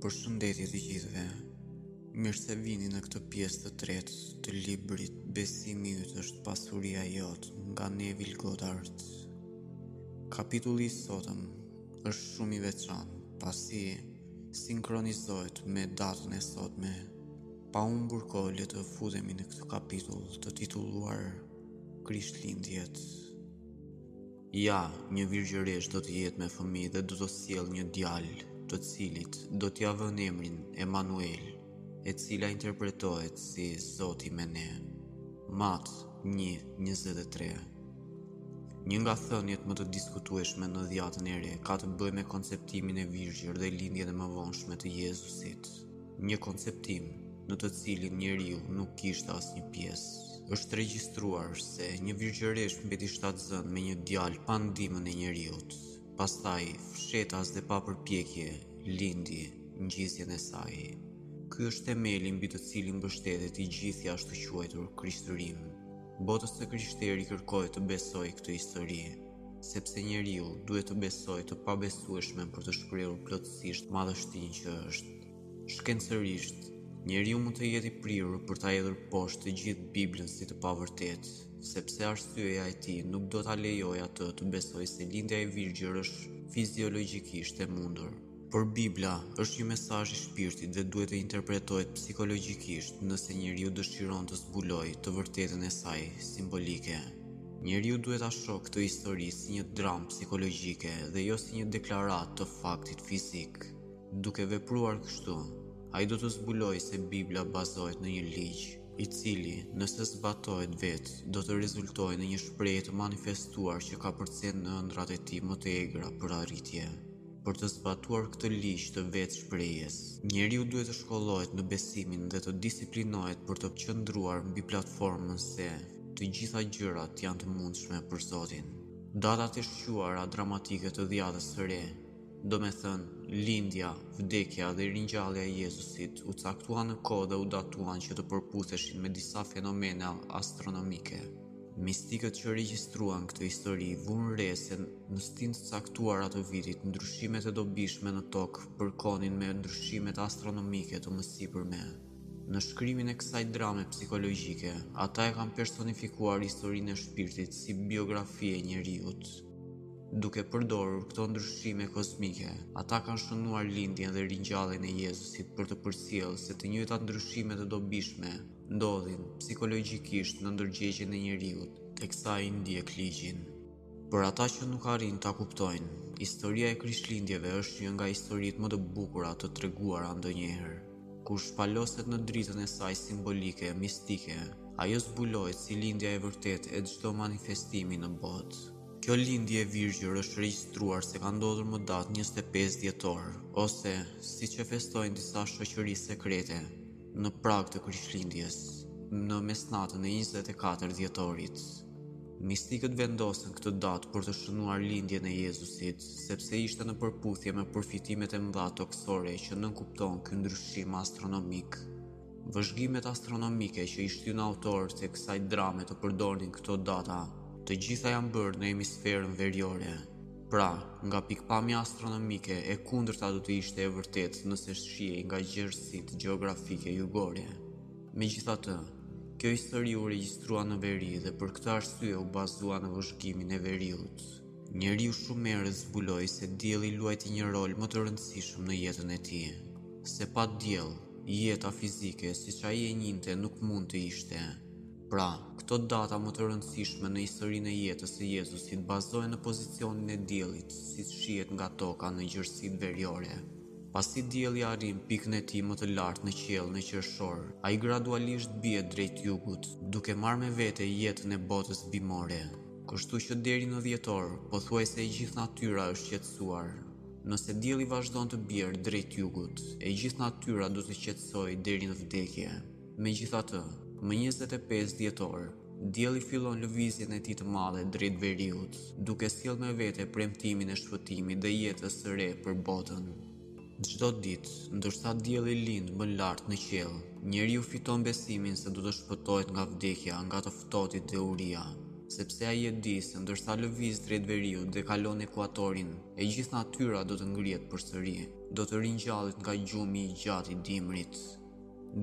S1: Përshëndetje të gjithëve, mirë se vini në këtë pjesë të tretë të librit Besimi yt është pasuria jote nga Neville Goddard. Kapitulli i sotëm është shumë i veçantë, pasi sinkronizohet me datën e sotme. Pa humbur kohë le të futemi në këtë kapitull të titulluar Krishtlindjet. Ja, një virgjëreshë do të jetë me fëmijë dhe do të sjellë një djalë, të cilit do t'ia vënë emrin Emanuel, e cila interpretohet si Zoti me ne. Mat 1:23. Një nga thëniet më të diskutueshme në Dhiatën e Re ka të bëjë me konceptimin e virgjër dhe lindjen e mëvonshme të Jezusit. Një konceptim në të cilin njeriu nuk kishte asnjë pjesë. Është regjistruar se një virgjëreshë mbeti shtatzënë me një djalë pa ndihmën e njeriut. Pastaj, fshehtas dhe pa përpjekje, lindi ngjizjen e saj. Ky është themeli mbi të cilin mbështetet i gjithë i ashtuquajtur krishterim. Botës së krishterë i kërkohet të besojë këtë histori. Sepse njeriu duhet të besojë të pabesueshmen për të shprehur plotësisht madhështinë që është. Shkencërisht, njeriu mund të jetë i prirur për ta hedhur poshtë të gjithë Biblën si të pavërtetë, sepse arsyeja e tij nuk do ta lejojë atë të besojë se lindja e virgjër është fiziologjikisht e mundur. Por Bibla është një mesazh i shpirtit dhe duhet të interpretohet psikologjikisht nëse njeriu dëshiron të zbulojë të vërtetën e saj simbolike. Njeriu duhet ta shohë këtë histori si një dramë psikologjike dhe jo si një deklaratë të faktit fizik. Duke vepruar kështu, ai do të zbulojë se Bibla bazohet në një ligj, i cili, nëse zbatohet vetë, do të rezultojë në një shprehje të manifestuar që kapërcen ëndrrat e tij më të egra për arritje. Për të zbatuar këtë ligj të vetëshprehjes, njeriu duhet të shkollohet në besimin dhe të disiplinohet për të qëndruar mbi platformën se të gjitha gjërat janë të mundshme për Zotin. Datat e shquara dramatike të Dhiatës së Re, domethënë lindja, vdekja dhe ringjallja e Jezusit, u caktuan në kohë dhe u datuan që të përputheshin me disa fenomena astronomike. Mistikët që regjistruan këtë histori vunë re se në stinë të caktuara të vitit ndryshimet e dobishme në Tokë përkonin me ndryshimet astronomike të mësipërme. Në shkrimin e kësaj drame psikologjike, ata e kanë personifikuar historinë e shpirtit si biografi e njeriut. Duke përdorur këto ndryshime kozmike, ata kanë shënuar lindjen dhe ringjalljen e Jezusit për të përcjellë se të njëjtat ndryshime të dobishme ndodhin psikologjikisht në ndërgjegjen e njeriut, teksa ai ndjek ligjin. Për ata që nuk arrijnë ta kuptojnë, historia e Krishtlindjeve është një nga historitë më të bukura të treguara ndonjëherë. Kur shpaloset në dritën e saj simbolike, mistike, ajo zbulohet si lindja e vërtetë e çdo manifestimi në botë. Kjo lindje e virgjër është regjistruar se ka ndodhur më datë njëzet e pesë dhjetor, ose, siç e festojnë disa shoqëri sekrete, në prag të Krishtlindjes, në mesnatën e 24 dhjetorit. Mistikët vendosën këtë datë për të shënuar lindjen e Jezusit, sepse ishte në përputhje me përfitimet e mëdha tokësore që nënkupton ky ndryshim astronomik. Vëzhgimet astronomike që i shtynë autorët e kësaj drame të përdornin këto data, të gjitha janë bërë në hemisferën veriore. Pra, nga pikëpamja astronomike, e kundërta do të ishte e vërtetë nëse shihej nga gjerësitë gjeografike jugore. Megjithatë, kjo histori u regjistrua në veri dhe për këtë arsye u bazua në vëzhgimin e veriut. Njeriu shumë herët zbuloi se dielli luajti një rol më të rëndësishëm në jetën e tij. Se pa diell, jeta fizike, siç ai e njihte, nuk mund të ishte. Pra, këto data më të rëndësishme në historinë e jetës së Jezusit bazohen në pozicionin e diellit siç shihet nga toka në gjerësitë veriore. Pasi dielli arrin pikën e tij më të lartë në qiell në qershor, ai gradualisht bie drejt jugut, duke marrë me vete jetën e botës bimore. Kështu që deri në dhjetor, pothuajse e gjithë natyra është qetësuar. Nëse dielli vazhdon të bjerë drejt jugut, e gjithë natyra do të qetësohej deri në vdekje. Megjithatë, më njëzet e pesë dhjetor, dielli fillon lëvizjen e tij të madhe drejt veriut, duke sjellë me vete premtimin e shpëtimit dhe jetës së re për botën. Çdo ditë, ndërsa dielli lind më lart në qiell, njeriu fiton besimin se do të shpëtohet nga vdekja, nga të ftohtit dhe uria, sepse ai e di se ndërsa lëviz drejt veriut dhe kalon ekuatorin, e gjithë natyra do të ngrihet përsëri, do të ringjallet nga gjumi i gjatë i dimrit.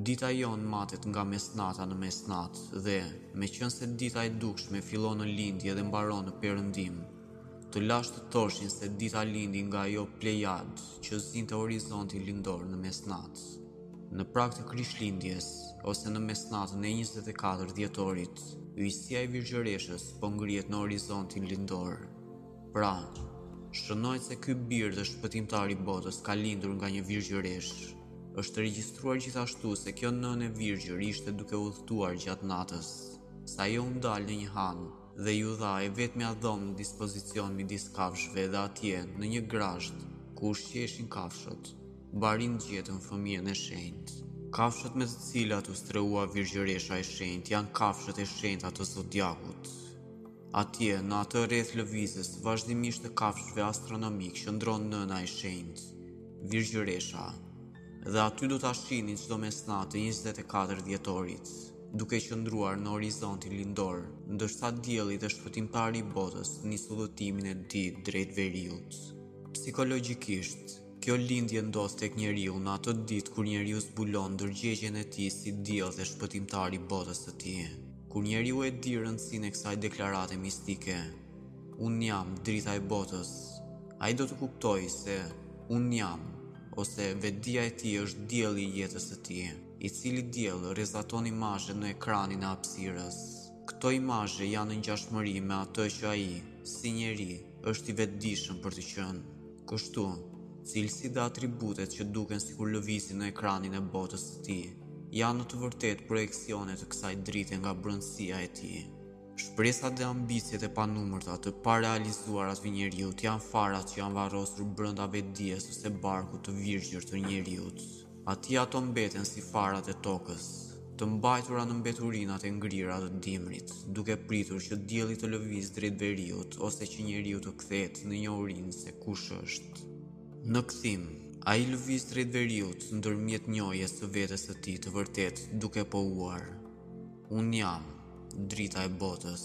S1: Dita jonë matet nga mesnata në mesnatë dhe, meqenëse dita e dukshme fillon në lindje dhe mbaron në perëndim, të lashtët thoshin se dita lindi nga ajo plejadë që zinte horizontin lindor në mesnatë. Në prag të Krishtlindjes, ose në mesnatën e 24 dhjetorit, yjësia e Virgjëreshës po ngrihet në horizontin lindor. Pra, shënohet se ky bir dhe shpëtimtar i botës ka lindur nga një virgjëreshë. Është regjistruar gjithashtu se kjo nënë e virgjër ishte duke udhëtuar gjatë natës, se ajo u ndal në një han dhe iu dha e vetmja dhomë në dispozicion midis kafshëve dhe atje, në një grazhd, ku ushqeheshin kafshët, barinjtë gjetën fëmijën e shenjtë. Kafshët me të cilat u strehua virgjëresha e shenjtë janë kafshët e shenjta të zodiakut. Atje, në atë rreth lëvizës, vazhdimisht, të kafshëve astronomikë, qëndron Nëna e Shenjtë, Virgjëresha, dhe aty do ta shihni çdo mesnatë të njëzet e katër dhjetorit, duke qëndruar në horizontin lindor, ndërsa dielli dhe shpëtimtari i botës nis udhëtimin e tij drejt veriut. Psikologjikisht, Kjo lindje ndodh tek njeriu në atë ditë kur njeriu zbulon ndërgjegjen e tij si diell dhe shpëtimtar i botës së tij. Kur njeriu e di rëndësinë e kësaj deklarate mistike, Unë jam drita e botës, ai do të kuptojë se Unë jam ose vetëdija e tij është dielli i jetës së tij, i cili diell rrezaton imazhe në ekranin e hapësirës. Këto imazhe janë në ngjashmëri me atë që ai, si njeri, është i vetëdijshëm për të qenë. Kështu, cilësitë dhe atributet që duken sikur lëvizin në ekranin e botës së tij, janë në të vërtetë projeksione të kësaj drite nga brendësia e tij. Shpresat dhe ambiciet e panumërta të parealizuara të njeriut janë farat që janë varrosur brenda vetëdijes ose barkut të virgjër të njeriut. Atje ato mbeten si farat e tokës, të mbajtura në mbeturinat e ngrira të dimrit, duke pritur që dielli të lëvizë drejt veriut ose që njeriu të kthehet në njohurinë se kush është. Në kthim, ai lëviz drejt veriut ndërmjet njohjes së vetes së tij të vërtetë, duke pohuar, Unë jam drita e botës.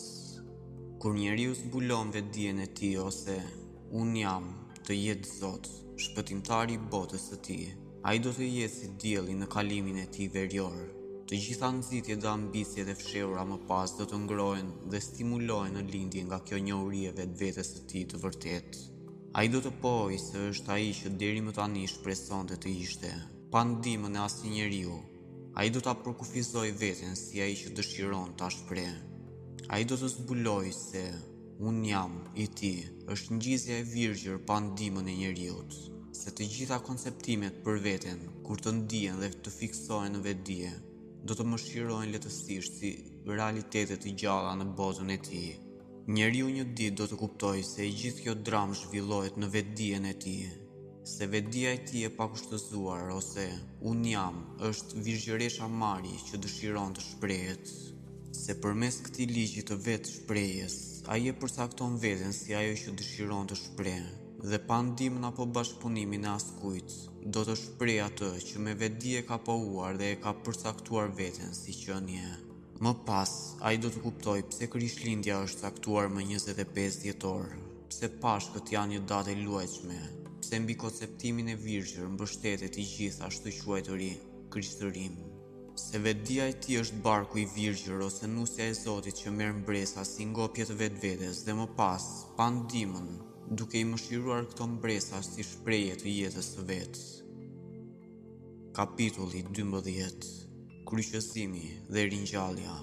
S1: Kur njeriu zbulon vetëdijen e tij ose Unë jam, të jetë Zot, shpëtimtari i botës së tij. Ai do të jetë si dielli në kalimin e tij verior. Të gjitha nxitjet dhe ambiciet e fshehura më pas do të ngrohen dhe stimulohen në lindje nga kjo njohuri e vetvetes së tij të vërtetë. Ai do të pohojë se është ai që deri më tani shpresonte të ishte. Pa ndihmën e asnjë njeriu, ai do ta përkufizojë veten si ai që dëshiron ta shprehë. Ai do të zbulojë se Unë jam, i tij, është ngjizja e virgjër pa ndihmën e njeriut, se të gjitha konceptimet për veten, kur të ndihen dhe të fiksohen në vetëdije, do të mishërohen lehtësisht si realitete të gjalla në botën e tij. Njeriu një ditë do të kuptojë se e gjithë kjo dramë zhvillohet në vetëdijen e tij. Se vetëdija e tij e pakushtëzuar ose unë jam është virgjëresha Mari që dëshiron të shprehet se përmes këtij ligji të vetëshprehjes, ai e përcakton veten si ajo që dëshiron të shprehë dhe pa ndihmën apo bashkëpunimin e askujt, do të shprehë atë që me vetëdije e ka pohuar dhe e ka përcaktuar veten si qenie. Më pas, ai do të kuptojë pse Krishtlindja është caktuar më njëzet e pesë dhjetor. Pse Pashkët janë një datë e luajtshme? Pse mbi konceptimin e virgjër mbështetet i gjithë i ashtuquajturi krishtërim? Se vetëdija e tij është barku i virgjër ose nusja e Zotit që merr mbresa si ngopje të vetvetes dhe më pas, pa ndihmën, duke i mëshiruar këto mbresa si shprehje të jetës së vet. Kapitulli dymbëdhjetë, Kryqëzimi dhe Ringjallja.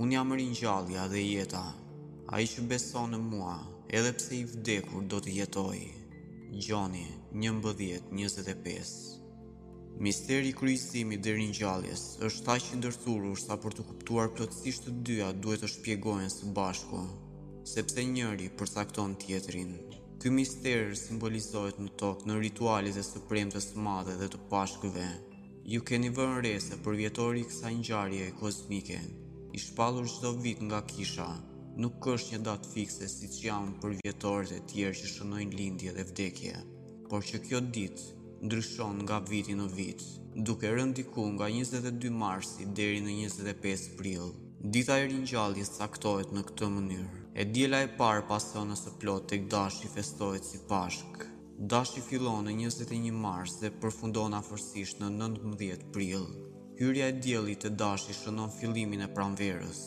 S1: Unë jam ringjallja dhe jeta. Ai që beson në mua, edhe pse i vdekur do të jetojë. Gjoni 11:25. Misteri i kryqëzimit dhe ringjalljes është aq i ndërthurur sa për t'u kuptuar plotësisht të dyja duhet të shpjegohen së bashku, sepse njëri përcakton tjetrin. Ky mister simbolizohet në tokë në ritualet e së Premtes së Madhe dhe të Pashkëve. Ju keni vënë re se përvjetori i kësaj ngjarjeje kozmike, i shpallur çdo vit nga Kisha, nuk është një datë fikse siç janë përvjetorët e tjerë që shënojnë lindje dhe vdekje, por që kjo ditë ndryshon nga viti në vit, duke rënë diku nga njëzet e dy marsi deri në njëzet e pesë prill. Dita e ringjalljes caktohet në këtë mënyrë, E diela e parë pas hënës së plotë tek dashi festohet si Pashkë. Dashi fillon në njëzet e një mars dhe përfundon afërsisht në nëntëmbëdhjetë prill. Hyrja e diellit te Dashi shënon fillimin e pranverës.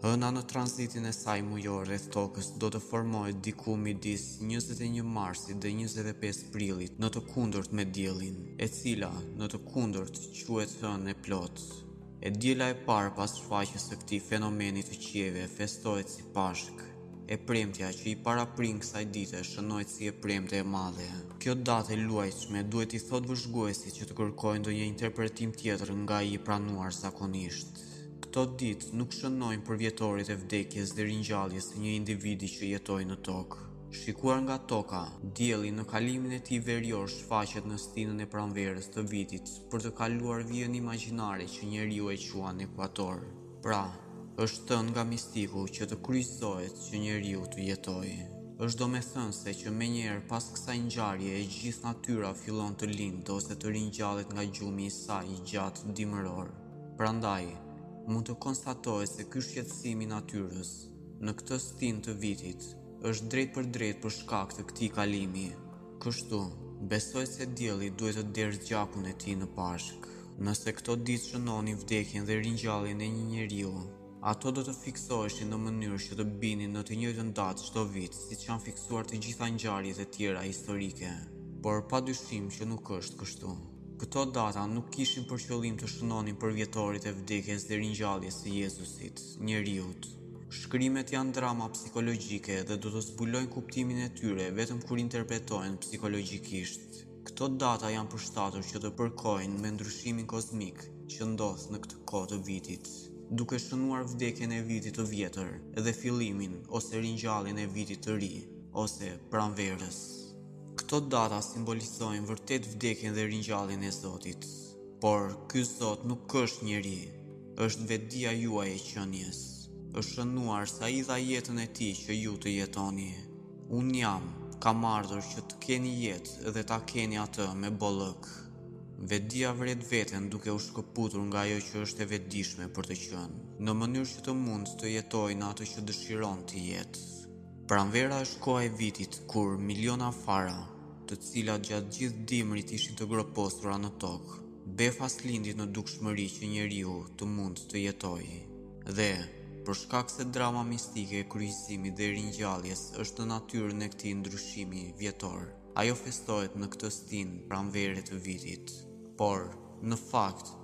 S1: Hëna në tranzitin e saj mujor rreth Tokës do të formohet diku midis njëzet e një marsit dhe njëzet e pesë prillit në të kundërt me Diellin, e cila, në të kundërt, quhet hënë e plotë. E diela e parë pas shfaqjes së këtij fenomeni të qiejve festohet si Pashkë. E premtja që i paraprin kësaj dite shënohet si e premte e madhe. Kjo datë e luajtshme duhet t'i thotë vëzhguesit që të kërkojë ndonjë interpretim tjetër nga ai i pranuar zakonisht. Këto ditë nuk shënojnë përvjetoret e vdekjes dhe ringjalljes së një individi që jetoi në Tokë. Shikuar nga Toka, Dielli në kalimin e tij verior shfaqet në stinën e pranverës të vitit për të kaluar vijën imagjinare që njeriu e quan Ekuator. Pra, është thënë nga mistikët që të kryqëzohet që njeriu të jetojë. Është domethënëse që menjëherë pas kësaj ngjarje e gjithë natyra fillon të lindë ose të ringjallet nga gjumi i saj i gjatë dimëror. Prandaj, mund të konstatohet se ky shqetësim i natyrës në këtë stinë të vitit është drejtpërdrejt për shkak të këtij kalimi. Kështu, besohet se dielli duhet të derdhë gjakun e tij në Pashkë. Nëse këto ditë shënonin vdekjen dhe ringjalljen e një njeriu, ato do të fiksoheshin në mënyrë që të binin në të njëjtën datë çdo vit, siç janë fiksuar të gjitha ngjarjet e tjera historike. Por pa dyshim që nuk është kështu. Këto data nuk kishin për qëllim të shënonin përvjetorët e vdekjes dhe ringjalljes së Jezusit, njeriut. Shkrimet janë drama psikologjike dhe do të zbulojnë kuptimin e tyre vetëm kur interpretohen psikologjikisht. Këto data janë përshtatur që të përkojnë me ndryshimin kozmik që ndodh në këtë kohë të vitit, duke shënuar vdekjen e vitit të vjetër dhe fillimin ose ringjalljen e vitit të ri ose pranverës. Këto data simbolizojnë vërtet vdekjen dhe ringjalljen e Zotit. Por ky Zot nuk është njeri, është vetëdija juaj e qenies. Është shënuar se ai dha jetën e tij që ju të jetoni. Unë jam, kam ardhur që të keni jetë dhe ta keni atë me bollëk. Vetëdija vret veten duke u shkëputur nga ajo që është e vetëdijshme për të qenë, në mënyrë që të mund të jetojë në atë që dëshiron të jetë. Pranvera është koha e vitit kur miliona fara, të cilat gjatë gjithë dimrit ishin të groposura në tokë, befas lindin në dukshmëri që njeriu të mund të jetojë. Dhe, për shkak se drama mistike e kryqëzimit dhe ringjalljes është në natyrën e këtij ndryshimi vjetor, ajo festohet në këtë stinë pranvere të vitit. Por, në fakt,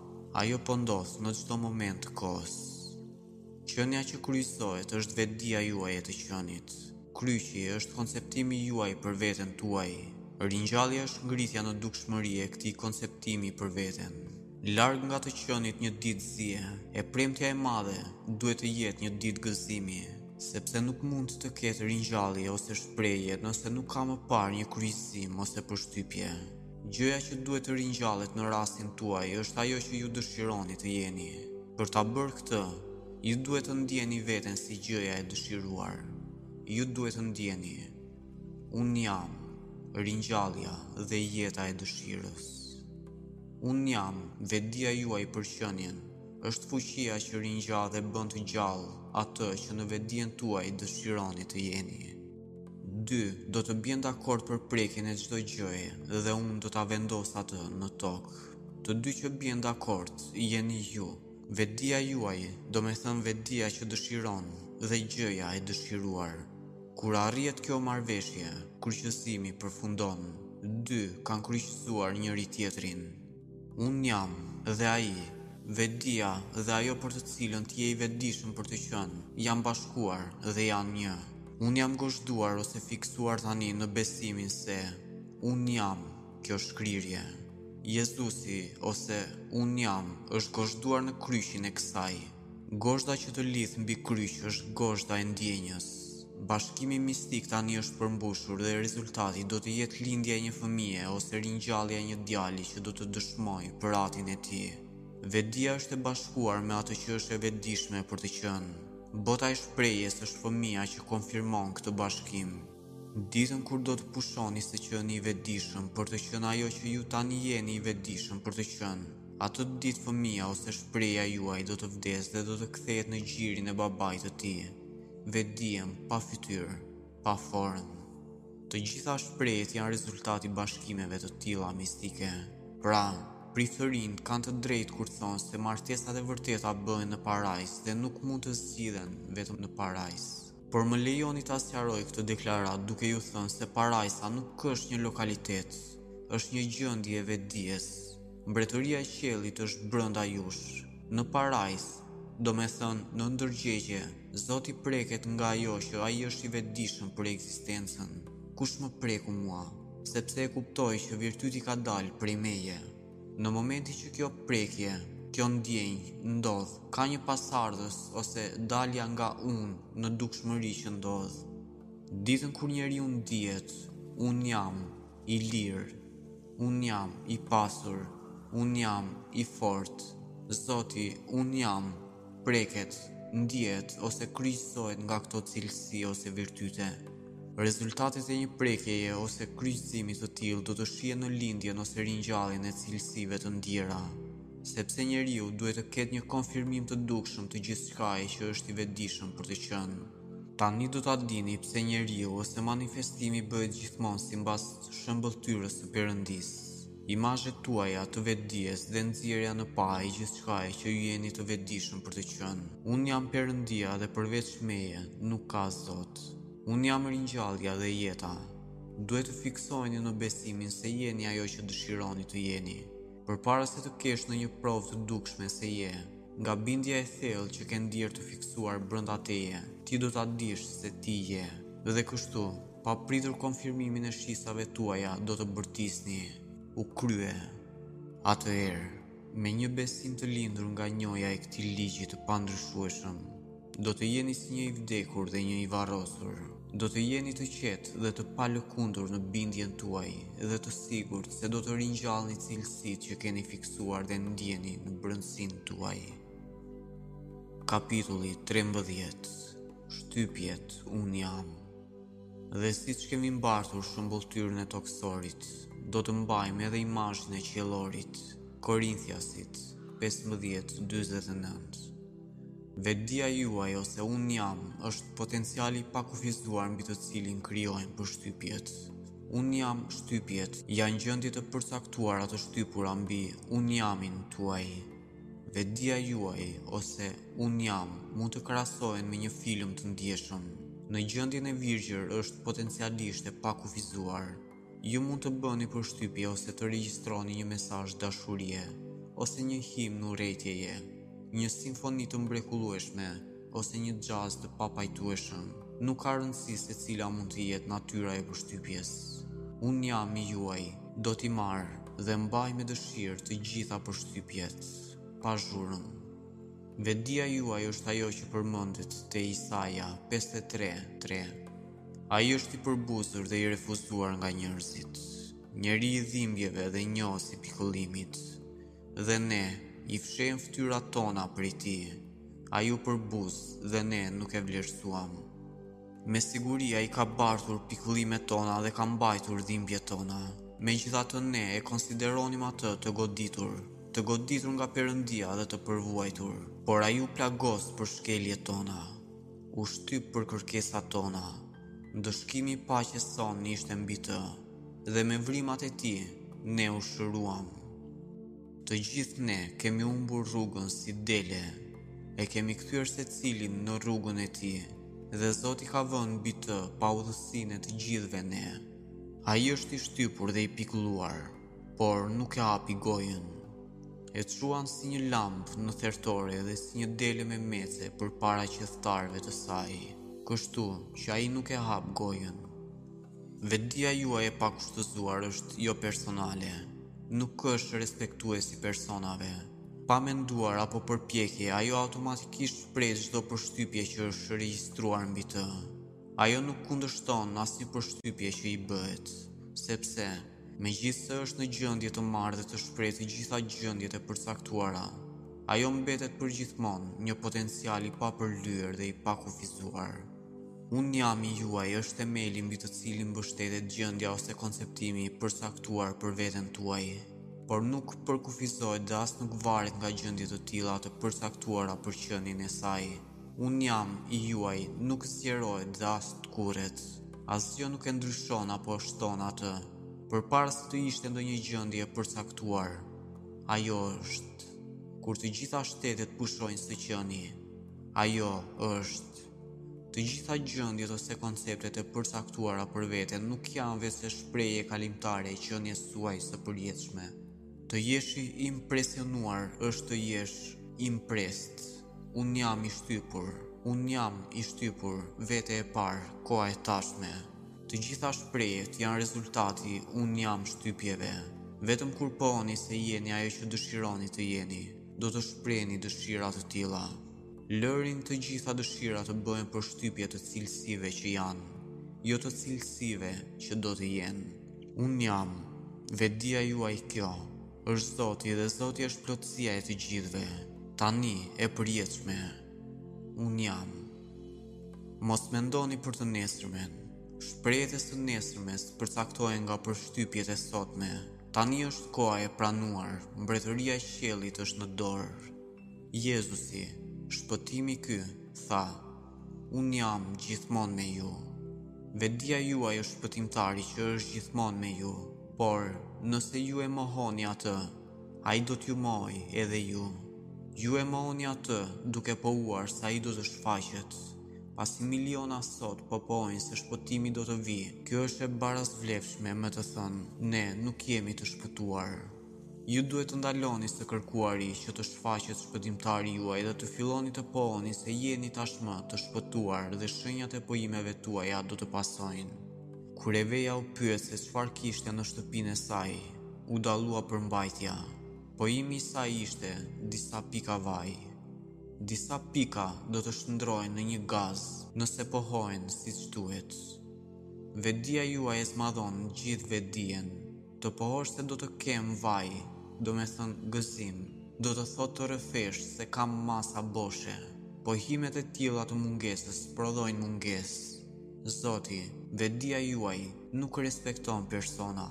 S1: ajo po ndodh në çdo moment të kohës. Qenia që kryqëzohet është vetëdija juaj e të qenit. Kryqi është konceptimi juaj për veten tuaj. Ringjallja është ngritja në dukshmëri e këtij konceptimi për veten. Larg nga të qenit një ditë zie, e premtja e madhe duhet të jetë një ditë gëzimi, sepse nuk mund të ketë ringjallje ose shprehje nëse nuk ka më parë një kryqëzim ose përshtypje. Gjëja që duhet të ringjallet në rastin tuaj është ajo që ju dëshironi të jeni. Për ta bërë këtë, ju duhet të ndieni veten si gjëja e dëshiruar. Ju duhet të ndieni. Unë jam ringjallja dhe jeta e dëshirës. Unë jam vetëdija juaj për qenien, është fuqia që ringjall dhe bën të gjallë atë që në vetëdijen tuaj dëshironi të jeni. Dy do të bien dakord për prekjen e çdo gjëje dhe unë do ta vendos atë në tokë. Të dy që bien dakord jeni ju. Vetëdija juaj domethënë vetëdija që dëshiron dhe gjëja e dëshiruar. Kur arrihet kjo marrëveshje, kryqëzimi përfundon. Dy kanë kryqëzuar njëri-tjetrin. Unë jam dhe ai, vetëdija dhe ajo për të cilën ti je i vetëdijshëm për të qenë, janë bashkuar dhe janë një. Unë jam gozhduar ose fiksuar tani në besimin se Unë jam, kjo shkrirje. Jezusi, ose Unë jam, është gozhduar në kryqin e kësaj. Gozhda që të lidh mbi kryq është gozhda e ndjenjës. Bashkimi mistik tani është përmbushur dhe rezultati do të jetë lindja e një fëmije ose ringjallja e një djali që do të dëshmojë për atin e tij. Vetëdija është e bashkuar me atë që është e vetëdijshme për të qenë. Bota e shprehjes është fëmija që konfirmon këtë bashkim. Ditën kur do të pushoni së qeni i vetëdijshëm për të qenë ajo që ju tani jeni i vetëdijshëm për të qenë. Atë ditë fëmija ose shprehja juaj do të vdesë dhe do të kthehet në gjirin e babait të tij, vetëdijen, pa fytyrë, pa formë. Të gjitha shprehjet janë rezultat i bashkimeve të tilla mistike. Pra, priftërinjtë kanë të drejtë kur thonë se martesat e vërteta bëhen në parajsë dhe nuk mund të zgjidhen vetëm në parajsë. Por më lejoni ta sqaroj këtë deklaratë duke ju thënë se Parajsa nuk është një lokalitet, është një gjendje e vetëdijes. Mbretëria e Qiellit është brenda jush. Në Parajsë, domethënë në ndërgjegje, Zoti preket nga ajo që Ai është i vetëdijshëm për ekzistencën. Kush më preku mua? Sepse e kuptoj që virtyti ka dalë prej meje. Në momentin që kjo prekje, kjo ndjenjë ndodh, ka një pasardhës ose dalja nga unë në dukshmëri që ndodh. Ditën kur njeriu ndihet, unë jam i lirë, unë jam i pasur, unë jam i fortë, Zoti, unë jam preket, ndihet ose kryqëzohet nga këto cilësi ose virtyte. Rezultatet e një prekjeje ose kryqëzimi të tillë do të shihen në lindjen ose ringjalljen e cilësive të ndiera, sepse njeriu duhet të ketë një konfirmim të dukshëm të gjithçkaje që është i vetëdijshëm për të qenë. Tani do ta dini pse njeriu ose manifestimi bëhet gjithmonë simbas shëmbëlltyrës së Perëndisë. Imazhet tuaja të vetëdijes dhe nxjerrja në pah e gjithçka që ju jeni të vetëdijshëm për të qenë. Unë jam Perëndia dhe përveç meje nuk ka zot. Unë jam ringjallja dhe jeta. Duhet të fiksoheni në besimin se jeni ajo që dëshironi të jeni. Përpara se të kesh ndonjë provë të dukshme se je, nga bindja e thellë që ke ndjerë të fiksuar brenda teje, ti do ta dish se ti je. Dhe kështu, Pa pritur konfirmimin e shqisave tuaja do të bërtisni, u krye. Atëherë, me një besim të lindur nga njohja e këtij ligji të pandryshueshëm, do të jeni si një i vdekur dhe një i varrosur. Do të jeni të qetë dhe të palëkundur në bindjen tuaj dhe të sigurt se do të ringjallni cilësitë që keni fiksuar dhe ndjeni në brendësinë tuaj. Kapitulli 13. Shtypjet, unë jam. Dhe siç kemi mbartur shëmbulltyrën e tokësorit, do të mbajmë edhe imazhin e qiellorit, Korinthiasit, pesëmbëdhjetë, dyzet e nëntë. Vetëdija juaj ose unë jam është potenciali i pakufizuar mbi të cilin krijojnë përshtypjet. Unë jam shtypjet, janë gjendje të përcaktuara të shtypura mbi unë jamin tuaj. Vetëdija juaj ose Unë jam mund të krahasohen me një film të ndjeshëm. Në gjendjen e virgjër është potencialisht e pakufizuar. Ju mund të bëni përshtypje ose të regjistroni një mesazh dashurie ose një himn urrejtjeje, një simfoni të mrekullueshme. ose një xhaz të papajtueshëm, nuk ka rëndësi se cila mund të jetë natyra e përshtypjes, unë jam i juaj, do t'i marrë dhe mbajë me dëshirë të gjitha përshtypjet, pa zhurmë. Vetëdija juaj është ajo që përmendet te Isaia pesëdhjetë e tre, tre. Ai është i përbuzur dhe i refuzuar nga njerëzit, njeri i dhimbjeve dhe njohës i pikëllimit. Dhe ne i fshehmë ftyrat tona prej tij. Ai u përbuz dhe ne nuk e vlerësuam. Me siguri ai ka bartur pikëllimet tona dhe ka mbajtur dhimbjet tona. Megjithatë ne e konsideronim atë të goditur, të goditur nga Perëndia dhe të përvuajtur. Por ai u plagos për shkeljet tona, u shtyp për kërkesat tona. Ndëshkimi i paqes sonë ishte mbi të. Dhe me vrimat e tij ne u shëruam. Të gjithë ne kemi humbur rrugën si dele, e kemi kthyer secilin në rrugën e tij, dhe Zoti ka vënë mbi të paudhësinë e të gjithëve ne. Ai është i shtypur dhe i pikëlluar, por nuk e hapi gojën. E çuan si një lampë në thertore dhe si një dele memece përpara qethtarëve të saj, kështu që ai nuk e hap gojën. Vetëdija juaj e pakushtëzuar është jopersonale, nuk është respektues i personave. Pa menduar apo përpjekje, ajo automatikisht shpreh çdo përshtypje që është regjistruar mbi të. Ajo nuk kundërshton asnjë përshtypje që i bëhet, sepse, megjithëse është në gjendje të marrë dhe të shprehë të gjitha gjendjet e përcaktuara, ajo mbetet përgjithmonë një potencial i papërlyer dhe i pakufizuar. Unë jam i juaj është themeli mbi të cilin mbështetet gjendja ose konceptimi i përcaktuar për veten tuaj, por nuk përkufizohet dhe as nuk varet nga gjendje të tilla të përcaktuara për qenien e saj. Unë jam i juaj nuk zgjerohet dhe as tkurret. Asgjë nuk e ndryshon apo shton atë, përpara se të ishte ndonjë gjendje e përcaktuar. Ajo është. Kur të gjitha shtetet pushojnë së qenë. Ajo është. Të gjitha gjendjet ose konceptet e përcaktuara për veten nuk janë veçse shprehje kalimtare e qenies suaj së përjetshme. Të jesh i impresionuar është të jesh impressed. Unë jam i shtypur. Unë jam i shtypur, veta e parë, koha e tashme. Të gjitha shprehjet janë rezultat i unë jam shtypjeve. Vetëm kur pohoni se jeni ajo që dëshironi të jeni, do të shprehni dëshira të tilla. Lërini të gjitha dëshirat të bëhen përshtypje të cilësive që janë, jo të cilësive që do të jenë. Unë jam, vetëdija juaj kjo, është Zoti dhe Zoti është plotësia e të gjithëve, tani e përjetshme. Unë jam. Mos mendoni për të nesërmen. Shprehjet e së nesërmes përcaktohen nga përshtypjet e sotme. Tani është koha e pranuar, mbretëria e qiellit është në dorë. Jezusi, shpëtimi ky, tha, Unë jam gjithmonë me ju. Vetëdija juaj është shpëtimtari që është gjithmonë me ju, por nëse ju e mohoni atë, ai do t'ju mohojë edhe ju. Ju e mohoni atë duke pohuar se ai do të shfaqet, pasi miliona sot po pohojnë se shpëtimi do të vijë. Kjo është e barazvlefshme me të thënë, ne nuk jemi të shpëtuar. Ju duhet të ndaloni së kërkuari që të shfaqet shpëtimtari juaj dhe të filloni të pohoni se jeni tashmë të shpëtuar dhe shenjat e pohimeve tuaja do të pasojnë. Kur e veja u pyet se çfarë kishte në shtëpinë e saj, u dallua përmbajtja. Pohimi i saj ishte disa pika vaj. Disa pika do të shndërrohen në një gaz nëse pohohen siç duhet. Vetëdija juaj e zmadhon gjithë vetëdijen. Të pohosh se do të kem vaj, domethënë gëzim, do të thotë të rrëfesh se kam masa boshe. Pohimet e tilla të mungesës prodhojnë mungesë. Zoti, vetëdija juaj nuk respekton persona.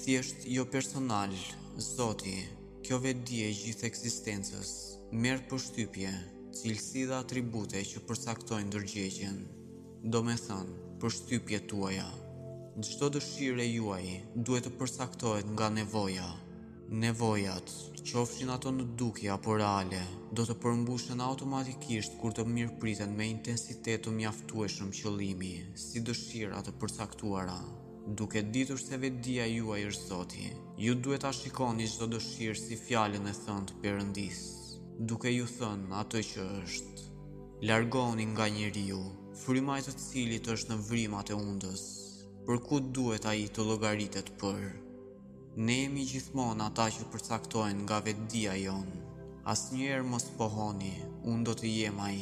S1: Thjesht jo personal, Zoti, kjo vetëdije e gjithë ekzistencës merr përshtypje, cilësi dhe atribute që përcaktojnë ndërgjegjen. Domethënë, përshtypjet tuaja, çdo dëshirë e juaj duhet të përcaktohet nga nevoja. Nevojat, qofshin ato në dukje apo reale, do të përmbushen automatikisht kur të mirëpriten me intensitet të mjaftueshëm qëllimi, si dëshira të përcaktuara. Duke ditur se vetëdija juaj është Zoti, ju duhet ta shikoni çdo dëshirë si fjalën e thënë të Perëndisë, duke ju thënë atë që është. Largohuni nga njeriu, fryma e të cilit është në vrimat e hundës, për ku duhet ai të llogaritet për. Ne jemi gjithmonë ata që përcaktojnë nga vetëdija jonë. Asnjëherë mos pohoni, unë do të jem ai.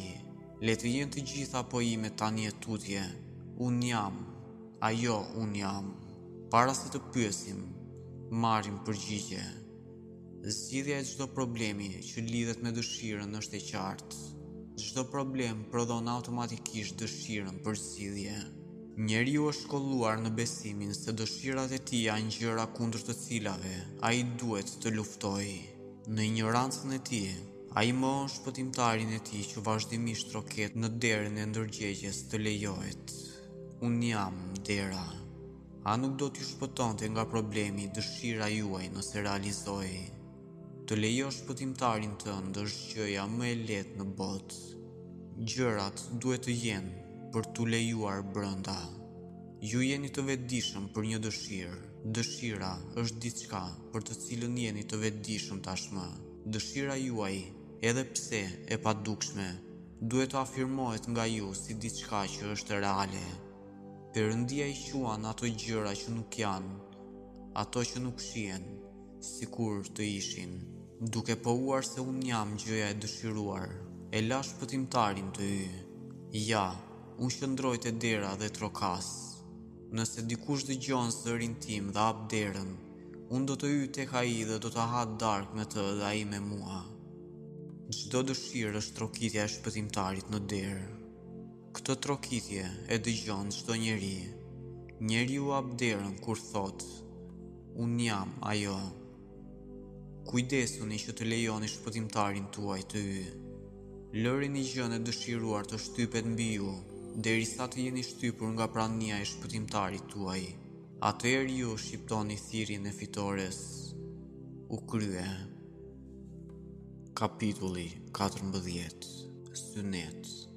S1: Le të jenë të gjitha pohime tani e tutje. Unë jam, ajo unë jam. Para se të pyesim, marrim përgjigje. Zgjidhja e çdo problemi që lidhet me dëshirën është e qartë. Çdo problem prodhon automatikisht dëshirën për zgjidhje. Njeriu është shkolluar në besimin se dëshirat e tij janë gjëra kundër të cilave ai duhet të luftojë. Në injorancën e tij, ai mohon shpëtimtarin e tij që vazhdimisht troket në derën e ndërgjegjes të lejohet. Unë jam dera. A nuk do t'ju shpëtonte nga problemi dëshira juaj nëse realizohej? Të lejosh shpëtimtarin tënd është gjëja më e lehtë në botë. Gjërat duhet të jenë për t'u lejuar brenda. Ju jeni të vetëdijshëm për një dëshirë. Dëshira është diçka për të cilën jeni të vetëdijshëm tashmë. Dëshira juaj, edhe pse e padukshme, duhet të afirmohet nga ju si diçka që është reale. Perëndia i quan ato gjëra që nuk janë, ato që nuk shihen, sikur të ishin, duke pohuar se unë jam gjëja e dëshiruar. E lë shpëtimtarin të hyjë. Ja, unë qëndroj te dera dhe trokas. Nëse dikush dëgjon zërin tim dhe hap derën, unë do të hyj tek ai dhe do të ha darkë me të dhe ai me mua. Çdo dëshirë është trokitja e shpëtimtarit në derë. Këtë trokitje e dëgjon çdo njeri. Njeriu hap derën kur thotë, unë jam ajo. Kujdesuni që të lejoni shpëtimtarin tuaj të hyjë. Lërini gjënë e dëshiruar të shtypet mbi ju, derisa të jeni shtypur nga prania e shpëtimtarit tuaj. Atëherë ju shqiptoni thirrjen e fitores. U krye. Kapitulli 14. Synet.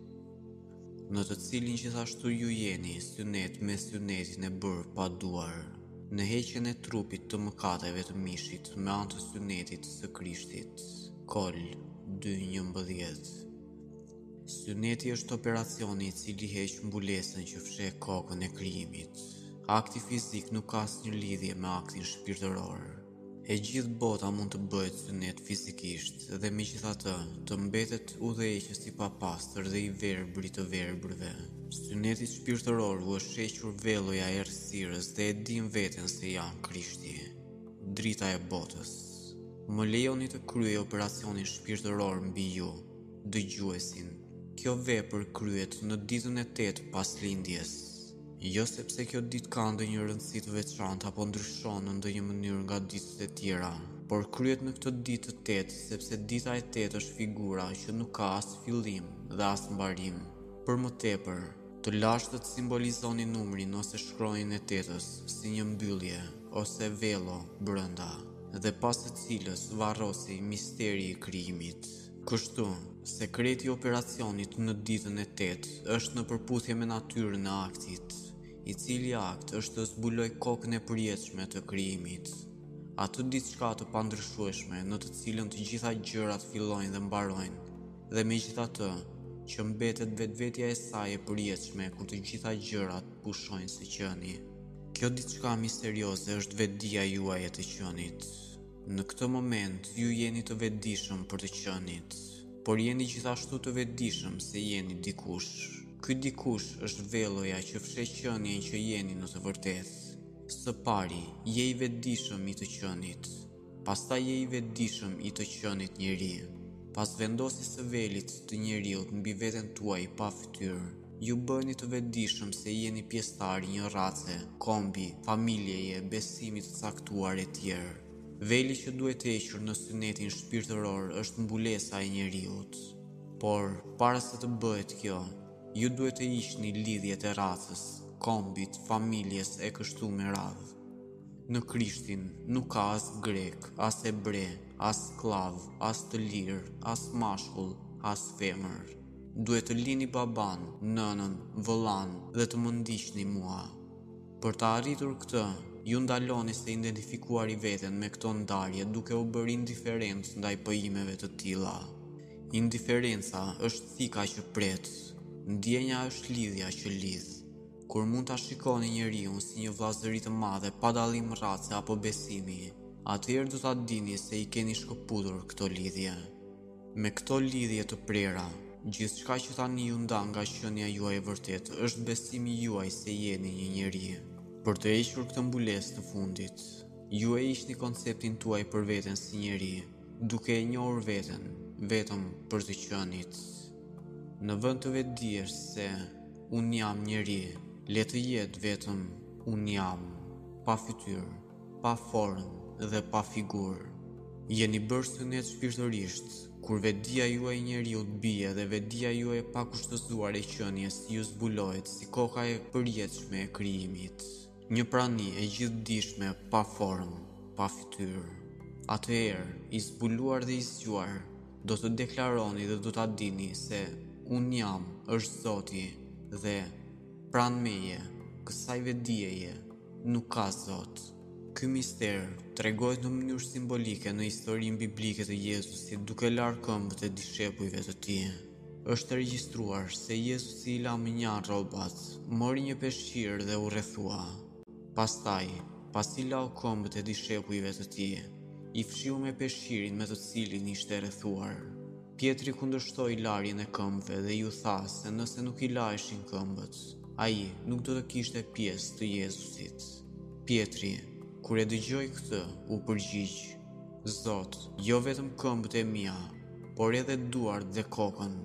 S1: në të cilin gjithashtu ju jeni synet me synetin e bërë pa duar, në heqjen e trupit të mëkateve të mishit me anë të synetit së Krishtit. Kol. 2:11. Syneti është operacioni i cili heq mbulesën që fsheh kokën e krijimit. Akti fizik nuk ka asnjë lidhje me aktin shpirtëror. E gjithë bota mund të bëhet synet fizikisht dhe megjithatë, të mbetet udhëheqës i papastër dhe i verbër i të verbërve. Synetit shpirtëror u është hequr velloja e errësirës dhe e dinë veten se janë krishti. Drita e botës. Më lejoni të kryej operacionin shpirtëror mbi ju, dëgjuesin. Kjo vepër kryhet në ditën e tetë pas lindjes. Jo sepse kjo ditë ka ndonjë rëndësi të veçantë apo ndryshon në ndonjë mënyrë nga ditët e tjera, por kryhet në këtë ditë të tetë sepse dita e tetë është figura që nuk ka as fillim dhe as mbarim. Për më tepër, të lashtët simbolizonin numrin ose shkronjën e tetës si një mbyllje ose vello brenda dhe pas së cilës varrosej misteri i krijimit. Kështu, sekreti i operacionit në ditën e tetë është në përputhje me natyrën e aktit, i cili akt është të zbulojë kokën e përjetshme të krijimit, atë diçka të pandryshueshme në të cilën të gjitha gjërat fillojnë dhe mbarojnë, dhe megjithatë, që mbetet vetvetja e saj e përjetshme kur të gjitha gjërat pushojnë së qeni. Kjo diçka misterioze është vetëdija juaj e të qenit. Në këtë moment ju jeni të vetëdijshëm për të qenit, por jeni gjithashtu të vetëdijshëm se jeni dikush. Ky dikush është velloja që fsheh qenien që jeni në të vërtetë. Së pari, je i vetëdijshëm i të qenit. Pastaj je i vetëdijshëm i të qenit njeri. Pas vendosjes së velit të njeriut mbi veten tuaj pa fytyrë, Ju bëheni të vetëdijshëm se jeni pjesëtar i një race, kombi, familjeje, besimi të caktuar etj. Veli që duhet hequr në synetin shpirtëror është mbulesa e njeriut. Por, para se të bëhet kjo, ju duhet të hiqni lidhjet e racës, kombit, familjes e kështu me radhë. Në Krishtin nuk ka as grek, as hebre, as skllav, as të lirë, as mashkull, as femër. Duhet të lini babanë, nënën, vëllanë dhe të më ndiqni mua. Për ta arritur këtë, ju ndaloni se identifikuari veten me këto ndarje duke u bërë indiferent ndaj pohimeve të tilla. Indiferenca është thika që pret, ndjenja është lidhja që lidh. Kur mund ta shikoni njeriun si një vëllazëri të madhe pa dallim race apo besimi, atëherë do ta dini se i keni shkëputur këto lidhje. Me këto lidhje të prera, gjithçka që tani ju ndan nga qënia juaj e vërtetë është besimi juaj se jeni një njeri. Për të hequr këtë mbulesë të fundit, ju e hiqni konceptin tuaj për veten si njeri, duke e njohur veten vetëm për të qenit. Në vend të vetëdijes se unë jam njeri, le të jetë vetëm unë jam pa fytyrë. Pa formë dhe pa figurë. Jeni bërë synet shpirtërisht, kur vetëdija juaj e njeriut bie dhe vetëdija juaj e pakushtëzuar e qenies ju zbulohet si koka e përjetshme e krijimit. Një prani e gjithëdijshme pa formë, pa fytyrë. Atëherë, i zbuluar dhe i zgjuar, do të deklaroni dhe do ta dini se Unë jam është Zoti dhe, pranë meje, kësaj vetëdijeje, Nuk ka Zot. Ky mister tregohet në mënyrë simbolike në historinë biblike të Jezusit duke larë këmbët e dishepujve të tij. Është regjistruar se Jezusi i la mënjanë rrobat, mori një peshqir dhe u rrethua. Pastaj, pasi lau këmbët e dishepujve të tij, i fshiu me peshqirin me të cilin ishte rrethuar. Pjetri kundërshtoi larjen e këmbëve dhe iu tha se nëse nuk i laheshin këmbët, ai nuk do të kishte pjesë të Jezusit. Pjetri, kur e dëgjoi këtë, u përgjigj, Zot, jo vetëm këmbët e mia, por edhe duart dhe kokën.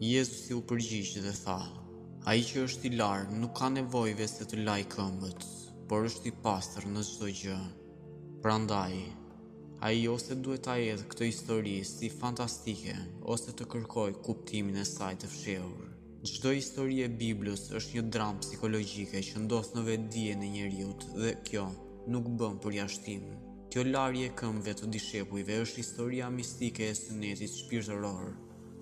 S1: Jezusi u përgjigj dhe tha, Ai që është i larë nuk ka nevojë veçse të lajë këmbët, por është i pastër në çdo gjë. Prandaj, ai ose duhet ta hedhë këtë histori si fantastike, ose të kërkojë kuptimin e saj të fshehur. Çdo histori e Biblës është një dramë psikologjike që ndodh në vetëdijen e njeriut dhe kjo nuk bën përjashtim. Kjo larje e këmbëve të dishepujve është historia mistike e synetit shpirtëror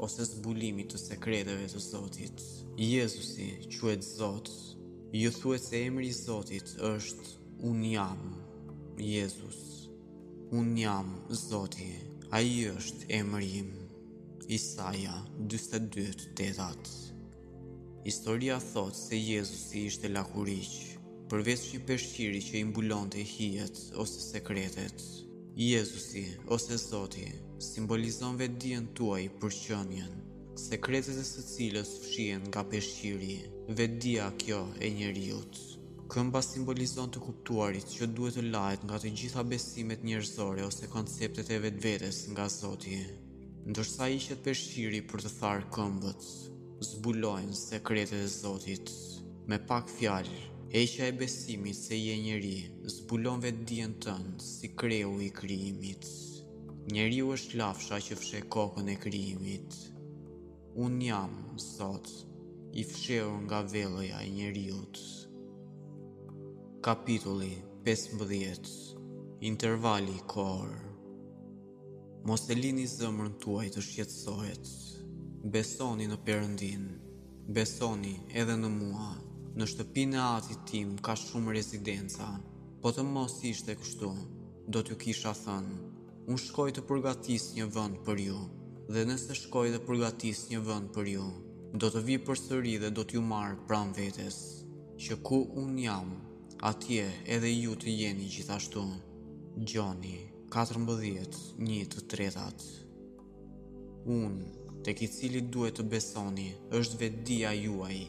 S1: ose zbulimit të sekreteve të Zotit. Jezusi quhet Zot. Ju thuhet se emri i Zotit është Unë jam Jezus, unë jam Zoti, ai është emri im, Isaia 42 të tetat. Historia thotë se Jezusi ishte lakuriq, përveç një peshqiri që i mbulonte ijet ose sekretet. Jezusi ose Zoti simbolizon vetëdijen tuaj për qenien, sekretet e së cilës fshihen nga peshqiri, vetëdia kjo e njeriut. Këmba simbolizon të kuptuarit që duhet të lahet nga të gjitha besimet njerëzore ose konceptet e vetvetes nga Zoti. Ndërsa hiqet peshqiri për të tharë këmbët, zbulohen sekretet e Zotit. Me pak fjalë, heqja e besimit se je njeri zbulon vetëdijen tënd si kreu i krijimit. Njeriu është lafsha që fsheh kokën e krijimit. Unë jam, Zot, i fshehur nga velloja e njeriut. Kapitulli 15 Intervali kohor Mos e lini zemrën tuaj të shqetësohet. Besoni në Perëndinë, besoni edhe në mua. Në shtëpin e atit tim ka shumë rezidenca, po të mos ishte kështu, do t'ju kisha thënë. Unë shkoj të përgatis një vend për ju, dhe nëse shkoj dhe përgatis një vend për ju, do të vij përsëri dhe do t'ju marr pranë vetes, që ku unë jam, atje edhe ju të jeni gjithashtu. Gjoni, 14, 1 të tretat. Unë, tek i cili duhet të besoni, është vetëdija juaj.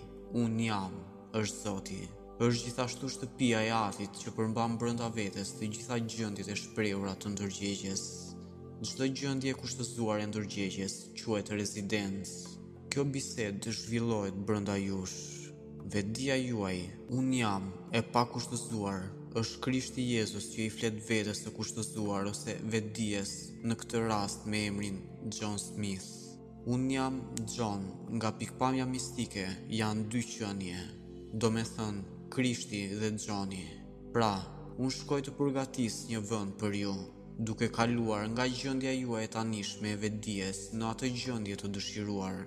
S1: Unë jam, është Zoti. Është gjithashtu shtëpia e Atit që përmban brenda vetes të gjitha gjendjet e shprehura të ndërgjegjes. Çdo gjendje e kushtëzuar e ndërgjegjes quhet rezidencë. Kjo bisedë zhvillohet brenda jush. Vetëdija juaj, unë jam, e pakushtëzuar, është Krishti Jezus që i flet vetes së kushtëzuar ose vetëdijes, në këtë rast me emrin John Smith. Unë jam John, nga pikëpamja mistike janë dy qenie, domethënë Krishti dhe Johni. Pra, unë shkoj të përgatis një vend për ju. duke kaluar nga gjendja juaj e tanishme e vetëdijes në atë gjendje të dëshiruar.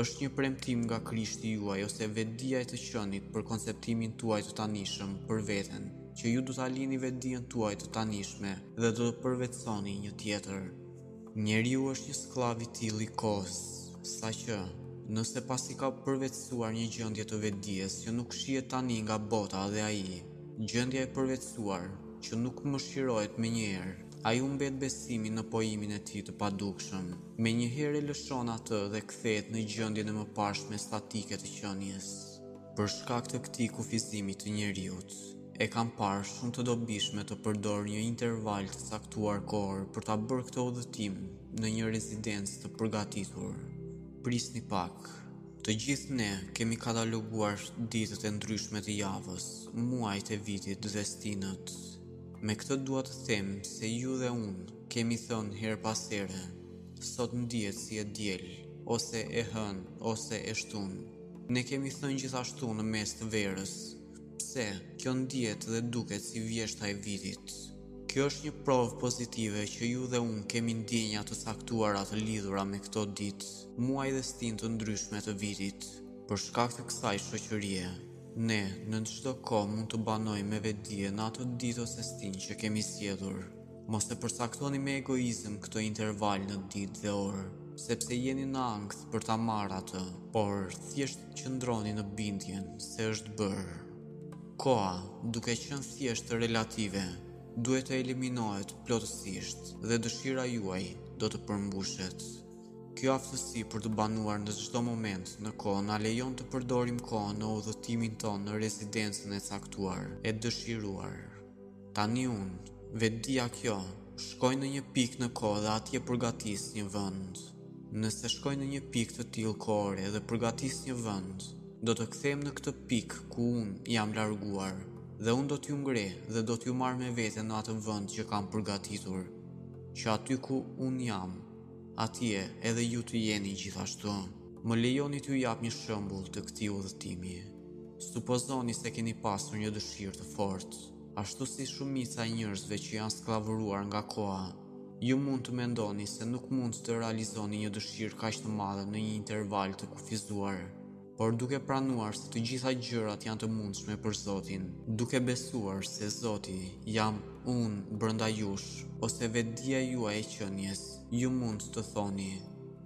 S1: Është një premtim nga Krishti juaj ose vetëdija e të qenit për konceptimin tuaj të tanishëm për veten, që ju do ta lini vetëdijen tuaj të tanishme dhe do të përvetësoni një tjetër. Njeriu është një skllav i tillë i kohës, saqë, nëse pasi ka përvetësuar një gjendje të vetëdijes që nuk shihet tani nga bota dhe ai, gjendja e përvetësuar, që nuk mëshirohet menjëherë. Ai humbet besimin në pohimin e tij të padukshëm. Menjëherë e lëshon atë dhe kthehet në gjendjen e mëparshme statike të qenies. Për shkak të këtij kufizimi të njeriut, e kam parë shumë të dobishme të përdor një interval të caktuar kohor për ta bërë këtë udhëtim në një rezidencë të përgatitur. Prisni pak. Të gjithë ne kemi kataloguar ditët e ndryshme të javës, muajt e vitit dhe stinët. Me këtë dua të them se ju dhe unë kemi thënë herë pas here, sot ndihet si e diel, ose e hënë, ose e shtun. Ne kemi thënë gjithashtu në mes të verës, Pse, kjo ndihet dhe duket si vjeshta e vitit. Kjo është një provë pozitive që ju dhe unë kemi ndjenja të caktuara të lidhura me këto ditë, muaj dhe stinë të ndryshme të vitit. Për shkak të kësaj shoqërie, ne në çdo kohë mund të banojmë me vetëdije në atë ditë ose stinë që kemi zgjedhur. Mos e përcaktoni me egoizëm këtë interval në ditë dhe orë, sepse jeni në ankth për ta marrë atë, por thjesht Qëndroni në bindjen se është bërë. Koha, duke qenë thjesht relative, duhet të eliminohet plotësisht dhe dëshira juaj do të përmbushet. Kjo aftësi për të banuar në çdo moment në kohë na lejon të përdorim kohën në udhëtimin tonë në rezidencën e caktuar, e dëshiruar. Tani unë, vetëdija kjo, shkoj në një pikë në kohë dhe atje përgatis një vend. Nëse shkoj në një pikë të tillë kohore dhe përgatis një vend, do të kthehem në këtë pikë ku unë jam larguar dhe unë do t'ju ngre dhe do t'ju marr me vete në atë vend që kam përgatitur, që aty ku unë jam, atje edhe ju të jeni gjithashtu. Më lejoni t'ju jap një shembull të këtij udhëtimi. Supozoni se keni pasur një dëshirë të fortë. Ashtu si shumica e njerëzve që janë skllavëruar nga koha, ju mund të mendoni se nuk mund të realizoni një dëshirë kaq të madhe në një interval të kufizuar. Por duke pranuar se të gjitha gjërat janë të mundshme për Zotin, duke besuar se Zoti jam unë brenda jush, ose vetëdija juaj e qenies, ju mund të thoni,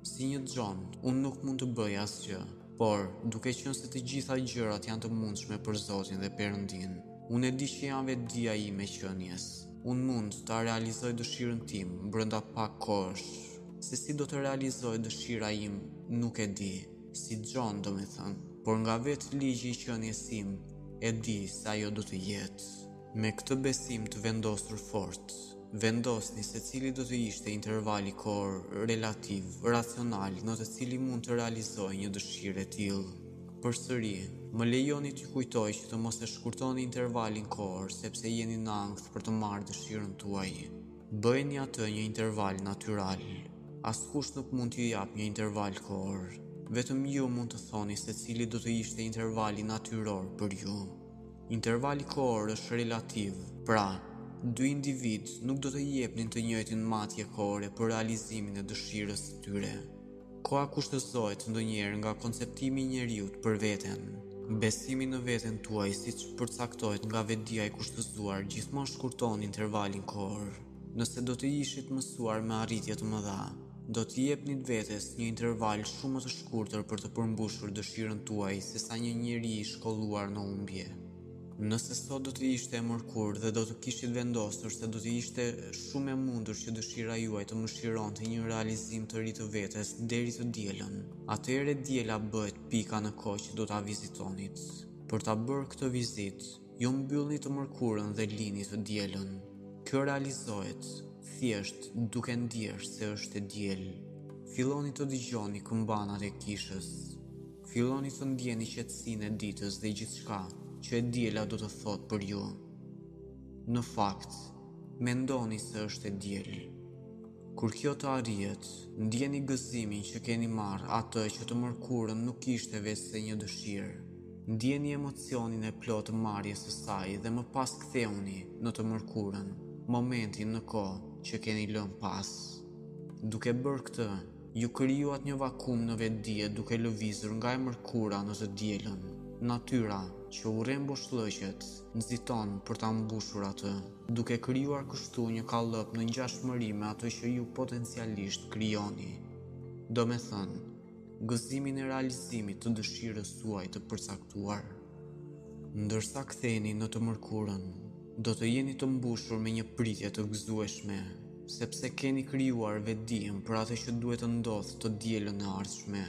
S1: si një Xhon, unë nuk mund të bëj asgjë. Por, duke qenë se të gjitha gjërat janë të mundshme për Zotin dhe Perëndinë, unë e di që janë vetëdija ime e qenies. Unë mund ta realizoj dëshirën time brenda pak kohësh. Se si do të realizohet dëshira ime, nuk e di. Si Xhon, domethënë, por nga vetë ligji i qenies sime, e di se ajo do të jetë. Me këtë besim të vendosur fort, vendosni se cili do të ishte intervali kohor relativ, racional në të cilin mund të realizohet një dëshirë e tillë. Përsëri, më lejoni t'ju kujtoj që të mos e shkurtoni intervalin kohor sepse jeni në ankth për të marrë dëshirën tuaj. Bëjeni atë një interval natyral. Askush nuk mund t'ju japë një interval kohor. Vetëm ju mund të thoni se cili do të ishte intervali natyror për ju. Intervali kohor është relativ, pra, dy individë nuk do të jepnin të njëjtën matje kohore për realizimin e dëshirës së tyre. Koha kushtëzohet ndonjëherë nga konceptimi i njeriut për veten. Besimi në veten tuaj, siç përcaktohet nga vetëdija e kushtëzuar, gjithmonë shkurton intervalin kohor. Nëse do të ishit mësuar me arritje të mëdha, Do t'i jepnit vetes një interval shumë më të shkurtër për të përmbushur dëshirën tuaj sesa një njeri i shkolluar në humbje. Nëse sot do të ishte e mërkurë dhe do të kishit vendosur se do të ishte shumë e mundur që dëshira juaj të mishëronte një realizim të ri të vetes deri të dielën, atëherë e diela bëhet pika në kohë që do ta vizitonit. Për ta bërë këtë vizitë, Ju mbyllni të mërkurën dhe lini të dielën. Kjo realizohet thjesht duke ndier se është e diel. Filloni të dëgjoni kambanat e kishës. Filloni të ndjeni qetësinë e ditës dhe gjithçka që e diela do të thotë për ju. Në fakt, mendoni se është e diel. Kur kjo të arrihet, ndjeni gëzimin që keni marrë atë që të mërkurën nuk ishte veçse një dëshirë. Ndjeni emocionin e plotë të marrjes së saj dhe më pas kthehuni në të mërkurën, momentin në kohë që keni lënë pas. Duke bërë këtë, ju krijuat një vakum në vetëdije duke lëvizur nga e mërkura në të dielën. Natyra që urren boshllëqet nxiton për ta mbushur atë, duke krijuar kështu një kallëp në ngjashmëri me atë që ju potencialisht krijoni. Domethënë, gëzimin e realizimit të dëshirës suaj të përcaktuar. Ndërsa ktheheni në të mërkurën, do të jeni të mbushur me një pritje të gëzueshme, sepse keni krijuar vetëdijen për atë që duhet të ndodhë të dielën e ardhshme.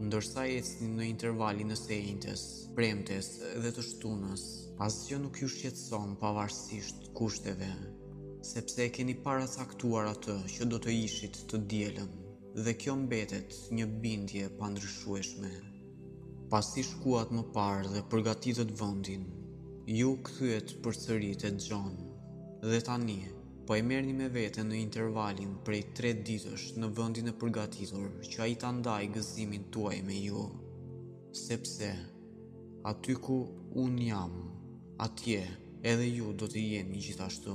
S1: Ndërsa ecni në intervalin e së enjtes, premtes dhe të shtunës, asgjë nuk ju shqetëson pavarësisht kushteve, sepse e keni paracaktuar atë që do të ishit të dielën. Dhe kjo mbetet një bindje e pandryshueshme. Pasi shkuat më parë dhe përgatitët vendin, ju u kthyet përsëri te Xhon dhe tani po e merrni me vete në intervalin prej tre ditësh në vendin e përgatitur që ai ta ndajë gëzimin tuaj me ju. Sepse aty ku unë jam, atje edhe ju do të jeni gjithashtu.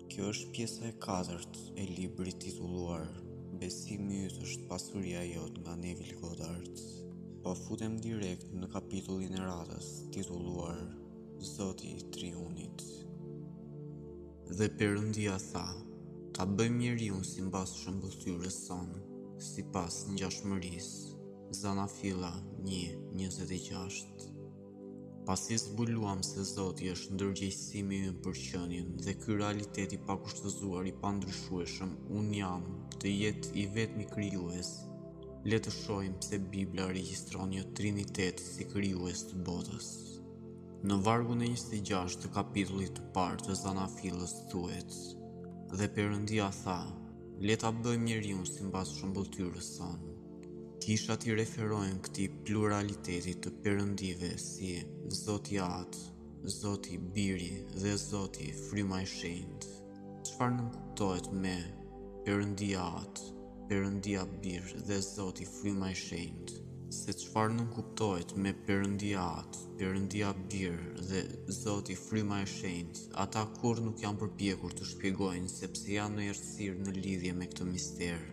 S1: Kjo është pjesa e katërt e librit titulluar Besimi yt është pasuria jote nga Neville Goddard. Po futem direkt në kapitullin e radhës titulluar Zoti i Triunit. Dhe Perëndia tha: Ta bëjmë njeriu simbas shëmbëlltyrës sonë, sipas ngjashmërisë. Zanafilla 1:26. Pasi zbuluam se Zoti është ndërgjegjësimi ynë për qenien dhe ky realitet i pakushtëzuar i pandryshueshëm, unë jam, të jetë i vetmi krijues, le të shohim pse Bibla regjistron një trinitet si krijues të botës. Në vargun e 26 të kapitullit të parë të Zanafillës thuhet: Dhe Perëndia tha, le ta bëjmë njeriun sipas shëmbëlltyrës sonë. Kishat i referojnë këtij pluraliteti të perëndive si Zoti Atë, Zoti Biri dhe Zoti Fryma e Shenjtë. Çfarë nënkuptohet me Perëndia Atë, Perëndia Bir dhe Zoti Fryma e Shenjtë? Se çfarë nënkuptohet me Perëndia Atë, Perëndia Bir dhe Zoti Fryma e Shenjtë, ata kurrë nuk janë përpjekur të shpjegojnë sepse janë në errësirë në lidhje me këtë mister.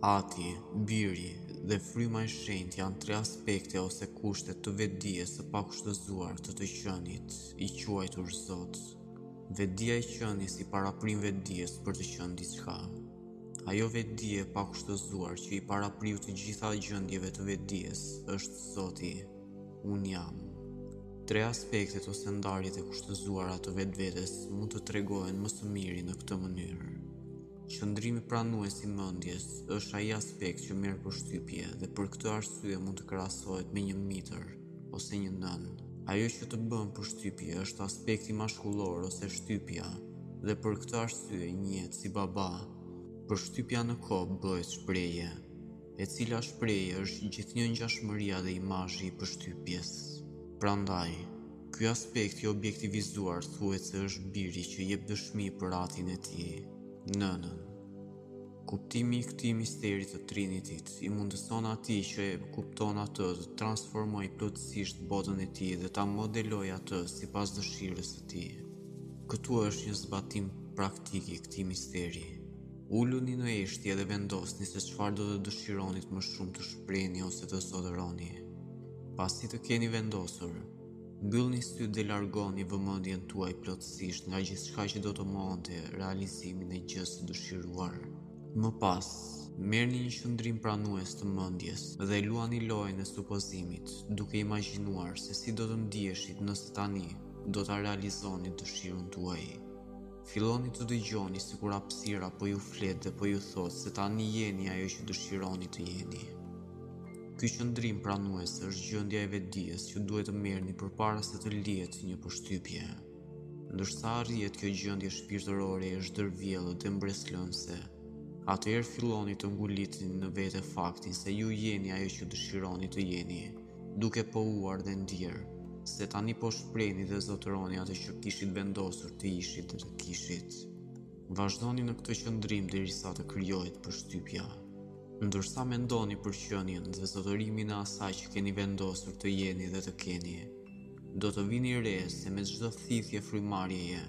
S1: Ati, Biri, dhe Fryma e Shenjtë janë tre aspekte ose kushte të vetëdijes së pakushtëzuar të të Qenit, i quajtur Zot. Vetëdija e Qenies i paraprin vetëdijes për të qenë diçka. Ajo vetëdije e pakushtëzuar që i parapriu të gjitha gjendjeve të vetëdijes është Zoti. Unë jam. Tre aspektet ose ndarjet e kushtëzuara të vetvetes mund të tregohen më së miri në këtë mënyrë. Qëndrimi pranues i mendjes është ai aspekt që merr përshtypje dhe për këtë arsye mund të krahasohet me një mitër ose një nënë. Ajo që të bën përshtypje është aspekti mashkullor ose shtypja dhe për këtë arsye njihet si baba. Përshtypja në kohë bëhet shprehje, e cila shprehje është gjithnjë ngjashmëria dhe imazhi i përshtypjes. Prandaj, Ky aspekt i objektivizuar thuhet se është biri që jep dëshmi për atin e tij, nënën. Kuptimi i këtij misteri të Trinitit i mundëson atij që e kupton atë të transformojë plotësisht botën e tij dhe ta modelojë atë sipas dëshirës së tij. Këtu është një zbatim praktik i këtij misteri. Uluni në heshtje dhe vendosni se çfarë do të dëshironit më shumë të shprehni ose të zotëroni. Pasi të keni vendosur, mbyllni sytë dhe largoni vëmendjen tuaj plotësisht nga gjithçka që do të mohonte realizimin e gjësë së dëshiruar. Më pas, merrni një qëndrim pranues të mendjes dhe luani lojën e supozimit, duke imagjinuar se si do të ndiheshit nëse tani do ta realizonit dëshirën tuaj. Filloni të dëgjoni sikur hapësira po ju flet dhe po ju thotë se tani jeni ajo që dëshironi të jeni. Ky qëndrim pranues është gjendja e vetëdijes që duhet të merrni përpara se të lihet një përshtypje. Ndërsa arrihet kjo gjendje shpirtërore e zhdërvjellët dhe mbresëlënëse, atëherë filloni të ngulitni në vete faktin se ju jeni ajo që dëshironi të jeni. duke pohuar dhe ndier se tani po shprehni dhe zotëroni atë që kishit vendosur të ishit dhe të kishit. Vazhdoni në këtë qëndrim derisa të krijohet përshtypja. Ndërsa mendoni për qenien dhe zotërimin e asaj që keni vendosur të jeni dhe të keni, do të vini re se me çdo thithje frymëmarrjeje,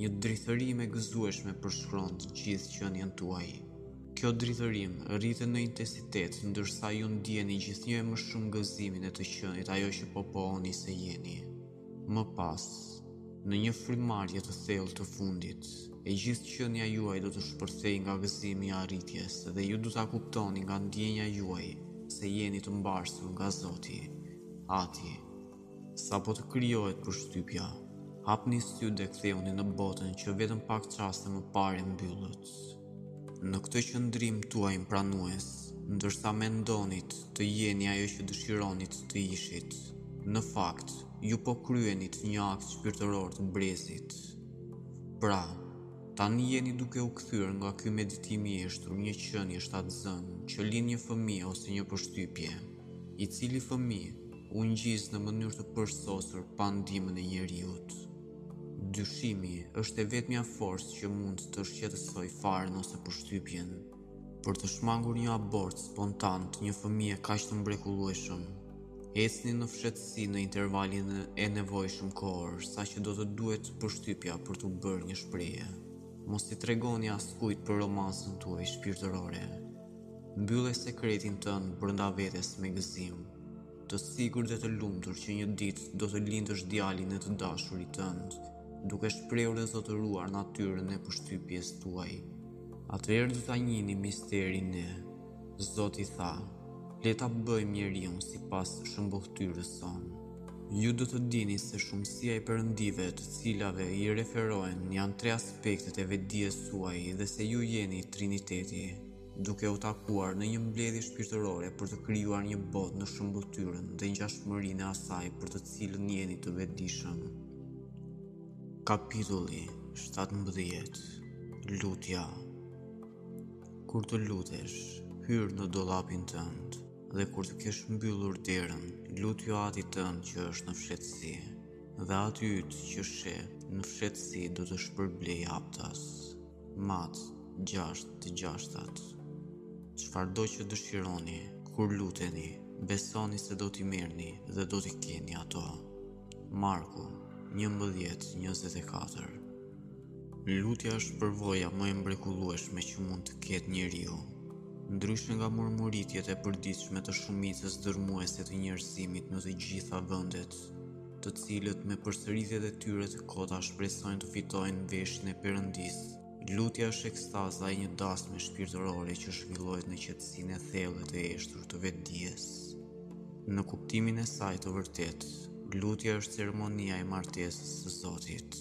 S1: një drithërimë e gëzueshme përshkon të gjithë qenien tuaj. Kjo drithërimë rritet në intensitet ndërsa ju ndjeni gjithnjë e më shumë gëzimin e të qenit ajo që po pohoni se jeni. Më pas, në një frymëmarrje të thellë të fundit, e gjithë qenia juaj do të shpërthejë nga gëzimi i arritjes dhe ju do ta kuptoni nga ndjenja juaj se jeni të mbarsur nga Zoti, Ati. Sapo të krijohet përshtypja, hapni sytë dhe kthehuni në botën që vetëm pak çaste më parë e mbyllët. Në këtë qëndrim tuajin pranues, ndërsa mendonit të jeni ajo që dëshironit të ishit, në fakt, ju po kryenit një akt shpirtëror të brezit. Pra, tani jeni duke u kthyer nga ky meditim i heshtur një qenie shtatzënë që lind një fëmijë ose një përshtypje. i cili fëmijë u ngjiz në mënyrë të përsosur pa ndihmën e njeriut. Dyshimi është e vetmja forcë që mund të shqetësojë farën ose përshtypjen. Për të shmangur një abort spontan të një fëmije kaq të mrekullueshëm, ecni në fshehtësi në intervalin e nevojshëm kohor, saqë do të duhet përshtypja për t'u bërë një shprehje. Mos i tregoni askujt për romancën tuaj shpirtërore. Mbylle sekretin tënd brenda vetes me gëzim, të sigurt dhe të lumtur që një ditë do të lindësh djalin e të dashurit tënd, duke shprehur dhe zotëruar natyrën e përshtypjes tuaj. Atëherë do ta njihni misterin e. Zoti tha, le ta bëjmë njeriun sipas shëmbëlltyrës sonë. Ju do të dini se shumësia e perëndive të cilave i referohen janë tre aspektet e vetëdijes suaj dhe se ju jeni Triniteti. duke u takuar në një mbledhje shpirtërore për të krijuar një botë në shëmbëlltyrën dhe ngjashmërinë e asaj për të cilën jeni të vetëdijshëm. Kapitulli 17 Lutja Kur të lutesh, hyr në dollapin tënd dhe kur të kesh mbyllur derën, lutju atit tënd që është në fshehtësi dhe ati yt që sheh në fshehtësi do të shpërblejë haptas. Mat, gjashtë të gjashtat. Çfarëdo që dëshironi, kur luteni, besoni se do t'i merrni dhe do t'i keni ato. Marku, njëmbëdhjetë, njëzet e katër. Lutja është përvoja më e mbrekullueshme që mund të ketë njeriu. Ndryshe nga murmuritjet e përditshme të shumicës dërmuese të njerëzimit në të gjitha vendet, të cilët me përsëritjet e tyre të kota shpresojnë të fitojnë veshin e Perëndisë. Lutja është ekstaza e një dasme shpirtërore që zhvillohet në qetësinë e thellë të heshtur të vetëdijes. Në kuptimin e saj të vërtetë, lutja është ceremonia e martesës së Zotit.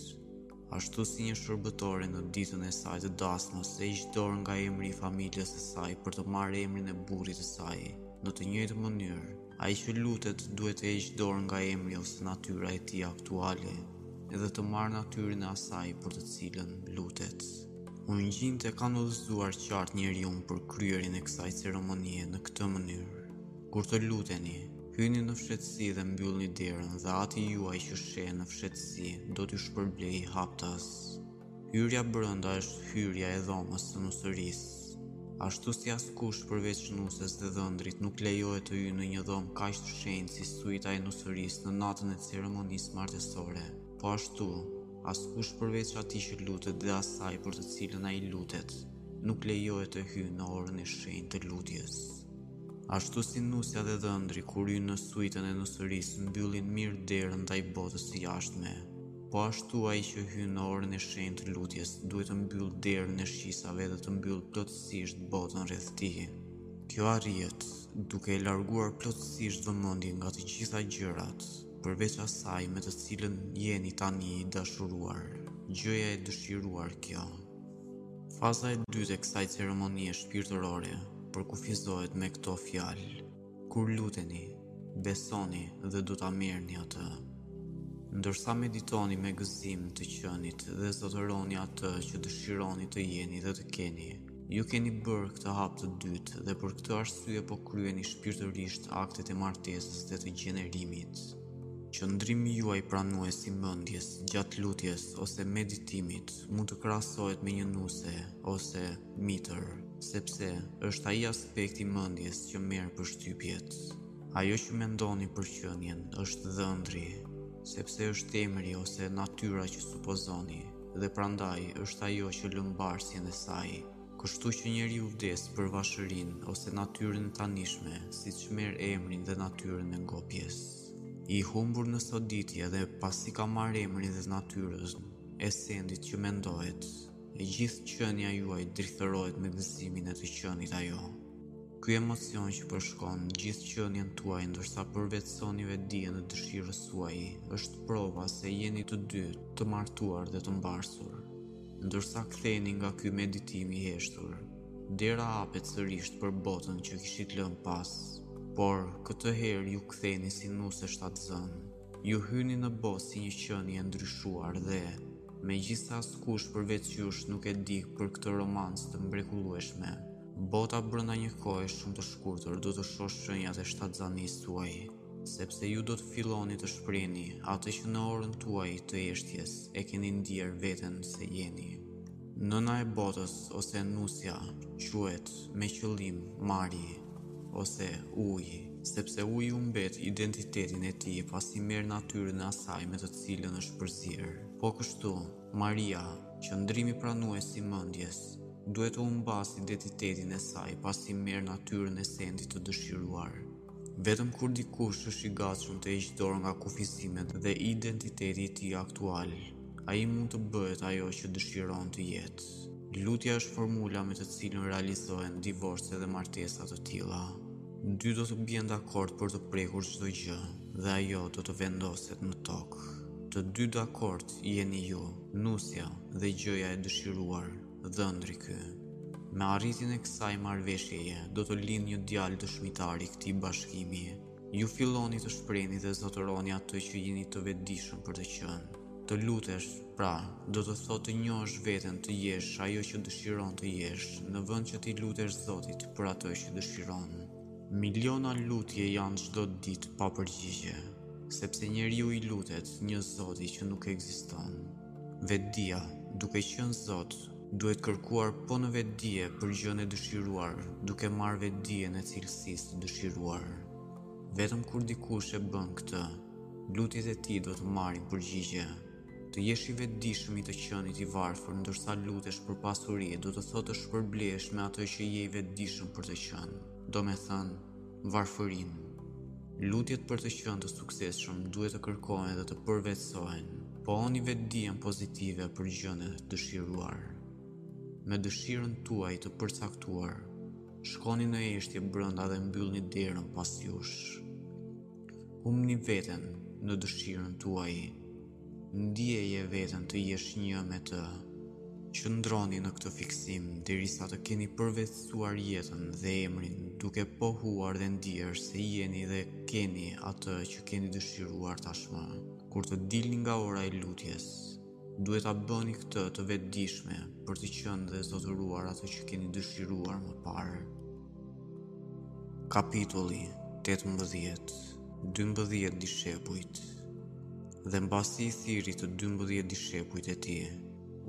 S1: ashtu si një shërbëtore në ditën e saj të dasmës heq dorë nga emri i familjes së saj për të marrë emrin e burrit të saj. Në të njëjtën mënyrë, ai që lutet duhet të heqë dorë nga emri ose natyra e tij aktuale, edhe të marrë natyrën e asaj për të cilën lutet. Ungjijtë e kanë udhëzuar qartë njeriun për kryerjen e kësaj ceremonie në këtë mënyrë. Kur të luteni, Hyni në fshehtësi dhe mbyllni derën dhe ati juaj që sheh në fshehtësi do t'ju shpërblejë haptas. Hyrja brenda është hyrja e dhomës së nusërisë. Ashtu si askush përveç nuses dhe dhëndrit nuk lejohet të hyjë në një dhomë kaq të shenjtë si suita e nusërisë në natën e ceremonisë martesore, po ashtu, askush përveç atij që lutet dhe asaj për të cilën ai lutet, nuk lejohet të hyjë në orën e shenjtë të lutjes. Ashtu si nusja dhe dhëndri kur hyjnë në suitën e nusërisë mbyllin mirë derën ndaj botës së jashtme, po ashtu ai që hyn në orën e shenjtë të lutjes duhet të mbyllë derën e shqisave dhe të mbyllë plotësisht botën rreth tij. Kjo arrihet duke e larguar plotësisht vëmendjen nga të gjitha gjërat, përveç asaj me të cilën jeni tani i dashuruar. Gjëja e dëshiruar kjo. Faza e dytë e kësaj ceremonie shpirtërore përkufizohet me këto fjalë: Kur luteni, besoni dhe do ta merrni atë. Ndërsa meditoni me gëzim të qenit dhe zotëroni atë që dëshironi të jeni dhe të keni, ju keni bërë këtë hap të dytë dhe për këtë arsye po kryeni shpirtërisht aktet e martesës dhe të gjenerimit. Qëndrimi juaj pranues i mendjes gjatë lutjes ose meditimit mund të krahasohet me një nuse ose mitër, sepse është ai aspekti i mendjes që merr përshtypjet. Ajo që mendoni për qenien është dhëndri, sepse është emri ose natyra që supozoni dhe prandaj është ajo që lë mbarsjen e saj. Kështu që njeriu vdes për vashërinë ose natyrën e tanishme, siç merr emrin dhe natyrën e ngopjes. I humbur në soditje dhe pasi ka marrë emrin dhe natyrën e sendit që mendohet, e gjithë qënja juaj drithërohet me gëzimin e të qënit ajo. Ky emocion që përshkon gjithë qënjen tuaj ndërsa përvetësoni vetëdijen e dëshirës suaj, është prova se jeni të dy të martuar dhe të mbarsur. Ndërsa ktheheni nga ky meditim i heshtur, dera hapet sërisht për botën që kishit lënë pas, por këtë herë ju ktheheni si nuse shtatzënë. Ju hyni në botë si një qenie e ndryshuar dhe, megjithëse askush përveç jush nuk e di për këtë romancë të mrekullueshme, bota brenda një kohe shumë të shkurtër do të shohë shenjat e shtatzënisë suaj. Sepse ju do të filloni të shprehni atë që në orën tuaj të heshtjes e keni ndier veten se jeni. Nëna e botës ose nusja quhet me qëllim Mari ose uji, sepse uji humbet identitetin e tij pasi merr natyrën e asaj me të cilën është përzier. Po kështu, Maria, qëndrimi pranues i mendjes, duhet të humbasë identitetin e saj pasi merr natyrën e sendit të dëshiruar. Vetëm kur dikush është i gatshëm të heqë dorë nga kufizimet dhe identiteti i tij aktual, ai mund të bëhet ajo që dëshiron të jetë. Lutja është formula me të cilën realizohen divorce dhe martesa të tilla. Dy do të bien dakord për të prekur çdo gjë dhe ajo do të vendoset në tokë. Të dy dakord jeni ju, nusja dhe gjëja e dëshiruar. Dhëndri ky. Me arritjen e kësaj marrëveshjeje do të lind një djalë dëshmitar i këtij bashkimi. Ju filloni të shprehni dhe zotëroni atë që jeni të vetëdijshëm për të qenë. Të lutesh, pra, do të thotë të njohësh veten të jesh ajo që dëshiron të jesh, në vend që t'i lutesh Zotit për atë që dëshiron. Miliona lutje janë çdo ditë pa përgjigje, sepse njeriu i lutet një Zoti që nuk ekziston. Vetëdija, duke qenë Zot, duhet kërkuar po në vetëdije për gjënë e dëshiruar, duke marrë vetëdijen e cilësisë të dëshiruar. Vetëm kur dikush e bën këtë, lutjet e tij do të marrin përgjigje. Të jesh i vetëdijshëm i të qenit i varfër ndërsa lutesh për pasuri do të thotë të shpërblehesh me atë që je i vetëdijshëm për të qenë, domethënë, varfërinë. Lutjet për të qenë të suksesshëm duhet të kërkohen dhe të përvetësohen. Pohoni vetëdijen pozitive për gjënë e dëshiruar. Me dëshirën tuaj të përcaktuar, shkoni në heshtje brenda dhe mbyllni derën pas jush. Humni veten në dëshirën tuaj. Ndieje veten të jesh një me të. Qëndroni në këtë fiksim derisa të keni përvetësuar jetën dhe emrin, duke pohuar dhe ndier se jeni dhe keni atë që keni dëshiruar tashmë. Kur të dilni nga ora e lutjes, duhet ta bëni këtë të vetëdijshme për të qenë dhe zotëruar atë që keni dëshiruar më parë. Kapitulli 18 12 dishepujt Dhe mbasi i thirri të 12 dishepujt e tij,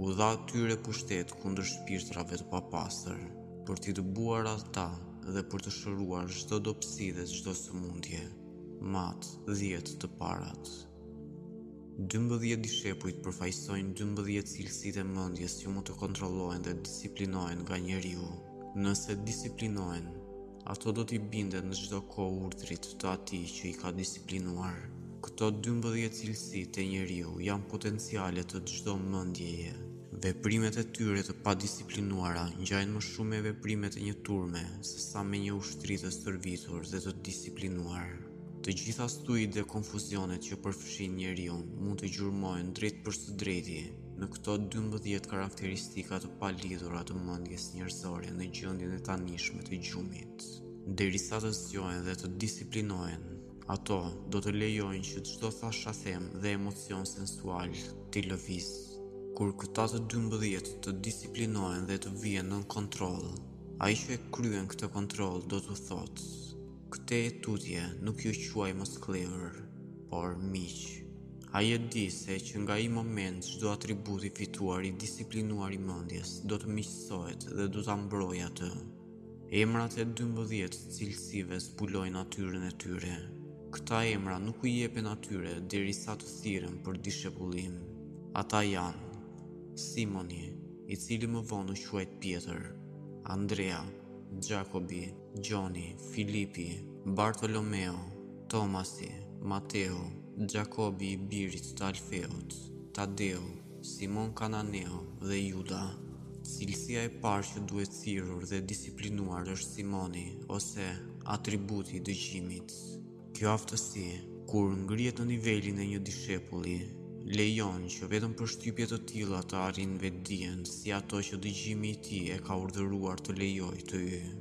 S1: u dha tyre pushtet kundër shpirtrave të papastër, për t'i dëbuar ata dhe për të shëruar çdo dobësi dhe çdo sëmundje. Mat 10 të parat. Dymbëdhjetë dishepujt përfaqësojnë dymbëdhjetë cilësitë e mendjes që mund të kontrollohen dhe disiplinohen nga njeriu. Nëse disiplinohen, ato do t'i binden në çdo kohë urdhrit të atij që i ka disiplinuar. Këto dymbëdhjetë cilësi te njeriu janë potenciale të çdo mendjeje. Veprimet e tyre të padisiplinuara ngjajnë më shumë me veprimet e një turme sesa me një ushtri të stërvitur dhe të disiplinuar. Të gjitha stuhitë dhe konfuzionet që përfshijnë njeriun mund të gjurmohen drejtpërsëdrejti në këto 12 karakteristika të palidhura të mendjes njerëzore në gjendjen e tanishme të gjumit. Derisa të zgjohen dhe të disiplinohen, ato do të lejojnë që çdo thashethem dhe emocion sensual t'i lëvizë. Kur këta të 12 të disiplinohen dhe të vihen nën kontroll, ai që e kryen këtë kontroll do t'u thotë, Këtej e tutje nuk ju quaj më skllevër, por miq. Ai e di se që nga ai moment çdo atribut i fituar i disiplinuar i mendjes do të miqësohet dhe do ta mbrojë atë. Emrat e dymbëdhjetë cilësive zbulojnë natyrën e tyre. Këta emra nuk u jepen atyre derisa të thirren për dishepullim. Ata janë Simoni, i cili më vonë u quajt Pjetër, Andrea, Xhakobi, Gjoni, Filipi, Bartolomeu, Tomasi, Mateu, Xhakobi i biri i Alfeut, Tadeu, Simon Kananeu dhe Juda. Cilësia e parë që duhet thirrur dhe disiplinuar është Simoni, ose atributi i dëgjimit. Kjo aftësi, kur ngrihet në nivelin e një dishepulli, lejon që vetëm përshtypje të tilla të arrijnë vetëdijen si ato që dëgjimi i tij e ka urdhëruar të lejojë të hyjë,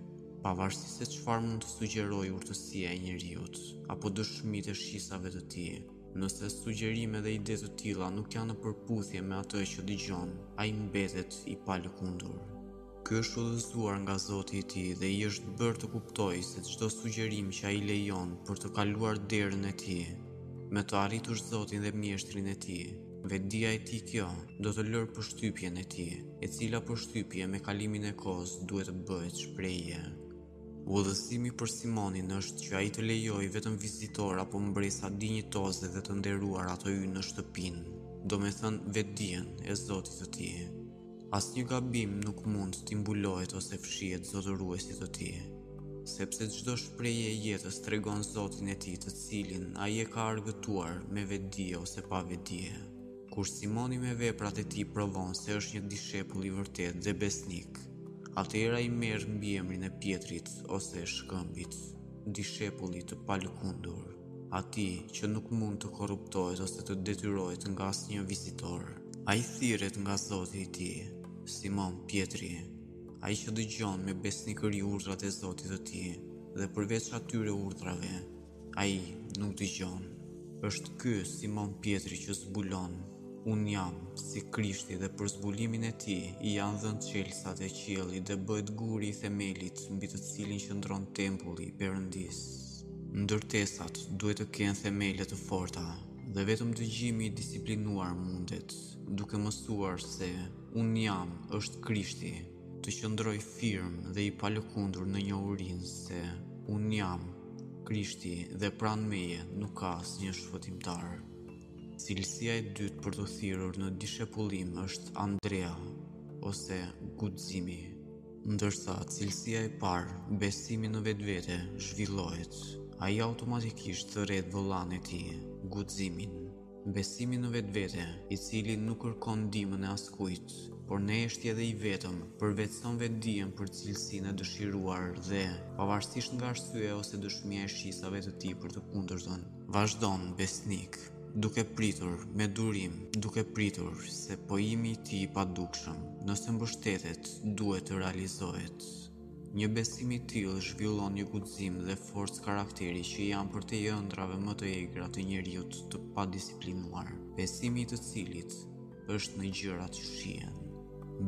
S1: pavarësisht se çfarë mund të sugjerojë urtësia e njeriut apo dëshmitë e shqisave të tij. Nëse sugjerime dhe ide të tilla nuk janë në përputhje me atë që dëgjon, ai mbetet i palëkundur. Ky është udhëzuar nga Zoti i tij dhe i është bërë të kuptojë se çdo sugjerim që ai lejon për të kaluar derën e tij, me të arritur Zotin dhe mjeshtrin e tij, Vetëdija e tij kjo do të lërë përshtypjen e tij, e cila përshtypje me kalimin e kohës duhet të bëhet shprehje. Udhëzimi për Simonin është që ai të lejojë vetëm vizitorë apo mbresa dinjitoze dhe të nderuara të hyjnë në shtëpinë, domethënë vetëdijen e Zotit të tij. Asnjë gabim nuk mund t'i mbulohet ose fshihet zotëruesit të tij, sepse çdo shprehje e jetës tregon Zotin e tij të cilin ai e ka argëtuar me vetëdije ose pa vetëdije. Kur Simoni me veprat e tij provon se është një dishepull i vërtetë dhe besnik, atëherë ai merr mbi emrin e Pjetrit ose Shkëmbit, dishepullit të palëkundur, atij që nuk mund të korruptohet ose të detyrohet nga asnjë vizitor. Ai thirret nga Zoti i tij, Simon Pjetri, ai që dëgjon me besnikëri urdhrat e Zotit të tij, dhe përveç atyre urdhrave, ai nuk dëgjon. Është ky Simon Pjetri që zbulon, unë jam si Krishti dhe për zbulimin e tij i janë dhënë çelësat e qiellit dhe bëhet guri i themelit mbi të cilin qëndron tempulli i Perëndisë. Ndërtesat duhet të kenë themele të forta. Dhe vetëm dëgjimi i disiplinuar mundet, duke mësuar se unë jam është Krishti, të qëndrojë firm dhe i palëkundur në njohurinë se unë jam Krishti dhe pranë meje nuk ka asnjë shpëtimtar. Cilësia e dytë për t'u thirrur në dishepullim është Andrea, ose guximi. Ndërsa cilësia e parë, besimi në vetvete, zhvillohet, ai automatikisht thërret vëllanë e tij, guximin. Besimi në vetvete, i cili nuk kërkon ndihmën e askujt, por në heshtje dhe i vetëm, përvetëson vetëdijen për cilësinë e dëshiruar dhe, pavarësisht nga arsyeja ose dëshmia e shqisave të tij për të kundërtën, vazhdon besnik. duke pritur me durim, duke pritur se pojimi i tij i padukshëm, nëse mbështetet, duhet të realizohet. Një besim i tillë zhvillon një guxim dhe forcë karakteri që janë përtej ëndrrave më të egra të njeriut të padisiplinuar, besimi i të cilit është në gjërat që shihen.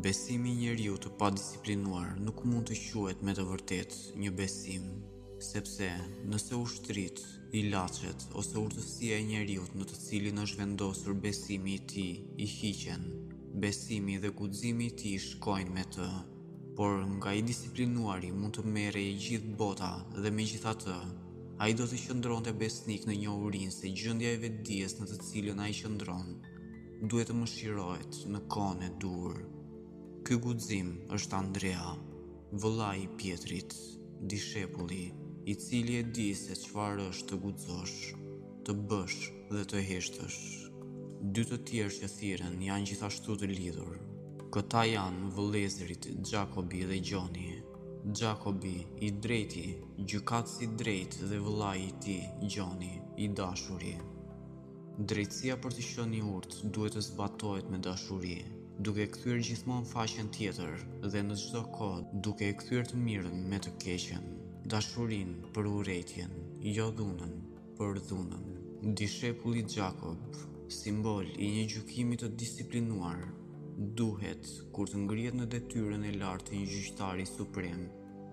S1: Besimi i njeriut të padisiplinuar nuk mund të quhet me të vërtetë një besim, sepse nëse ushtrit Ilaçet ose urtësia e njeriut në të cilin është vendosur besimi i tij i hiqen. Besimi dhe guximi i tij shkojnë me të. Por nga i disiplinuari mund të merrej gjithë bota dhe megjithatë, ai do të qëndronte besnik në njohurinë se gjendja e vetëdijes në të cilën ai qëndron duhet të mishërohet në kohën e duhur. Ky guxim është Andrea. Vëllai i Pjetrit, dishepulli, i cili e di se çfarë është të guxosh, të bësh dhe të heshtësh. Dy të tjerë që thirren janë gjithashtu të lidhur. Këta janë vëllezërit Xhakobi dhe Gjoni. Xhakobi, i drejti, gjykatësi i drejtë dhe vëllai i tij, Gjoni, i dashuri. Drejtësia për të qenë i urtë duhet të zbatohet me dashuri, duke e kthyer gjithmonë faqen tjetër dhe në çdo kohë duke e kthyer të mirën me të keqen, dashurinë për urrejtjen, jo dhunën për dhunën. Dishepulli Xhakob, simbol i një gjykimi të disiplinuar, duhet, kur të ngrihet në detyrën e lartë të një gjyqtari suprem,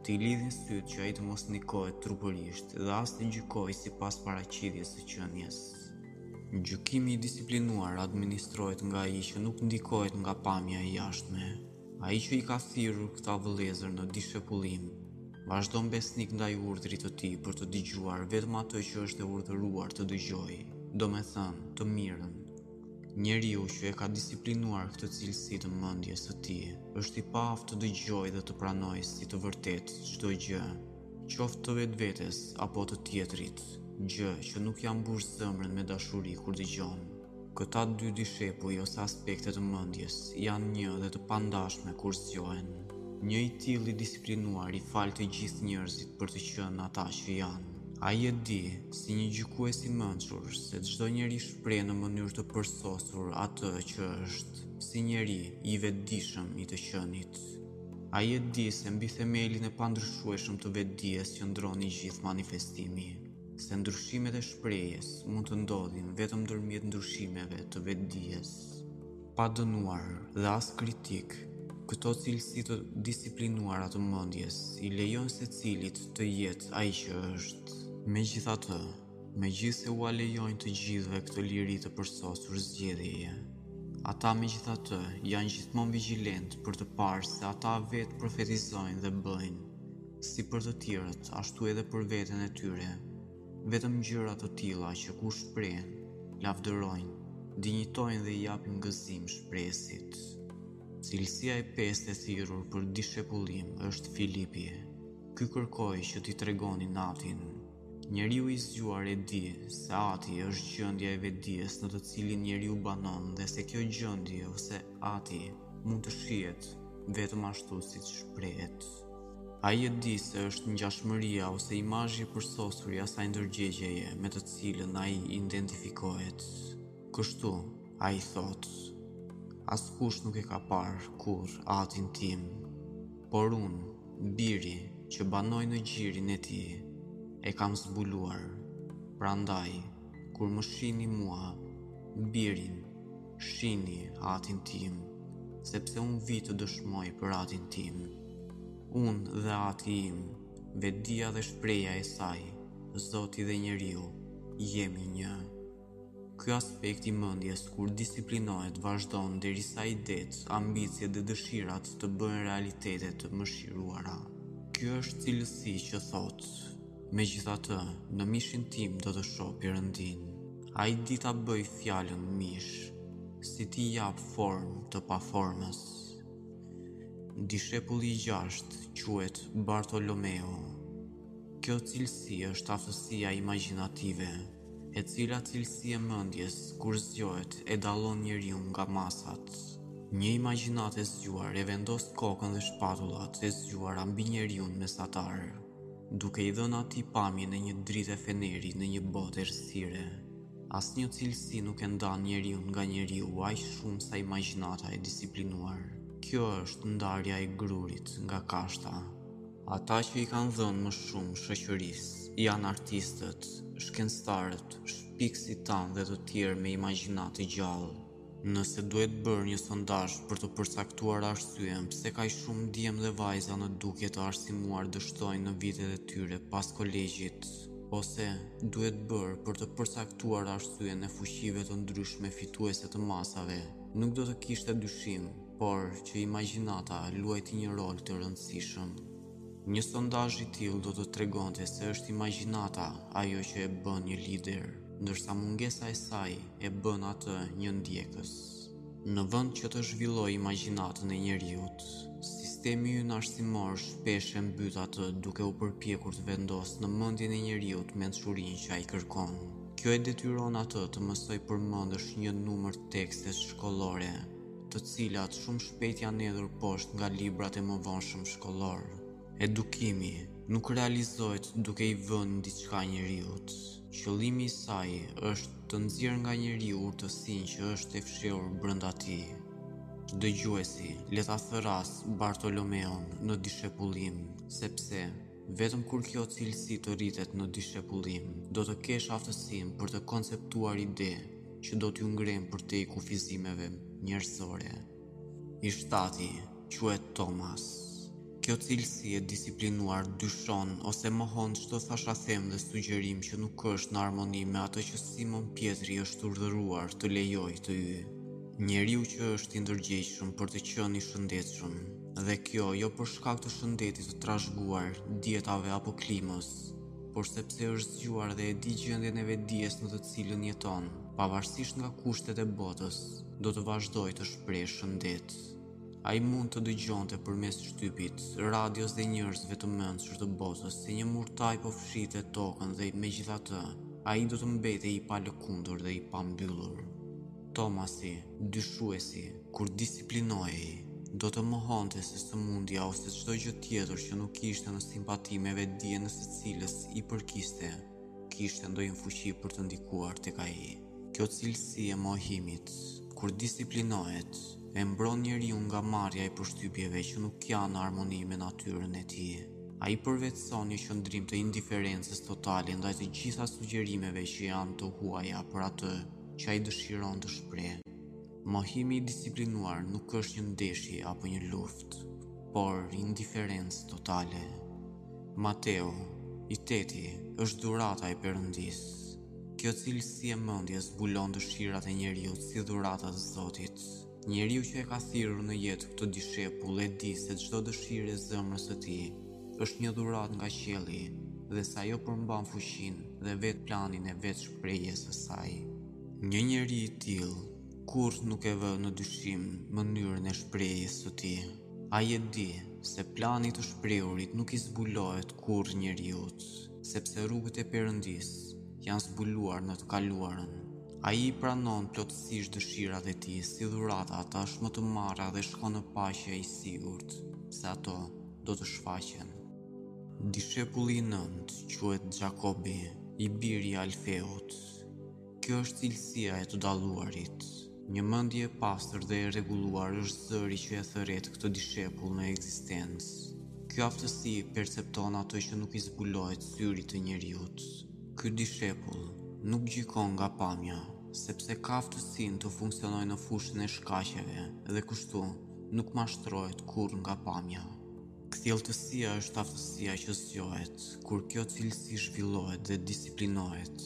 S1: T'i lidhin sytë që ai të mos ndikohet trupërisht dhe as të gjykojë sipas paraqitjes së qenies. Gjykimi i disiplinuar administrohet nga ai që nuk ndikohet nga pamja e jashtme, ai që i ka thirrur këta vëllezër në dishepullim. Vazhdon besnik ndaj urdhrit të tij për të dëgjuar vetëm atë që është e urdhëruar të dëgjojë, domethënë, të mirën. Njeriu që e ka disiplinuar këtë cilësi të mendjes së tij, është i paaftë të dëgjojë dhe të pranojë si të vërtetë çdo gjë, qoftë të vetvetes apo të tjetrit, gjë që nuk ia mbush zemrën me dashuri kur dëgjon. Këta dy dishepuj ose aspekte të mendjes janë një dhe të pandashme kur zgjohen. Një i tillë i disiplinuar i fal të gjithë njerëzit për të qenë ata që janë. Ai e di, si një gjykues i mençur, se çdo njeri shpreh në mënyrë të përsosur atë që është, si njeri, i vetëdijshëm i të qenit. Ai e di se mbi themelin e pandryshueshëm të vetëdijes qëndron i gjithë manifestimi, se ndryshimet e shprehjes mund të ndodhin vetëm ndërmjet ndryshimeve të vetëdijes. pa dënuar dhe as kritikë, këto cilësi të disiplinuara të mendjes i lejojnë secilit të jetë ai që është. Megjithatë, megjithëse ua lejojnë të gjithëve këtë liri të përsosur zgjedhjeje, ata megjithatë janë gjithmonë vigjilentë për të parë se ata vetë profetizojnë dhe bëjnë, si për të tjerët, ashtu edhe për veten e tyre. Vetëm gjëra të tilla që kur shprehen, lavdërojnë, dinjitojnë dhe japin gëzim shprehësit. Cilësia e pestë e thirrur për dishepullim është Filipi. Ky kërkoi që t'i tregonin atin. Njeriu i zgjuar e di se ati është gjendja e vetëdijes në të cilën njeriu banon dhe se kjo gjendje ose ati mund të shihet vetëm ashtu siç shprehet. Ai e di se është ngjashmëria ose imazhi i përsosur i asaj ndërgjegjeje me të cilën ai identifikohet. Kështu, ai thotë, askush nuk e ka parë kurrë atin tim, por unë, biri që banoj në gjirin e tij, e kam zbuluar. Prandaj, kur më shihni mua, birin, Shihni atin tim, sepse unë vij të dëshmoj për atin tim. Unë dhe ati im, vetëdija dhe shprehja e saj, zoti dhe njeriu, jemi një. Ky aspekt i mendjes kur disiplinohet vazhdon derisa idetë, ambiciet dhe dëshirat të bëhen realitete të mëshiruara. Kjo është cilësia që thotë, Megjithatë, në mishin tim do të shoh Perëndinë. Ai di ta bëjë fjalën mish, si t'i japë formë të paformës. Dishepulli i gjashtë quhet Bartolomeu. Kjo cilësi është aftësia imagjinative, e cila cilësi e mendjes kur zgjohet e dallon njeriun nga masat. Një imagjinatë e zgjuar e vendos kokën dhe shpatullat e zgjuara mbi njeriun mesatar. duke i dhënë atij pamjen e një drite feneri në një botë errësire. Asnjë cilësi nuk e ndan njeriun nga njeriu aq shumë sa imagjinata e disiplinuar. Kjo është ndarja e grurit nga kashta. Ata që i kanë dhënë më shumë shoqërisë janë artistët, shkencëtarët, shpikësit tanë dhe të tjerë me imagjinatë të gjallë. Nëse duhet bërë një sondazh për të përcaktuar arsyen pse kaq shumë djem dhe vajza në dukje të arsimuar dështojnë në vitet e tyre pas kolegjit, ose duhet bërë për të përcaktuar arsyen e fuqive të ndryshme fituese të masave, nuk do të kishte dyshim, por që imagjinata luajti një rol të rëndësishëm. Një sondazh i tillë do të tregonte se është imagjinata ajo që e bën një lider, ndërsa mungesa e saj e bën atë një ndjekës. Në vend që të zhvillojë imagjinatën e njeriut, sistemi ynë arsimor shpesh e mbyt atë duke u përpjekur të vendosë në mendjen e njeriut mençurinë që ai kërkon. Kjo e detyron atë të mësojë përmendësh një numër tekstesh shkollore, të cilat shumë shpejt janë hedhur poshtë nga librat e mëvonshëm shkollorë. Edukimi nuk realizohet duke i vënë diçka njeriut. Qëllimi i saj është të nxjerrë nga njeriu urtësinë që është e fshehur brenda tij. Dëgjuesi, le ta thërrasë Bartolomeun në dishepullim, sepse Vetëm kur kjo cilësi të rritet në dishepullim, do të kesh aftësinë për të konceptuar ide që do t'ju ngrenë përtej kufizimeve njerëzore. I shtati, quhet Thomas. Kjo cilësi e disiplinuar dyshon ose mohon çdo thashathem dhe sugjerim që nuk është në harmoni me atë që Simon Pjetri është urdhëruar të lejojë të hyjë. Njeriu që është i ndërgjegjshëm për të qenë i shëndetshëm, Dhe kjo jo për shkak të shëndetit të trashëguar, dietave apo klimës, por sepse është zgjuar dhe e di gjendjen e vetëdijes në të cilën jeton, pavarësisht nga kushtet e botës, do të vazhdojë të shprehë shëndet. Ai mund të dëgjonte përmes shtypit, radios dhe njerëzve të mençur të botës se një murtajë po fshinte tokën dhe megjithatë, ai do të mbetej i palëkundur dhe i pambyllur. Tomasi, dyshuesi, kur disiplinohej, do të mohonte se sëmundja ose çdo gjë tjetër që nuk ishte në simpati me vetëdijen së cilës i përkiste, kishte ndonjë fuqi për të ndikuar tek ai. Kjo cilësi e mohimit, kur disiplinohet, e mbron njeriun nga marrja e përshtypjeve që nuk janë në harmoni me natyrën e tij. Ai përvetëson një qëndrim të indiferencës totale ndaj të gjitha sugjerimeve që janë të huaja për atë. që ai dëshiron të shprehë. Mohimi i disiplinuar nuk është një ndeshje apo një luftë, por indiferencë totale. Mateu, i teti, është dhurata e Perëndisë. Kjo cilësi e mendjes zbulon dëshirat e njeriut si dhurata të Zotit. Njeriu që e ka thirrur në jetë këtë dishepull e di se çdo dëshirë e zemrës së tij është një dhuratë nga qielli dhe se ajo përmban fuqinë dhe vetë planin e vetëshprehjes së saj. Një njeri i tillë kurrë nuk e vë në dyshim mënyrën e shprehjes së tij. Ai e di se plani i të shprehurit nuk i zbulohet kurrë njeriut. Sepse rrugët e Perëndisë janë zbuluar në të kaluarën. Ai i pranon plotësisht dëshirat e tij si dhurata tashmë të marra dhe shkon në paqe i sigurt se ato do të shfaqen. Dishepulli i nëntë quhet Xhakobi, i biri i Alfeut. Kjo është cilësia e të dalluarit. Një mendje e pastër dhe e rregulluar është zëri që e thërret këtë dishepull në ekzistencë. Kjo aftësi percepton atë që nuk i zbulohet syrit të njeriut. Ky dishepull nuk gjykon nga pamja, sepse ka aftësinë të funksionojë në fushën e shkaqeve dhe kështu nuk mashtrohet kurrë nga pamja. Kthjelltësia është aftësia që zgjohet kur kjo cilësi zhvillohet dhe disiplinohet.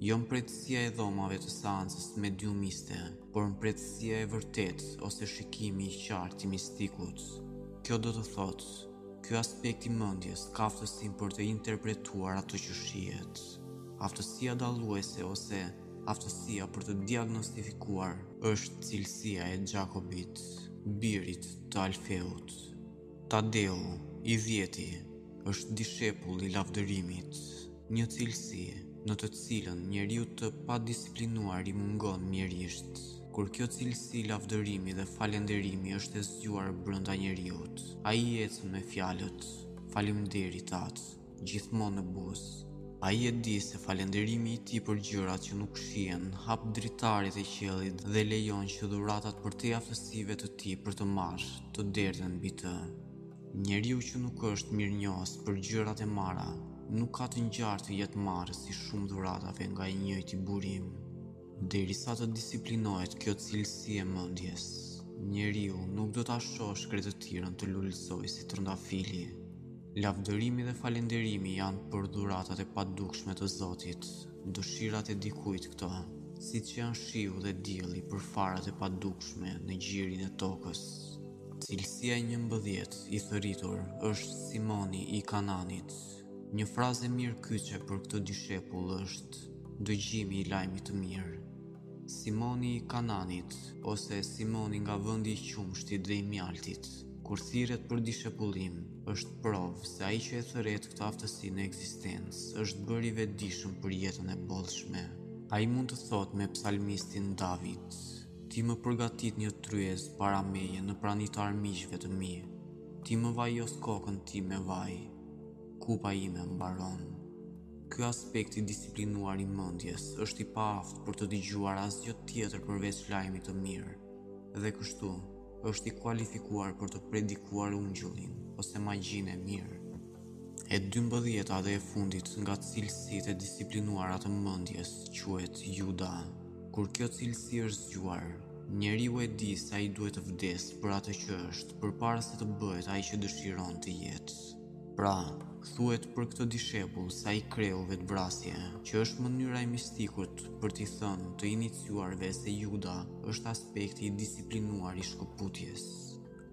S1: Jo mprehtësia e dhomave të seancës mediumiste, por mprehtësia e vërtetë ose shikimi i qartë i mistikut. Kjo do të thotë, ky aspekt i mendjes ka aftësinë për të interpretuar atë që shihet. Aftësia dalluese ose aftësia për të diagnostifikuar është cilësia e Xhakobit, birit të Alfeut. Tadeu i dhjeti është dishepull i lavdërimit, një cilësi në të cilën njeriut të padisiplinuar i mungon mjerisht, kur kjo cilësi lavdërimi dhe falenderimi është e zgjuar brenda njeriut, ai ecën me fjalët, Faleminderit, Atë. Gjithmonë në buzë. Ai e di se falënderimi i tij për gjërat që nuk shihen hap dritaret e qiellit dhe lejon që dhuratat përtej aftësive të tij për të marrë, të derdhen mbi të. Njeriu që nuk është mirënjohës për gjërat e marra, nuk ka të ngjarë të jetë marrës i shumë dhuratave nga i njëjti burim. Derisa të disiplinohet kjo cilësi e mendjes, njeriu nuk do ta shohë shkretëtirën të lulëzojë si trëndafili. Lavdërimi dhe falënderimi janë për dhuratat e padukshme të Zotit, dëshirat e dikujt këto, siç janë shiu dhe dielli për farat e padukshme në gjirin e tokës. Cilësia e njëmbëdhjetë i thërritur është Simoni i Kananit. Një frazë e mirë kyçe për këtë dishepull është dëgjimi i lajmit të mirë. Simoni i Kananit, ose Simoni nga vendi i qumështit dhe i mjaltit, kur thirret për dishepullim, është provë se ai që e thërret këtë aftësi në ekzistencë është bërë i vetëdijshëm për jetën e bollshme. Ai mund të thotë me psalmistin David, Ti më përgatit një tryezë para meje në prani të armiqve të mi, ti më vajos kokën ti me vaj. Kupa ime mbaron. Ky aspekt i disiplinuar i mendjes është i paaftë për të dëgjuar asgjë tjetër përveç lajmit të mirë. Dhe kështu, është i kualifikuar për të predikuar ungjillin ose magjinë e mirë. E 12-a dhe e fundit nga cilësitë e disiplinuara të mendjes quhet Juda. Kur kjo cilësi është zgjuar, njeriu e di se ai duhet të vdesë për atë që është, përpara se të bëhet ai që dëshiron të jetë. Pra, thuhet për këtë dishepull se ai kreu vetëvrasje, që është mënyra e mistikut për t'i thënë të iniciuarve se Juda është aspekti i disiplinuar i shkëputjes.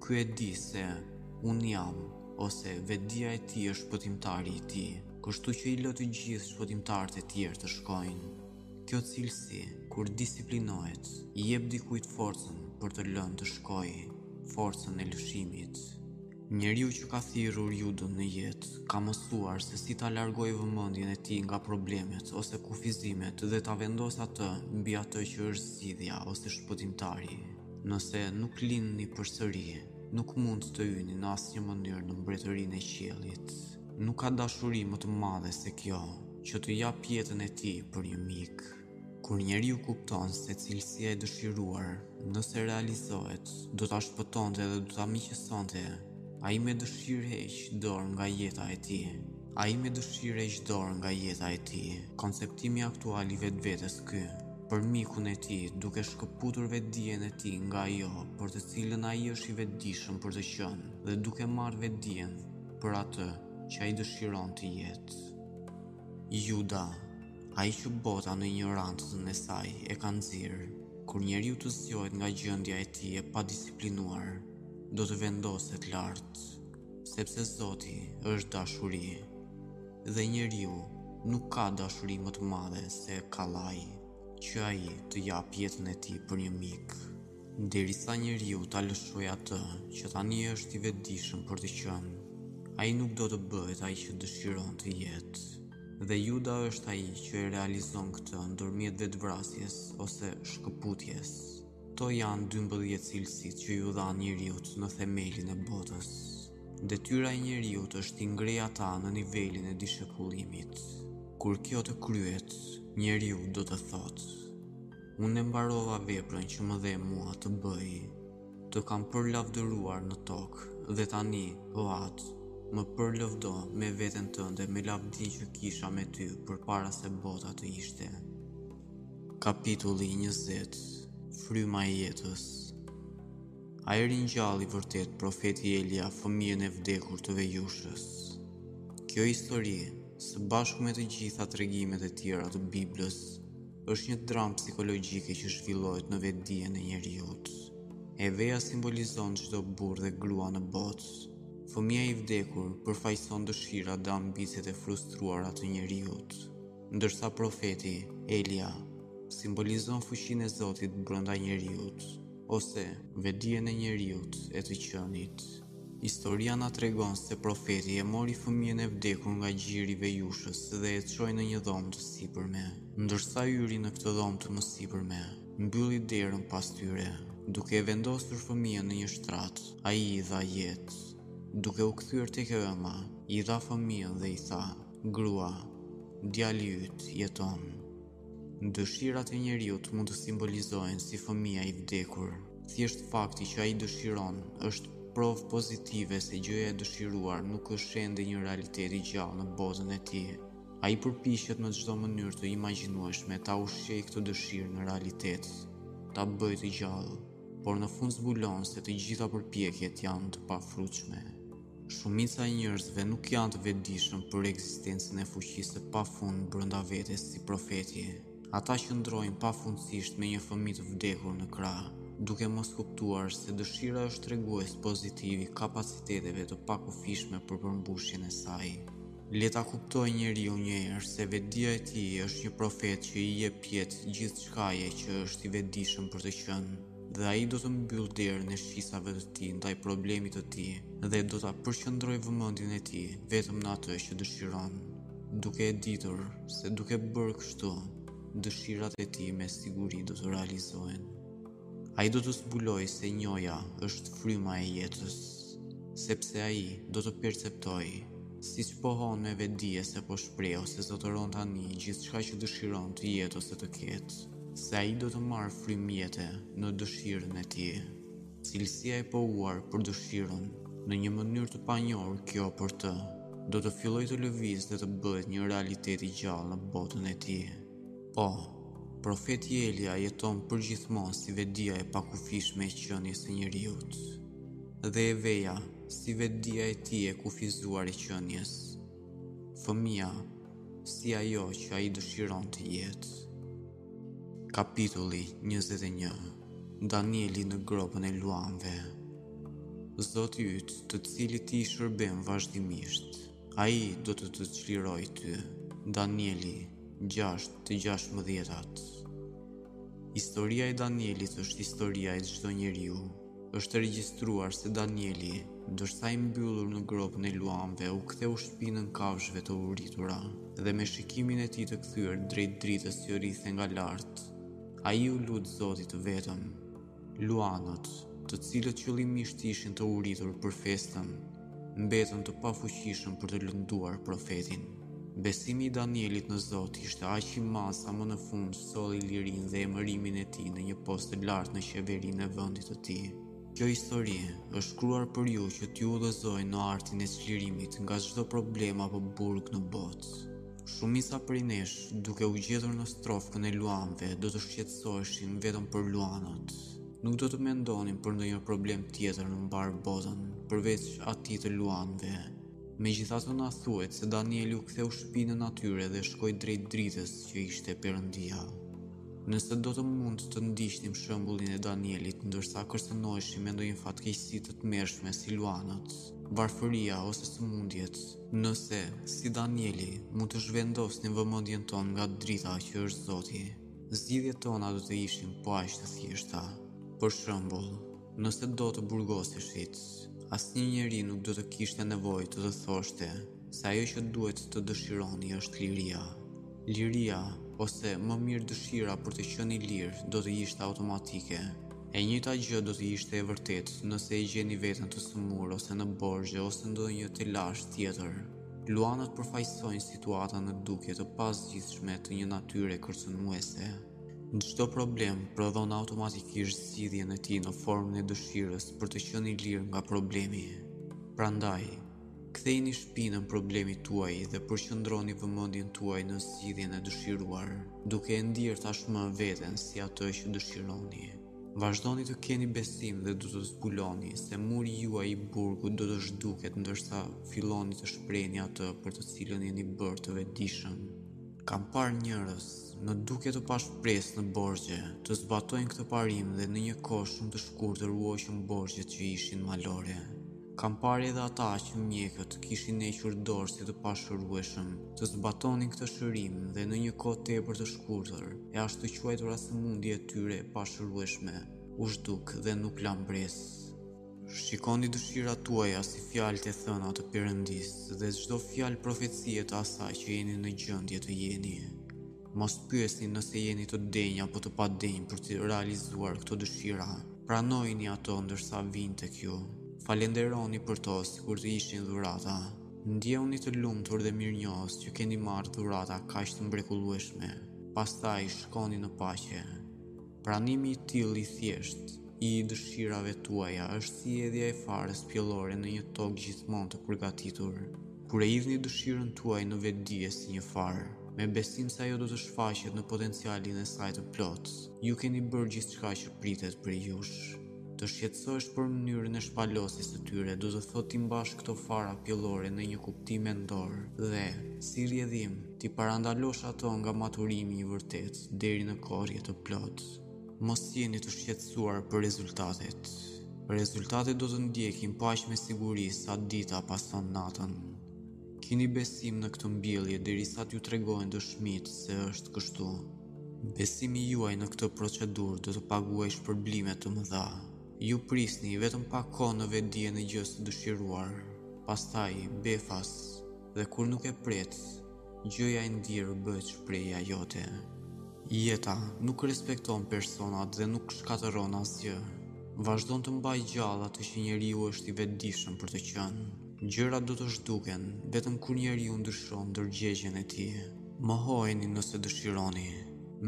S1: Ky e di se unë jam, ose vetëdija e tij është shpëtimtari i tij, kështu që i lë të gjithë shpëtimtarët e tjerë të shkojnë. Kjo cilësi, kur disiplinohet, i jep dikujt forcën për të lënë të shkojë, forcën e lëshimit. Njeriu që ka thirrur Judën në jetë, ka mësuar se si ta largojë vëmendjen e tij nga problemet ose kufizimet dhe ta vendosë atë mbi atë që është zgjidhja ose shpëtimtari. Nëse nuk lindni përsëri, nuk mund të hyni në asnjë mënyrë në mbretërinë e qiellit. Nuk ka dashuri më të madhe se kjo, që të japë jetën e tij për një mik. Kur njeriu kupton se cilësia e dëshiruar, nëse realizohet, do ta shpëtonte dhe do ta miqësonte, ai me dëshirë heq dorë nga jeta e tij. Ai me dëshirë heq dorë nga jeta e tij. Konceptimi aktual i vetvetes ky, për mikun e tij, duke shkëputur vetëdijen e tij nga ajo për të cilën ai është i vetëdijshëm për të qenë dhe duke marrë vetëdijen për atë që ai dëshiron të jetë. Juda Ai që bota në injorancën e saj e ka nxirë, kur njeriu të zgjohet nga gjendja e tij e padisiplinuar, do të vendoset lart, sepse Zoti është dashuri dhe njeriu nuk ka dashuri më të madhe se kallaj, që ai të japë jetën e tij për një mik. Derisa njeriu ta lëshojë atë që tani është i vetëdijshëm për të qenë, ai nuk do të bëhet ai që dëshiron të jetë. Dhe Juda është ai që e realizon këtë ndërmjet vetëvrasjes ose shkëputjes. Këto janë 12 cilësitë që iu dhanë njeriut në themelin e botës. Detyra e njeriut është t'i ngrejë ata në nivelin e dishepullimit. Kur kjo të kryet, njeriu do të thotë: Unë e mbarova veprën që më dhe mua të bëj. Të kam përlëvduar në tokë, dhe tani, o Atë, më përlëvdo me veten tënde me lavdinë që kisha me ty përpara se bota të ishte. Kapitulli 20 Fryma e jetës A e ringjalli vërtet profeti Elia fëmijën e vdekur të vejushës. Kjo histori, së bashku me të gjitha tregimet e tjera të Biblës, Është një dramë psikologjike që zhvillohet në vedijen e njeriut. E veja simbolizon çdo burrë dhe grua në botë. Fëmija i vdekur përfaqëson dëshirat dhe ambiciet e frustruara të njeriut, ndërsa profeti Elia simbolizon fuqinë e Zotit brenda njeriut ose vedijen e njeriut e të qënit. Historia na tregon se profeti e mori fëmijën e vdekur nga gjiri i vejushës dhe e çoi në një dhomë të sipërme. Ndërsa hyri në këtë dhomë të sipërme, mbylli derën pas tyre. Duke e vendosur fëmijën në një shtrat, ai i dha jetë. Duke u kthyer tek e ëma, i dha fëmijën dhe i tha, Grua, djali yt jeton. Dëshirat e njeriut mund të simbolizohen si fëmija i vdekur. Thjesht fakti që ai dëshiron është provë pozitive se gjëja e dëshiruar nuk është ende një realitet i gjallë në botën e tij. Ai përpiqet në çdo mënyrë të imagjinueshme ta ushqejë këtë dëshirë në realitet, ta bëjë të gjallë, por në fund zbulon se të gjitha përpjekjet janë të pafrutshme. Shumica e njerëzve nuk janë të vedijshëm për ekzistencën e fuqisë së pafund brenda vetes si profeti. Ata qëndrojnë pafundësisht me një fëmijë të vdekur në krah, duke mos kuptuar se dëshira është tregues pozitiv i kapaciteteve të pakufishme për përmbushjen e saj. Le ta kuptojë njeriu një herë se vedija e tij është një profet që i jep jetë gjithçkaje që është i vedijshëm për të qenë. dhe ai do të mbyllë derën e shqisave të tij ndaj problemit të tij dhe do ta përqendrojë vëmendjen e tij vetëm në atë që dëshiron, duke e ditur se duke bërë kështu, dëshirat e tij me siguri do të realizohen. Ai do të zbulojë se njohja është fryma e jetës, sepse ai do të perceptojë siç pohon me vedije se po shpreh ose zotëron tani gjithçka që dëshiron të jetë ose të ketë. Se ai do të marrë frymë jete në dëshirën e tij. Cilësia e pohuar për dëshirën, në një mënyrë të panjohur kjo për të, do të fillojë të lëvizë dhe të bëhet një realitet i gjallë në botën e tij. Po, profeti Elia jeton përgjithmonë si vedija e pakufishme e qenies së njeriut. Dhe e veja si vedija e tij e kufizuar e qenies. Fëmija, si ajo që ai dëshiron të jetë. Kapitulli 21 Danieli në gropën e luanëve Zoti yt të cilit ti i shërben vazhdimisht, ai do të të çlirojë ty. Danieli 6, 16-at Historia e Danielit është historia e çdo njeriu, Është e regjistruar se Danieli, ndërsa i mbyllur në gropën e luanëve, u ktheu shpinën kafshëve të uritura dhe me shikimin e tij të kthyer drejt dritës që rridhte nga lart, ai iu lut Zotit të vetëm. Luanët, të cilët qëllimisht ishin të uritur për festën, mbetën të pafuqishëm për të lënduar profetin. Besimi i Danielit në Zot ishte aq i madh sa më në fund solli lirinë dhe emërimin e tij në një post të lartë në qeverinë e vendit të tij. Kjo histori është shkruar për ju që t'ju udhëzojë në artin e çlirimit nga çdo problem apo burg në botë. Shumica prej nesh, duke u gjetur në strofkën e luanëve, do të shqetësoheshin vetëm për luanët. Nuk do të mendonin për ndonjë problem tjetër në mbarë botën, përveç atij të luanëve. Megjithatë na thuhet se Danieli u ktheu shpinën atyre dhe shkoi drejt dritës që ishte Perëndia. Nëse do të mund të ndiqnim shembullin e Danielit ndërsa kërcënoheshim me ndonjë fatkeqësi të tmerrshme si luanët, varfëria ose sëmundjet, Nëse, si Danieli, mund të zhvendosnim vëmendjen tonë nga drita që është Zoti, zgjidhjet tona do të ishin po aq të thjeshta. Për shembull, nëse do të burgoseshit, asnjë njeri nuk do të kishte nevojë të të thoshte se ajo që duhet të dëshironi është liria. Liria, ose më mirë dëshira për të qenë i lirë, do të ishte automatike. E njëjta gjë do të ishte e vërtetë nëse e gjeni veten të sëmurë ose në borxhe ose ndonjë telash tjetër. Luanët përfaqësojnë situata në dukje të pazgjidhshme të një natyre kërcënuese. Çdo problem prodhon automatikisht zgjidhjen e tij në formën e dëshirës për të qenë i lirë nga problemi. Prandaj, Kthejini shpinën problemit tuaj dhe përqendroni vëmendjen tuaj në zgjidhjen e dëshiruar, duke e ndier tashmë veten si atë që dëshironi. Vazhdoni të keni besim dhe do të zbuloni se muri juaj i burgut do të zhduket ndërsa filloni të shprehni atë për të cilën jeni bërë të vetëdijshëm. Kam parë njerëz, në dukje të pashpresë në borxhe, të zbatojnë këtë parim dhe në një kohë shumë të shkurtër u hoqën borxhet që ishin malore. Kam parë edhe ata që mjekët kishin hequr dorë si të pashërueshëm, të zbatonin këtë shërim dhe në një kohë tepër të shkurtër, e ashtuquajtura sëmundje e tyre e pashërueshme u zhduk dhe nuk la mbresë. Shikoni dëshirat tuaja si fjalët e thëna të Perëndisë dhe çdo fjalë profecie të asaj që jeni në gjendje të jeni. Mos pyesni nëse jeni të denjë apo të padenjë për të realizuar këto dëshira. Pranojini ato ndërsa vijnë tek ju. Falënderoni për to sikur të ishin dhurata. Ndjehuni të lumtur dhe mirënjohës që keni marrë dhurata kaq të mrekullueshme. Pastaj shkoni në paqe. Pranimi i tillë i thjeshtë i dëshirave tuaja është si hedhja e farës pjellore në një tokë gjithmonë të përgatitur. Kur e hidhni dëshirën tuaj në vetëdije si një farë, me besim se ajo do të shfaqet në potencialin e saj të plotë, ju keni bërë gjithçka që pritet prej jush. Të shqetësohesh për mënyrën e shpalosjes së tyre do të thotë t'i mbash këto fara pjellore në një kuptim mendor dhe, si rrjedhim, T'i parandalosh ato nga maturimi i vërtetë deri në korrje të plotë. Mos jeni të shqetësuar për rezultatet. Rezultatet do të ndjekin po aq me siguri sa dita pason natën. Kini besim në këtë mbjellje derisa t'ju tregojnë dëshmitë se është kështu. Besimi juaj në këtë procedurë do të paguajë shpërblime të mëdha. Ju prisni vetëm pak kohë në vetëdijen e gjësë së dëshiruar. Pastaj, befas, Dhe kur nuk e pret, gjëja e ndier bëhet shprehja jote. Jeta nuk respekton personat dhe nuk shkatërron asgjë. Vazhdon të mbajë gjallë atë që njeriu është i vetëdijshëm për të qenë. Gjërat do të zhduken vetëm kur njeriu ndryshon ndërgjegjen e tij. Mohojeni nëse dëshironi.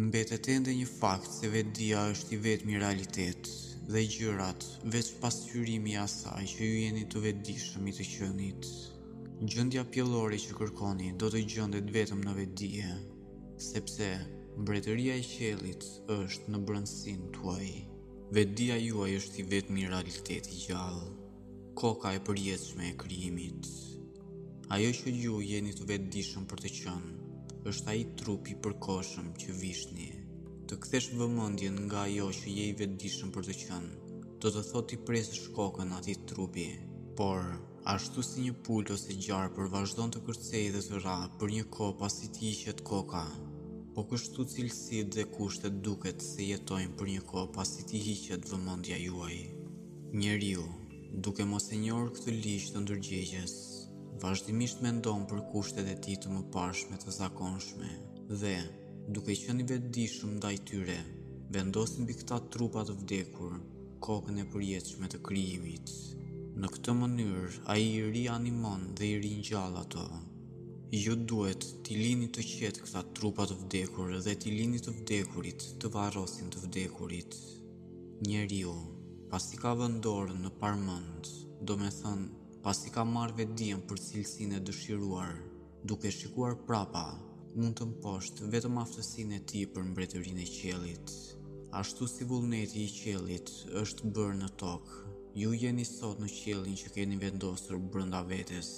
S1: Mbetet ende një fakt se vetëdija është i vetmi realitet dhe gjërat veç pasqyrimi i asaj që ju jeni të vetëdijshëm i të qenit. Gjendja pjellore që kërkoni do të gjendet vetëm në vetëdije, sepse mbretëria e qiellit është në brendësinë tuaj. Vetëdija juaj është i vetmi realitet i gjallë, koka e përjetshme e krijimit. Ajo që ju jeni të vetëdijshëm për të qenë, është ai trup i përkohshëm që vishni. Të kthesh vëmendjen nga ajo që je i vetëdijshëm për të qenë, do të thotë t'i presësh kokën atij trupi, por Ashtu si një pulë ose gjarpër vazhdon të kërcejë dhe të rrahë për një kohë pasi t'i hiqet koka, po kështu cilësitë dhe kushtet duket se jetojnë për një kohë pasi t'i hiqet vëmendja juaj. Njeriu, duke mos e njohur këtë ligj të ndërgjegjes, vazhdimisht mendon për kushtet e tij të mëparshme të zakonshme dhe, duke qenë i vetëdijshëm ndaj tyre, vendos mbi këta trupa të vdekur, kokën e përjetshme të krijimit. Në këtë mënyrë, ai i rianimon dhe i ringjall ato. Ju duhet t'i lini të qetë këta trupa të vdekur dhe t'i lini të vdekurit të varrosin të vdekurit. Njeriu, pasi ka vënë dorën në parmend, domethënë pasi ka marrë vetëdije për cilësinë e dëshiruar, Duke shikuar prapa, mund të mposhtë vetëm aftësinë e tij për mbretërinë e qiellit. Ashtu si vullneti i qiellit është bërë në tokë, ju jeni sot në qiellin që keni vendosur brenda vetes,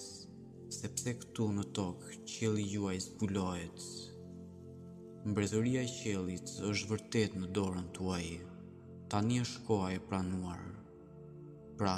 S1: sepse këtu në tokë qielli juaj zbulohet. Mbretëria e qiellit është vërtet në dorën tuaj. Tani është koha e pranuar. Pra,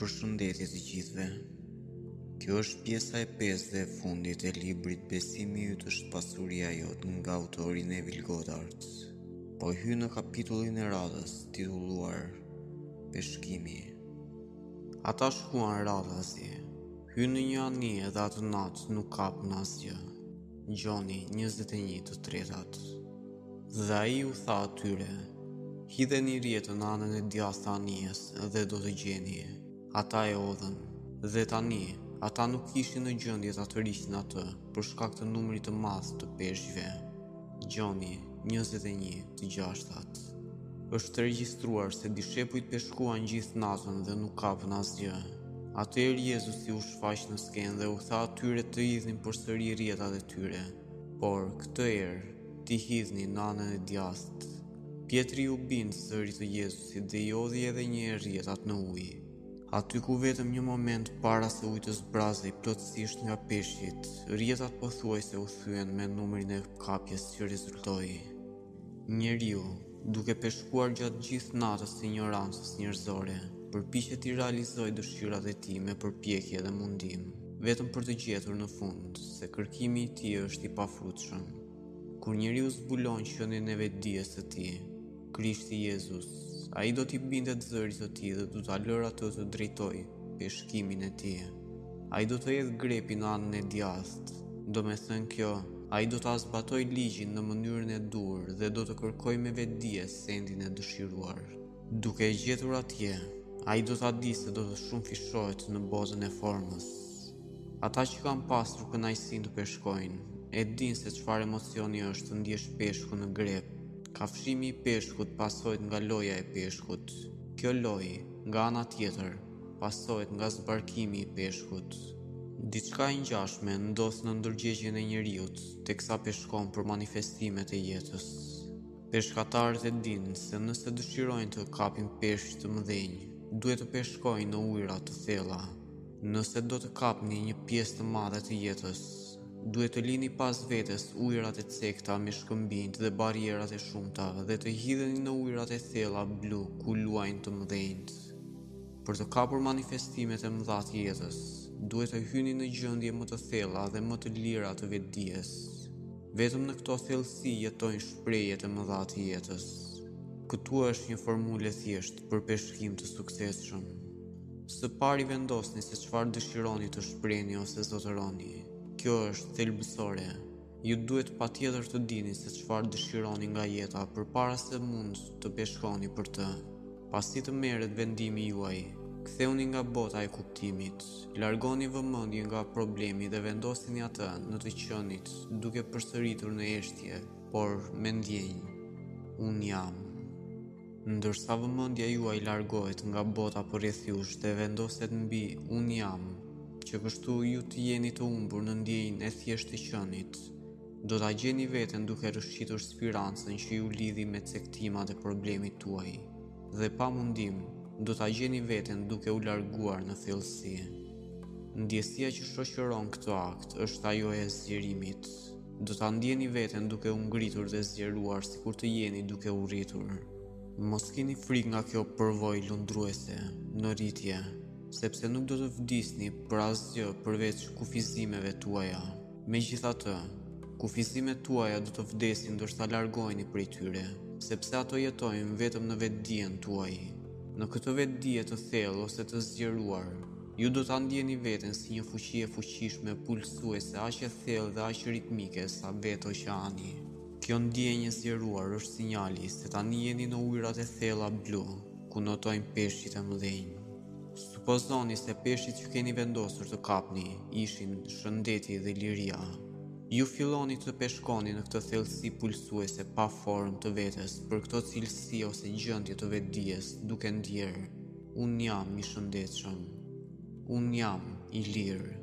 S1: Përshëndetje të gjithëve. Kjo është pjesa e pesë dhe e fundit e librit Besimi yt është pasuria jote nga autori Neville Goddard. Po hy në kapitullin e radhës titulluar Peshkimi. Ata shkuan radhazi. Hynë në një anije dhe atë natë nuk kapën asgjë. Gjoni, 21 të tretat. Dhe ai u tha atyre, Hidheni rrjetën në anën e djathtë të anijes dhe do të gjeni. Ata e hodhën. Dhe tani, ata nuk ishin në gjendje ta tërhiqnin atë, për shkak të numrit të madh të peshqve. Gjoni 21 të gjashtat. Është regjistruar se dishepujt peshkuan gjithë natën dhe nuk kapën asgjë. Atëherë Jezusi u shfaq në skenë dhe u tha atyre të hidhnin përsëri rrjetat e tyre. Por këtë herë t'i hidhnin në anën e djathtë. Pjetri iu bind zërit të Jezusit dhe i hodhi edhe një herë rrjetat në ujë. Aty ku vetëm një moment para se uji të zbrazej plotësisht nga peshqit, rrjetat pothuajse u thyen me numrin e kapjes që rezultoi. Njeriu, duke peshkuar gjatë gjithë natës së injorancës njerëzore, përpiqet t'i realizojë dëshirat e tij me përpjekje dhe mundim, vetëm për të gjetur në fund se kërkimi i tij është i pafrutshëm. Kur njeriu zbulon qenien e vetëdijes së tij, Krishti Jezus, ai do t'i bindet zërit të tij dhe do ta lërë atë të drejtojë peshkimin e tij. Ai do të hedhë grepin në anën e djathtë, domethënë kjo, ai do ta zbatojë ligjin në mënyrën e duhur dhe do të kërkojë me vetëdije sendin e dëshiruar. Duke e gjetur atje, ai do ta dijë se do të shumëfishohet në botën e formës. Ata që kanë pasur kënaqësinë të peshkojnë, e dinë se çfarë emocioni është të ndiesh peshkun në grep. Kafshimi i peshkut pasohet nga loja e peshkut. Kjo lojë, Nga ana tjetër, pasohet nga zbarkimi i peshkut. Diçka e ngjashme ndodh në ndërgjegjen e njeriut, teksa peshkon për manifestimet e jetës. Peshkatarët e dinë se nëse dëshirojnë të kapin peshq të mëdhenj, duhet të peshkojnë në ujëra të thella. Nëse do të kapni një pjesë të madhe të jetës, duhet të lini pas vetes ujërat e cekëta me shkëmbinjtë dhe barrierat e shumta dhe të hidheni në ujërat e thella blu ku luajnë të mëdhenjtë. Për të kapur manifestimet e mëdha të jetës, duhet të hyni në gjendje më të thella dhe më të lira të vetëdijes. Vetëm në këto thellësi jetojnë shprehjet e mëdha të jetës. Këtu është një formulë e thjeshtë për peshkim të suksesshëm. Së pari vendosni se çfarë dëshironi të shprehni ose zotëroni. Kjo është thelbësore. Ju duhet patjetër të dini se çfarë dëshironi nga jeta përpara se mund të peshkoni për të. Pasi të merret vendimi juaj, ktheuni nga bota e kuptimit, largoni vëmendjen nga problemi dhe vendoseni atë në të qenit, duke përsëritur në heshtje, por me ndjenjë, Unë jam. Ndërsa vëmendja juaj largohet nga bota përreth jush dhe vendoset mbi Unë Jam, që kështu ju të jeni të humbur në ndjenjën e thjeshtë të qenit, do ta gjeni veten duke rrëshqitur spirancën që ju lidhi me cektimat e problemit tuaj dhe pa mundim do ta gjeni veten duke u larguar në thellësi. Ndjesia që shoqëron këtë akt është ajo e zgjerimit. Do ta ndjeni veten duke u ngritur dhe zgjeruar sikur të jeni duke u rritur. Mos keni frikë nga kjo përvojë lundruese në rritje, sepse nuk do të vdisni për asgjë përveç kufizimeve tuaja. Megjithatë, kufizimet tuaja do të vdesin ndërsa largoheni prej tyre, sepse ato jetojnë vetëm në vetëdijen tuaj. Në këtë vetëdije të thellë ose të zgjeruar, Ju do ta ndjeni veten si një fuqi e fuqishme pulsuese aq e thellë dhe aq ritmike sa vetë oqeani. Kjo ndjenjë e zgjeruar është sinjali se tani jeni në ujërat e thella blu, ku notojnë peshqit e mëdhenj. Supozoni se peshqit që keni vendosur të kapni ishin shëndeti dhe liria. Ju filloni të peshkoni në këtë thellësi pulsuese pa formë të vetes për këto cilësi ose gjendje të vetëdijes, duke ndier. Unë jam i shëndetshëm. Unë jam i lirë.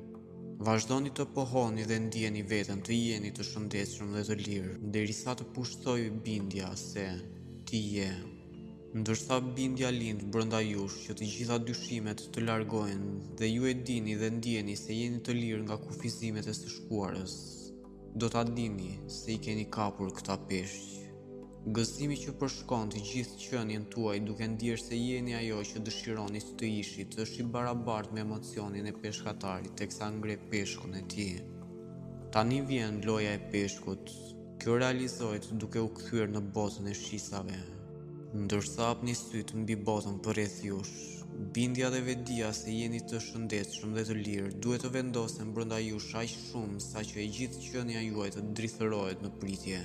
S1: Vazhdoni të pohoni dhe ndjeni veten të jeni të shëndetshëm dhe të lirë, derisa të pushtojë bindja se ti je. Ndërsa bindja lind brenda jush që të gjitha dyshimet të largohen dhe ju e dini dhe ndjeni se jeni të lirë nga kufizimet e së shkuarës. Do ta dini se i keni kapur këta peshq. Gëzimi që përshkon të gjithë qenien tuaj duke ndier se jeni ajo që dëshironit të ishit është i barabartë me emocionin e peshkatarit teksa ngre peshkun e tij. Tani vjen loja e peshkut. Kjo realizohet duke u kthyer në botën e shqisave. Ndërsa hapni sytë mbi botën përreth jush, bindja dhe vetëdija se jeni të shëndetshëm dhe të lirë duhet të vendosen brenda jush aq shumë sa që e gjithë qënja juaj të drithërohet në pritje.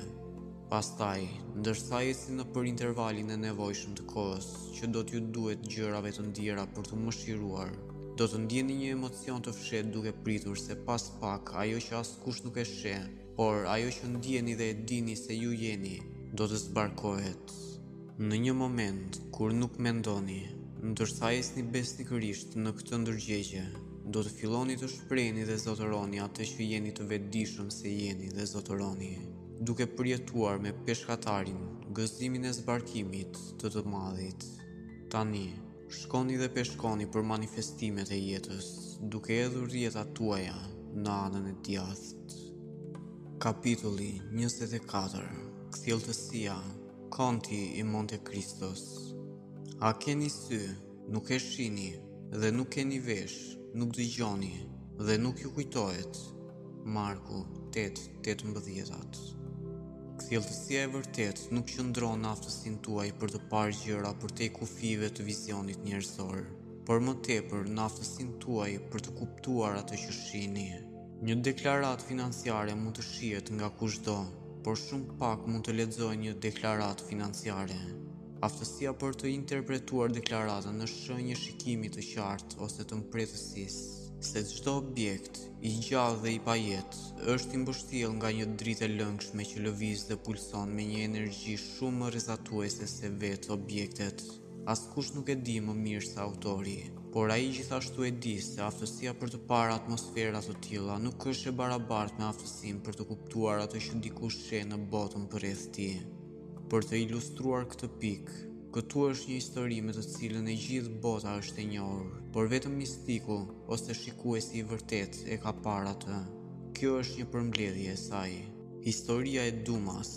S1: Pastaj, ndërsa ecni nëpër intervalin e nevojshëm të kohës, që do t'ju duhet gjërave të ndjera për t'u mishëruar, do të ndjeni një emocion të fshehtë duke pritur se pas pak ajo që askush nuk e sheh, por ajo që ndjeni dhe e dini se ju jeni, do të zbarkohet. Në një moment, kur nuk mendoni, ndërsa ecni besnikërisht në këtë ndërgjegje, Do të filloni të shprehni dhe zotëroni atë që jeni të vetëdijshëm se jeni dhe zotëroni, duke përjetuar me peshkatarin gëzimin e zbarkimit të të madhit. Tani, shkoni dhe peshkoni për manifestimet e jetës, duke hedhur rrjetat tuaja në anën e djathtë. Kapitulli 24 Kthjelltësia Konti i Monte Kristos A keni sy Nuk e shihni dhe nuk keni vesh, nuk dëgjoni dhe nuk ju kujtohet. Marku 8:18. Kthjelltësia e vërtetë nuk qëndron në aftësinë tuaj për të parë gjëra përtej kufijve të vizionit njerëzor, por më tepër në aftësinë tuaj për të kuptuar atë që shihni. Një deklaratë financiare mund të shihet nga kushdo, por shumë pak mund të lexojnë një deklaratë financiare. Aftësia për të interpretuar deklaratën është shenjë e shikimit të qartë ose të mprehtësisë se çdo objekt i gjallë dhe i pajetë është i mbështjell nga një dritë e lëngshme që lëviz dhe pulson me një energji shumë më rrezatuese se vetë objektet. Askush nuk e di më mirë se autori, por ai gjithashtu e di se aftësia për të parë atmosfera të tilla nuk është e barabartë me aftësinë për të kuptuar atë që dikush sheh në botën përreth tij. Për të ilustruar këtë pikë, këtu është një histori me të cilën e gjithë bota është e njohur, por vetëm mistiku ose shikuesi i vërtetë e ka parë atë. Kjo është një përmbledhje e saj. Historia e Dumas,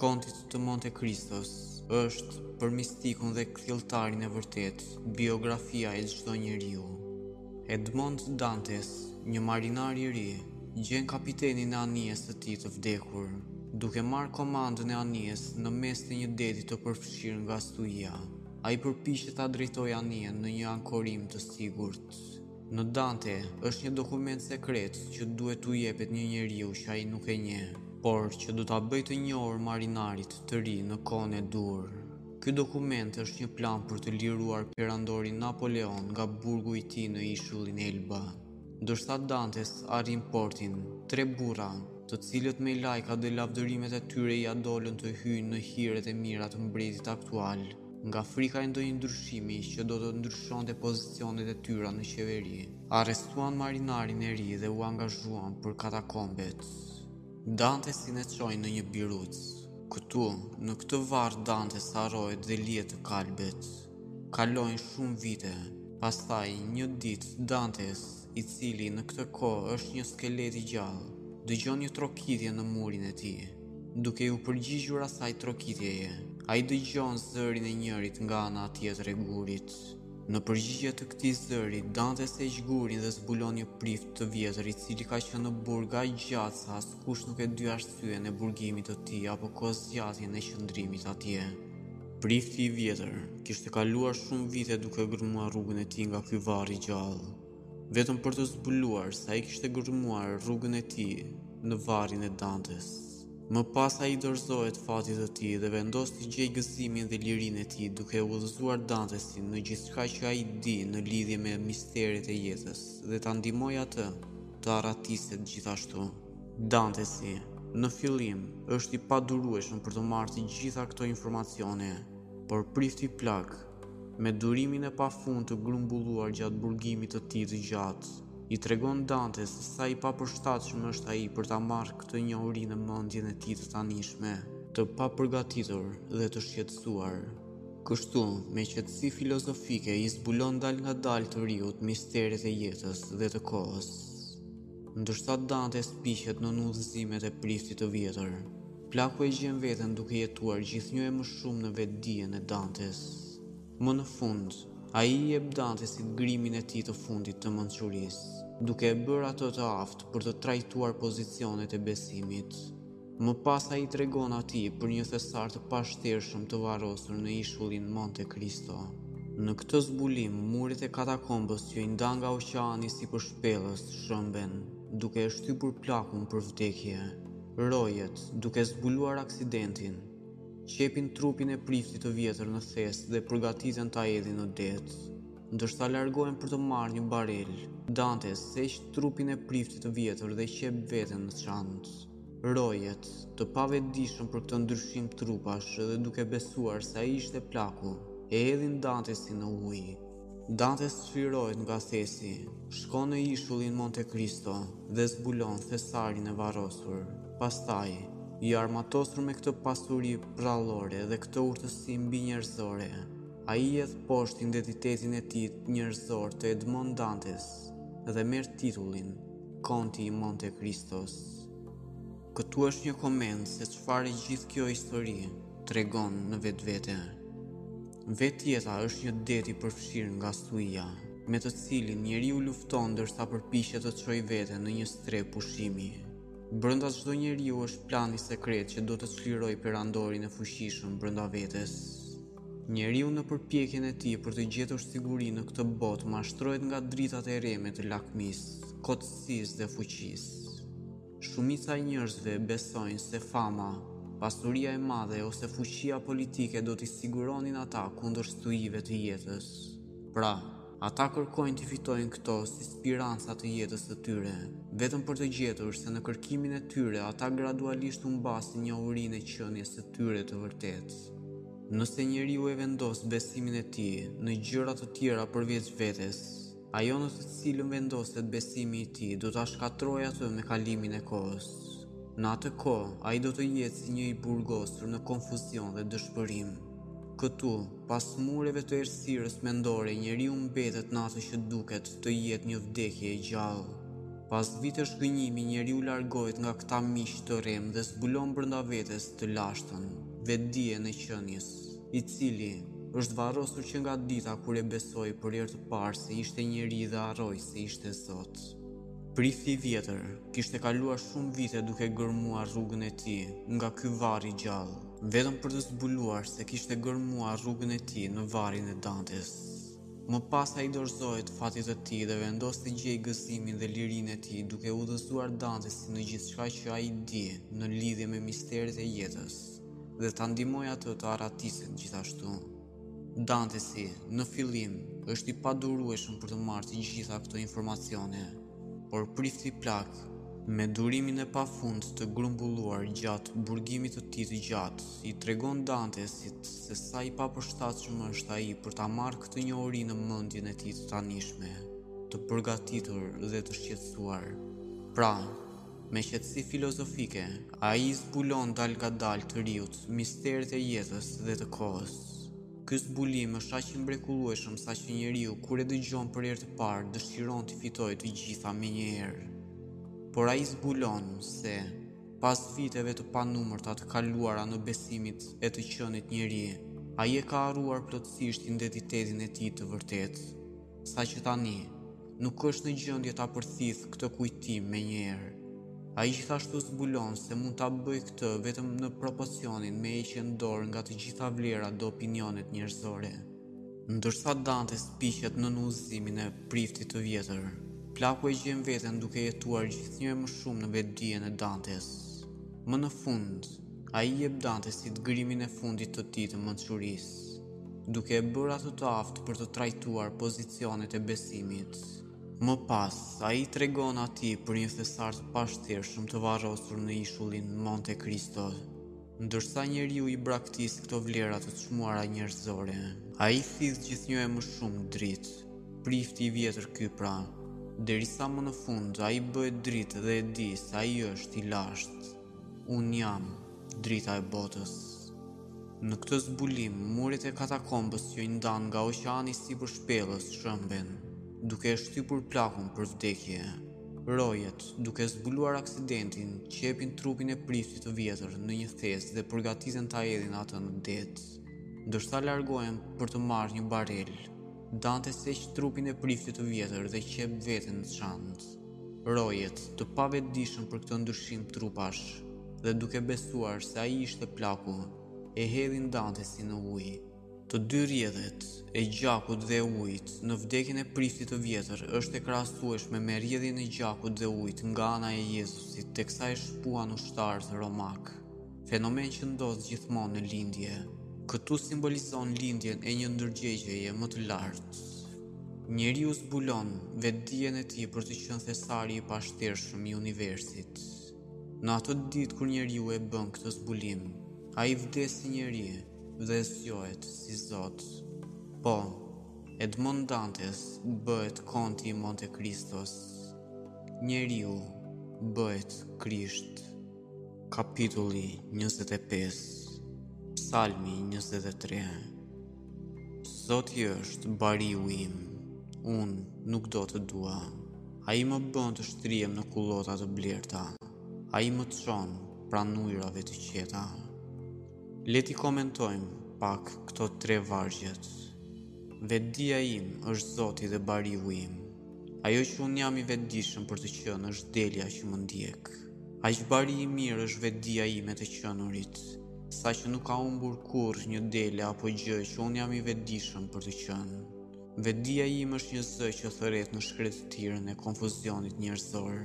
S1: kontit të Monte Kristos, është, për mistikun dhe kthjelltarin e vërtetë, biografia e çdo njeriu. Edmond Dantes, një marinar i ri, gjen kapitenin e anijes së tij të vdekur, duke marrë komandën e anijes në mes të një deti të përfshirë nga stuhia. Ai përpiqet ta drejtojë anijen në një ankorim të sigurt. Në Dante është një dokument sekret që duhet t'u jepet një njeriu që ai nuk e njeh, por që do ta bëjë të njohur marinarit të ri në kohën e duhur. Ky dokument është një plan për të liruar perandorin Napoleon nga burgu i tij në ishullin Elba. Ndërsa Dantes arrin portin, tre burra, të cilët me lajkat dhe lavdërimet e tyre ia dolën të hyjnë në hiret e mira të mbretit aktual, nga frika e ndonjë ndryshimi që do të ndryshonte pozicionet e tyra në qeveri, arrestuan marinarin e ri dhe u angazhuan për katakombet. Dantesin e çojnë në një birucë. Këtu, në këtë varr Dantes harrohet dhe lihet të kalbet. Kalojnë shumë vite. Pastaj, një ditë, Dantes, i cili në këtë kohë është një skelet i gjallë, dëgjon një trokitje në murin e tij. Duke iu përgjigjur asaj trokitjeje, ai dëgjon zërin e njërit nga ana tjetër e gurit. Në përgjigje të këtij zëri, Dantes heq gurin dhe zbulon një prift të vjetër, i cili ka qenë në burg aq gjatë sa askush nuk e di arsyen e burgimit të tij apo kohëzgjatjen e qëndrimit atje. Prifti i vjetër, kishte kaluar shumë vite duke gërmuar rrugën e tij nga ky varr i gjallë. vetëm për të zbuluar se ai kishte gërmuar rrugën e tij në varrin e Dantes. Më pas ai i dorëzohet fatit të tij dhe vendos të gjejë gëzimin dhe lirinë e tij duke udhëzuar Dantesin në gjithçka që ai di në lidhje me misteret e jetës dhe ta ndihmojë atë të arratiset gjithashtu. Dantesi, në fillim, është i padurueshëm për të marrë të gjitha këto informacione, por prifti plak Me durimin e pafund të grumbulluar gjatë burgimit të tij të gjatë, i tregon Dantes se sa i papërshtatshëm është ai për ta marrë këtë njohuri në mendjen e tij të tanishme, të papërgatitur dhe të shqetësuar. Kështu, me qetësi filozofike i zbulon dalëngadalë të riut misteret e jetës dhe të kohës, ndërsa Dantes piqet nën udhëzimet e priftit të vjetër. Plaku e gjen veten duke jetuar gjithnjë e më shumë në vetëdijen e Dantes. Më në fund, ai i jep Dantesit grimën e tij të fundit të mençurisë, duke e bërë atë të aftë për të trajtuar pozicionet e besimit. Më pas ai i tregon atij për një thesar të pashtershëm të varrosur në ishullin Monte Cristo. Në këtë zbulim, muret e katakombës që i ndan nga oqeani sipër shpellës shemben, duke e shtypur plakun për vdekje. Rojet, duke zbuluar aksidentin, qepin trupin e priftit të vjetër në thes dhe përgatiten ta hedhin në det. Ndërsa largohen për të marrë një barel, Dantes heq trupin e priftit të vjetër dhe qep veten në çantë. Rojet, të pavetëdijshëm për këtë ndryshim trupash dhe duke besuar se ai ishte plaku, e hedhin Dantesin në ujë. Dantes lirohet nga thesi, shkon në ishullin Monte Cristo dhe zbulon thesarin e varrosur. Pastaj, i armatosur me këtë pasuri përrallore dhe këtë urtësi mbinjerëzore, ai hedh poshtë identitetin e tij njerëzor të Edmond Dantes dhe merr titullin Konti i Monte Cristos. Këtu është një koment se çfarë e gjithë kjo histori tregon në vetvete. Vetë jeta është një det i përfshirë nga stuhia, me të cilin njeriu lufton ndërsa përpiqet të çojë veten në një strehë pushimi. Brenda çdo njeriu është plani sekret që do të çlirojë perandorin e fuqishëm brenda vetes. Njeriu në përpjekjen e tij për të gjetur sigurinë në këtë botë mashtrohet nga dritat e rreme të lakmisë, kotësisë dhe fuqisë. Shumica e njerëzve besojnë se fama, pasuria e madhe ose fuqia politike do t'i siguronin ata kundër stuhive të jetës. Pra, ata kërkojnë t'i fitojnë këto si spiranca të jetës së tyre, vetëm për të gjetur se në kërkimin e tyre ata gradualisht humbasin njohurinë e qenies së tyre të vërtetë. Nëse njeriu e vendos besimin e tij në gjëra të tjera përveç vetes, Ajo në të cilën vendoset besimi i tij do ta shkatërrojë atë me kalimin e kohës. Në atë kohë, ai do të jetë si një i burgosur në konfuzion dhe dëshpërim. Këtu, pas mureve të errësirës mendore, njeriu mbetet në atë që duket të jetë një vdekje e gjallë. Pas vitesh zhgënjimi, njeriu largohet nga këta miq të rremë dhe zbulon brenda vetes të lashtën, vetëdijen e qenies. i cili është varrosur që nga dita kur e besoi për herë të parë se ishte njeri dhe harroi se ishte Zot. Prifti i vjetër kishte kaluar shumë vite duke gërmuar rrugën e tij nga ky varr i gjallë, vetëm për të zbuluar se kishte gërmuar rrugën e tij në varrin e Dantes. Më pas ai dorëzohet fatit të tij dhe vendos të gjejë gëzimin dhe lirinë e tij duke udhëzuar Dantesin në gjithçka që ai di në lidhje me misteret e jetës. dhe ta ndihmojë atë të arratiset gjithashtu. Dantesi, në fillim, është i padurueshëm për të marrë të gjitha këto informacione, por prifti plak me durimin e pafund të grumbulluar gjatë burgimit të tij të gjatë, i tregon Dantesit se sa i papërshtatshëm është ai për ta marrë këtë njohuri në mendjen e tij të tanishme, të përgatitur dhe të shqetësuar. Pra, Me qetësi filozofike, ai i zbulon dalëngadalë të riut misteret e jetës dhe të kohës. Ky zbulim është aq i mrekullueshëm saqë njeriu kur e dëgjon për herë të parë dëshiron t'i fitojë të gjitha menjëherë. Por ai zbulon se, pas viteve të panumërta të kaluara në besimet e të qenit njeri, ai e ka harruar plotësisht identitetin e tij të vërtetë. saqë tani nuk është në gjendje ta përthithë këtë kujtim menjëherë. Ai gjithashtu zbulon se mund ta bëjë këtë vetëm në proporcionin me heqjen dorë nga të gjitha vlerat dhe opinionet njerëzore. Ndërsa Dantes piqet nën udhëzimin e priftit të vjetër, plaku e gjen veten duke jetuar gjithnjë e më shumë në vetëdijen e Dantes. Më në fund, ai i jep Dantesit grimën e fundit të tij të mençurisë. duke e bërë atë të aftë për të trajtuar pozicionet e besimit. Më pas, ai i tregon atij për një thesar të pashtershëm të varrosur në ishullin Monte Cristo, ndërsa njeriu i braktis këto vlera të çmuara njerëzore. Ai thith gjithnjë e më shumë dritë, prifti i vjetër ky pra, derisa më në fund ai bëhet dritë dhe e di se ai është i lashtë. Unë jam drita e botës. Në këtë zbulim, muret e katakombës që i ndan nga oqeani sipër shpellës shemben, duke e shtypur plakun për vdekje. Rojet, duke zbuluar aksidentin, qepin trupin e priftit të vjetër në një thes dhe përgatiten ta hedhin atë në det. Ndërsa largohen për të marrë një barelë, Dantes heq trupin e priftit të vjetër dhe qep veten në çantë. Rojet, të pavetëdijshëm për këtë ndryshim trupash dhe duke besuar se ai ishte plaku, e hedhin Dantesin në ujë. Të dy rrjedhjet, e gjakut dhe ujit, në vdekjen e priftit të vjetër, është e krahasueshme me rrjedhjen e gjakut dhe ujit nga ana e Jezusit teksa e shpuan ushtarët romakë. Fenomen që ndodh gjithmonë në lindje. Këtu simbolizon lindjen e një ndërgjegjeje më të lartë. Njeriu zbulon vetëdijen e tij për të qenë thesari i pashtershëm i universit. Në atë ditë kur njeriu e bën këtë zbulim, ai vdes si njeri dhe zgjohet si zot. Po, Edmond Dantes bëhet konti i Monte Kristos. Njeriu bëhet Krisht. Kapitulli njëzet e pesë Psalmi njëzet e tre Zoti është bariu im, unë nuk do të dua. Ai më bën të shtrihem në kullota të blerta, ai më çon pranë ujërave të qeta. Le t'i komentojmë pak këto tre vargjet. Vetëdija ime është zoti dhe bariu im. Ajo që unë jam i vetëdijshëm për të qenë është delja që më ndjek. Aq bari i mirë është vetëdija ime e të qenurit, saqë nuk ka humbur kurrë një dele apo gjë që unë jam i vetëdijshëm për të qenë. Vetëdija ime është një zë që thërret në shkretëtirën e konfuzionit njerëzor,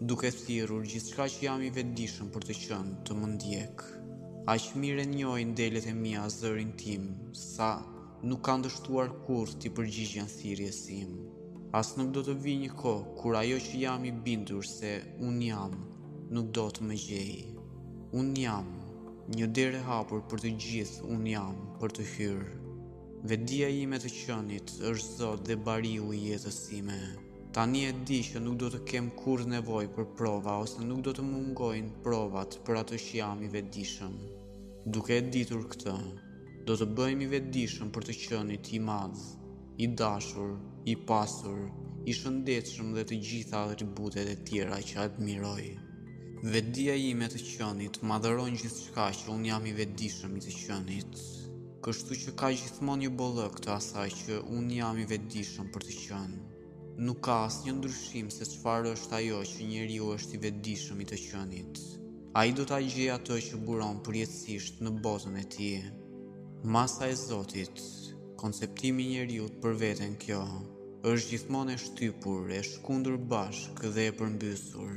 S1: duke thirrur gjithçka që jam i vetëdijshëm për të qenë të më ndjekë. Aq mirë e njohin delet e mia zërin tim, sa Nuk kanë dështuar kurrë t'i përgjigjen thirrjes sime. As nuk do të vijë një kohë kur ajo që jam i bindur se unë jam, nuk do të më gjejë. Unë jam, një derë e hapur për të gjithë unë jam për të hyrë. Vetëdija ime e të qenit është zot dhe bariu i jetës sime. Tani e di që nuk do të kem kurrë nevojë për prova ose nuk do të mungojnë provat për atë që jam i vetëdijshëm. Duke e ditur këtë, Do të bëhem i vetëdijshëm për të qenit i madh, i dashur, i pasur, i shëndetshëm dhe të gjitha atributet e tjera që admiroj. Vetëdija ime e të qenit madhëron gjithçka që unë jam i vetëdijshëm i të qenit. Kështu që ka gjithmonë një bollëk të asaj që unë jam i vetëdijshëm për të qenë. Nuk ka asnjë ndryshim se çfarë është ajo që njeriu është i vetëdijshëm i të qenit. Ai do ta gjejë atë që buron përjetësisht në botën e tij. Masa e Zotit, konceptimi i njeriut për veten kjo, është gjithmonë e shtypur, e shkundur bashkë dhe e përmbysur.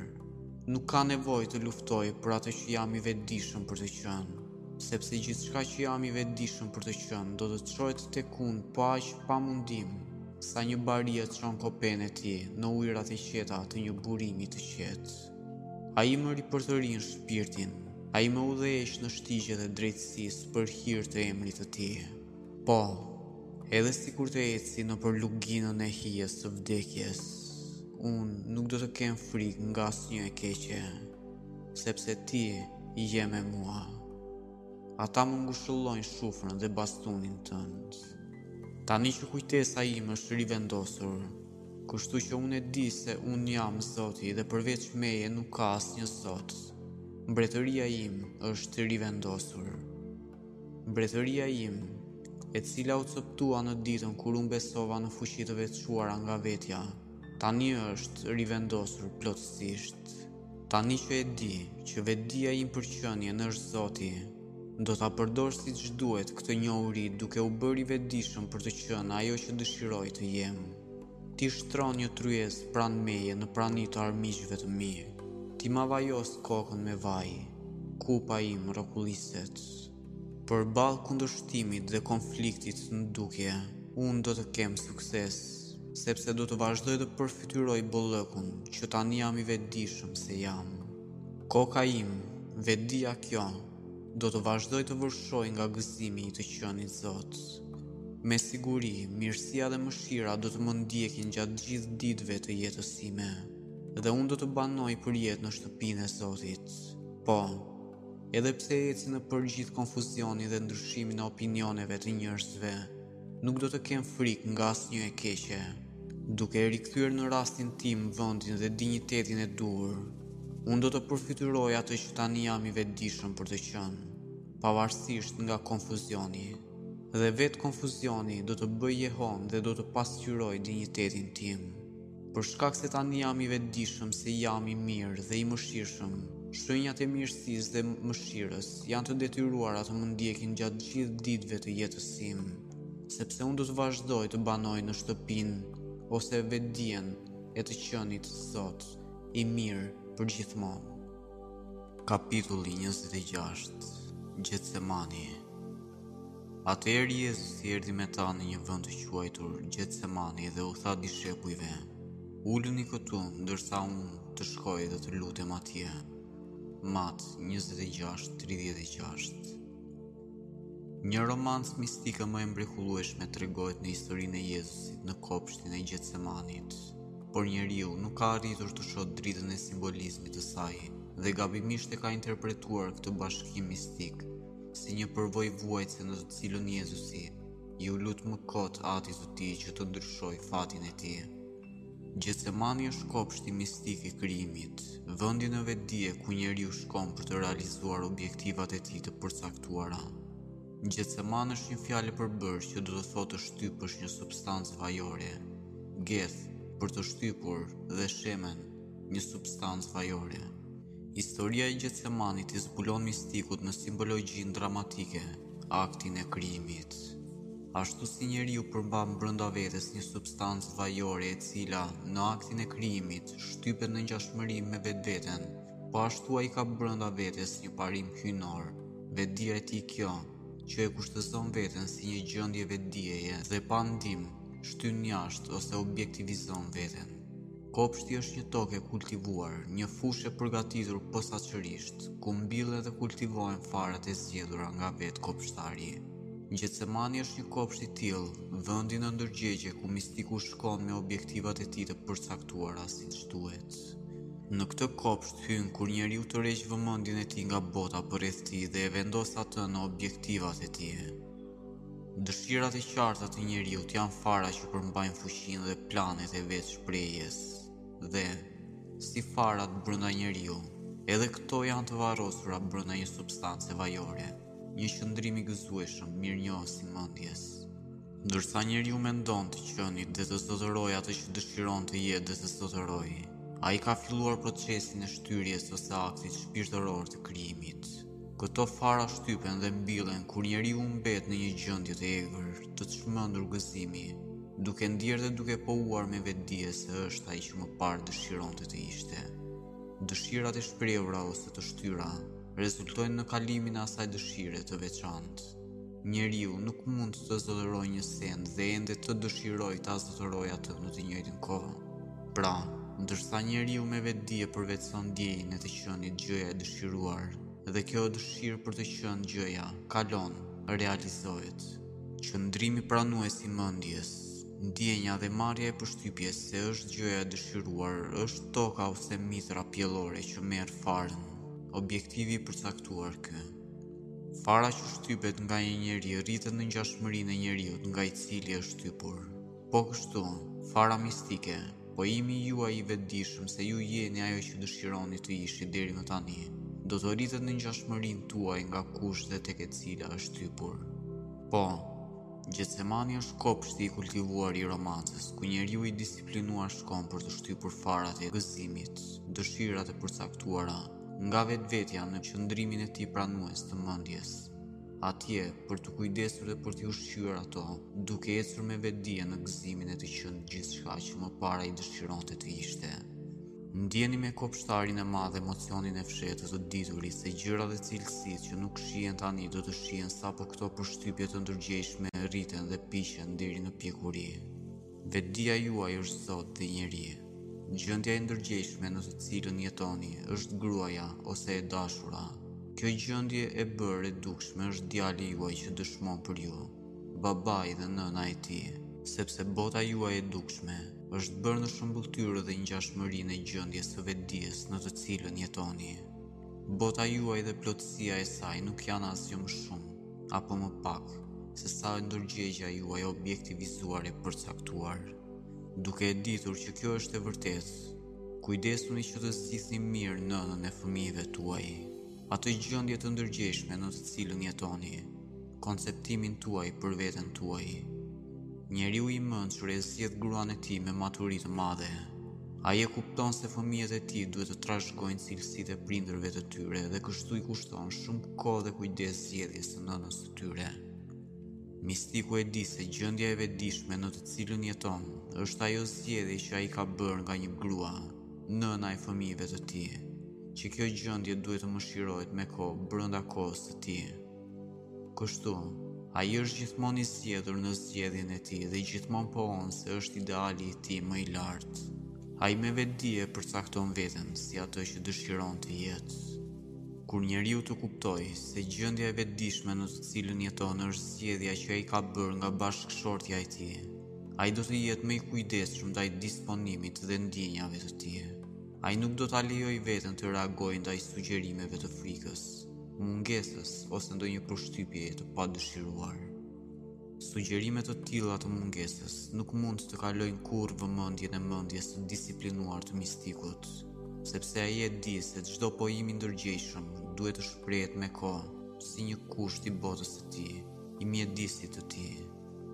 S1: Nuk ka nevojë të luftoj për atë që jam i vetëdijshëm për të qenë, sepse gjithçka që jam i vetëdijshëm për të qenë do të çohet tek unë po aq pa mundim. Sa një bari e çon kopenë e tij në ujërat e qeta të një burimi të qetë. Ai më ripërtërin shpirtin, ai më udhëheq në shtigjet e drejtësisë për hir të emrit të tij. Po, edhe sikur të eci nëpër luginën e hijes së vdekjes, unë nuk do të kem frikë nga asnjë e keqe, sepse ti je me mua. Ata më ngushëllojnë shufrën dhe bastunin tënd. Tani që kujtesa ime është rivendosur, kështu që unë e di se unë jam Zoti dhe përveç meje nuk ka asnjë Zot. Mbretëria ime është rivendosur. Mbretëria ime, e cila u copëtua në ditën kur unë besova në fuqi të veçuara nga vetja, tani është rivendosur plotësisht. Tani që e di që vetëdija ime për qenien është Zoti, do ta përdor siç duhet këtë njohuri duke u bërë i vetëdijshëm për të qenë ajo që dëshiroj të jem. Ti shtron një tryezë pranë meje në prani të armiqve të mi. Ti ma vajos kokën me vaj, kupa im rrokulliset. Përballë kundërshtimit dhe konfliktit në dukje, unë do të kem sukses, sepse do të vazhdoj të përfytyroj bollëkun që tani jam i vetëdijshëm se jam. Koka ime, vetëdija kjo, do të vazhdojë të vërshojë nga gëzimi i të qenit Zot. Me siguri, mirësia dhe mëshira do të më ndjekin gjatë gjithë ditëve të jetës sime, dhe unë do të banoj përjetë në shtëpinë e Zotit. Po. Edhe pse eci nëpër gjithë konfuzionin dhe ndryshimin e opinioneve të njerëzve, nuk do të kem frikë nga asnjë e keqe, duke e rikthyer në rastin tim vendin dhe dinjitetin e duhur. Unë do të përfytyroj atë që tani jam i vetëdijshëm për të qenë, pavarësisht nga konfuzioni. Dhe vetë konfuzioni do të bëjë jehonë dhe do të pasqyrojë dinjitetin tim. Për shkak se tani jam i vetëdijshëm se jam i mirë dhe i mëshirshëm, shenjat e mirësisë dhe mëshirës janë të detyruara të më ndjekin gjatë gjithë ditëve të jetës sime, sepse unë do të vazhdoj të banoj në shtëpinë ose vetëdijen e të qenit Zot i mirë përgjithmonë. Kapitulli 26 Gjetsemani Atëherë Jezusi erdhi me ta në një vend të quajtur Gjetsemani dhe u tha dishepujve, Uluni këtu, ndërsa unë të shkoj dhe të lutem atje. Mat 26:36. Një romancë mistike më e mrekullueshme tregohet në historinë e Jezusit në kopshtin e Gjetsemanit por njeriu nuk ka arritur të shohë dritën e simbolizmit të saj dhe gabimisht e ka interpretuar këtë bashkim mistik si një përvojë vuajtëse në të cilën Jezusi iu lut më kot Atit të tij që të ndryshojë fatin e tij. Gjetsemani është kopshti mistik i krijimit, vendi në vetëdije ku njeriu shkon për të realizuar objektivat e tij të përcaktuara. Gjetsemani është një fjalë e përbërë që do të thotë të shtypësh një substancë vajore, geth për të shtypur dhe shemen një substancë vajore. Historia e Gjetsemanit i zbulon mistikut në simbologjinë dramatike, aktin e krijimit. Ashtu si njeriu përmban brenda vetes një substancë vajore e cila, në aktin e krijimit, shtypet në ngjashmëri me vetveten, po ashtu ai ka brenda vetes një parim hyjnor, vetëdija e tij kjo, që e kushtëzon veten si një gjendje vetëdijeje dhe pa ndihmë, shtyn jashtë ose objektivizon veten. Kopshti është një tokë e kultivuar, një fushë e përgatitur posaçërisht, ku mbillen dhe kultivohen farat e zgjedhura nga vetë kopshtari. Gjetsemani është një kopsht i tillë, vendi në ndërgjegje ku mistiku shkon me objektivat e tij të përcaktuara siç duhet. Në këtë kopsht hyn kur njeriu tërheq vëmendjen e tij nga bota përreth tij dhe e vendos atë në objektivat e tij. Dëshirat e qarta të njeriut janë fara që përmbajnë fuqinë dhe planet e vetëshprehjes dhe, si farat brenda njeriu, edhe këto janë të varrosura brenda një substance vajore, një qëndrim i gëzueshëm, mirënjohës i mendjes. Ndërsa njeriu mendon të qenit dhe të zotërojë atë që dëshiron të jetë dhe të zotërojë, ai ka filluar procesin e shtyrjes ose aktit shpirtëror të krijimit. Këto fara shtypen dhe mbillen kur njeriu mbet në një gjendje të egër, të çmendur gëzimi, duke ndjerë dhe duke pohuar me vetëdije se është ai që më parë dëshironte të ishte. Dëshirat e shprehura ose të shtyra rezultojnë në kalimin e asaj dëshire të veçantë. Njeriu nuk mund të zotërojë një send dhe ende të dëshirojë ta zotërojë atë në të njëjtën kohë. Pra, ndërsa njeriu me vetëdije përvetëson ndjenjën e të qenit gjëja e dëshiruar, dhe kjo dëshirë për të qenë gjëja, kalon, realizohet. Qëndrimi pranues i mendjes, ndjenja dhe marrja e përshtypjes se është gjëja e dëshiruar, është toka ose mitra pjellore që merr farën, objektivi i përcaktuar kë. Fara që shtypet nga një njeri rritet në ngjashmërinë e njeriut nga i cili është shtypur. Po kështu, fara mistike, pohimi juaj i vetëdijshëm se ju jeni ajo që dëshironi të ishit deri më tani, do të rritet në ngjashmërinë tuaj nga kush dhe tek e cila është shtypur. Po, Gjetsemani është kopshti i kultivuar i romancës, ku njeriu i disiplinuar shkon për të shtypur farat e gëzimit, dëshirat e përcaktuara, nga vetvetja në qëndrimin e tij pranues të mendjes, atje për t'u kujdesur dhe për t'i ushqyer ato, duke ecur me vetëdije në gëzimin e të qenë gjithçka që më parë ai dëshironte të ishte. Ndjeni me kopshtarin e madh emocionin e fshehtë të diturit se gjërat dhe cilësitë që nuk shihen tani do të shihen sapo këto përshtypje të ndërgjegjshme rriten dhe piqen deri në pjekuri. Vetëdija juaj është zot dhe njeri. Gjendja e ndërgjegjshme në të cilën jetoni është gruaja ose e dashura. Kjo gjendje e bërë e dukshme është djali juaj që dëshmon për ju, babai dhe nëna e tij. Sepse bota juaj e dukshme është bërë në shëmbëlltyrë dhe ngjashmërinë e gjendjes së vetëdijes në të cilën jetoni. Bota juaj dhe plotësia e saj nuk janë asgjë më shumë. apo më pak, sesa e ndërgjegjja juaj e objektivizuar e përcaktuar. Duke e ditur që kjo është e vërtetë, kujdesuni që të zgjidhni mirë nënën e fëmijëve tuaj, atë gjendje të ndërgjegjshme në të cilën jetoni, konceptimin tuaj për veten tuaj. Njeriu i mençur e zgjedh gruan e tij me maturi të madhe. Ai e kupton se fëmijët e tij duhet të trashëgojnë cilësitë e prindërve të tyre dhe kështu i kushton shumë kohë dhe kujdes zgjedhjes së nënës së tyre. Mistiku e di se gjendja e vetëdijshme në të cilën jeton është ajo zgjedhje që ai ka bërë nga një grua, nëna e fëmijëve të tij, që kjo gjendje duhet të mëshirohet me kohë brenda kohës së tij. Kështu, ai është gjithmonë i zgjedhur në zgjedhjen e tij dhe gjithmonë pohon se është ideali i tij më i lartë. Ai me vetëdije përcakton veten si atë që dëshiron të jetë. Kur njeriu të kuptojë se gjendja e vetëdijshme në të cilën jeton është zgjedhja që ai ka bërë nga bashkëshortja e tij, ai do të jetë më i kujdesshëm ndaj disponimit dhe ndjenjave të tij. Ai nuk do ta lejojë veten të reagojë ndaj sugjerimeve të frikës, mungesës ose ndonjë përshtypje të padëshiruar. Sugjerime të tilla të mungesës nuk mund të kalojnë kurrë vëmendjen e mendjes së disiplinuar të mistikut, sepse ai e di se çdo pohim i ndërgjegjshëm duhet të shprehet me kohë si një kusht i botës së tij, i mjedisit të tij.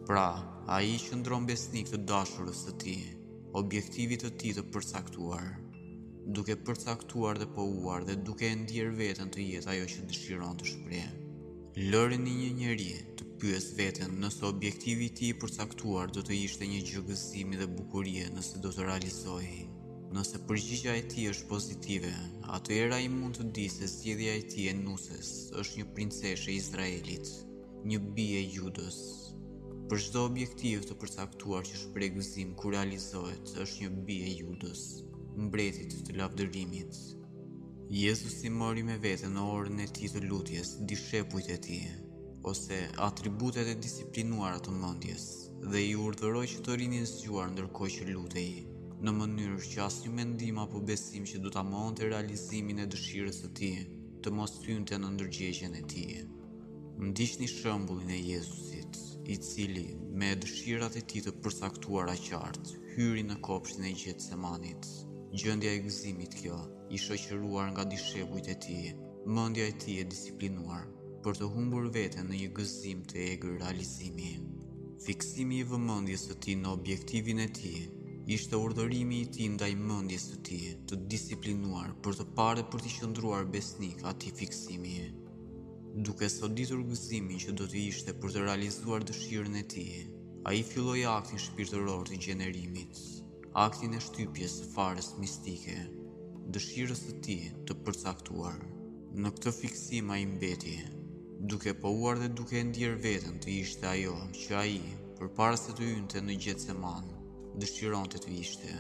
S1: Pra, ai i qëndron besnik të dashurës së tij. objektivit të tij të përcaktuar, duke përcaktuar dhe pohuar dhe duke e ndier veten të jetë ajo që dëshiron të shprehë. Lëreni një njeri të pyesë veten nëse objektivi i tij i përcaktuar do të ishte një gjë gëzimi dhe bukurie nëse do të realizohej. Nëse përgjigja e tij është pozitive, atëherë ai mund të dijë se zgjedhja e tij e nuses është një princeshë e Izraelit. Një bijë e Judës. Për çdo objektiv të përcaktuar që shpreh gëzim kur realizohet, është një bijë e Judës, mbretit të lavdërimit. Jezusi mori me vete në orën e tij të lutjes, dishepujt e tij, ose atributet e disiplinuara të mendjes, dhe i urdhëroi që të rrinin zgjuar ndërkohë që lutej, në mënyrë që asnjë mendim apo besim që do ta mohonte realizimin e dëshirës së tij, të mos hynte në ndërgjegjen e tij. Ndiqni shembullin e Jezusit, i cili, me dëshirat e tij të përcaktuara qartë, hyri në kopshtin e Gjetsemanit. Gjendja e gëzimit kjo, i shoqëruar nga dishepujt e tij, mendja e tij e disiplinuar, për të humbur veten në një gëzim të egër realizimi. Fiksimi i vëmendjes së tij në objektivin e tij, ishte urdhërimi i tij ndaj mendjes së tij, të disiplinuar, për të parë dhe për t'i qëndruar besnik atij fiksimi. Duke soditur gëzimin që do të ishte për të realizuar dëshirën e tij, ai filloi aktin shpirtëror të gjenerimit, aktin e shtypjes së farës mistike, dëshirës së tij të përcaktuar. Në këtë fiksim ai mbeti, duke pohuar dhe duke e ndjerë veten të ishte ajo që ai, përpara se të hynte në Gjetseman, dëshironte të ishte,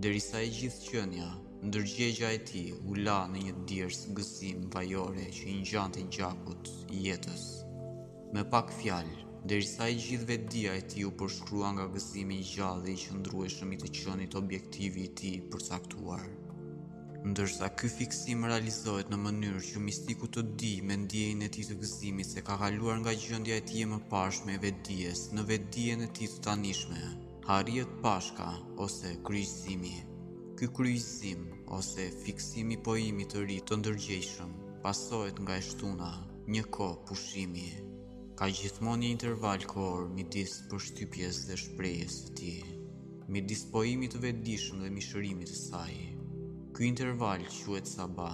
S1: derisa e gjithë qenia, Ndërgjegja e tij u la në një djersë gëzim vajore që i ngjante gjakut të jetës. Me pak fjalë, derisa e gjithë vetëdija e tij u përshkrua nga gëzimi i gjallë dhe i qëndrueshëm i të qenit objektivi i tij i përcaktuar. Ndërsa ky fiksim realizohet në mënyrë që mistiku të dijë me ndjenjën e tij të gëzimit se ka kaluar nga gjendja e tij e mëparshme e vetëdijes në vetëdijen e tij të tanishme, arrihet Pashka ose kryqëzimi Ky kryqëzim ose fiksim i pohimit të ri të ndërgjegjshëm pasohet nga e shtuna, një kohë pushimi. Ka gjithmonë një interval kohor midis përshtypjes dhe shprehjes së tij, midis pohimit të vetëdijshëm dhe mishërimit të saj. Ky interval quhet saba,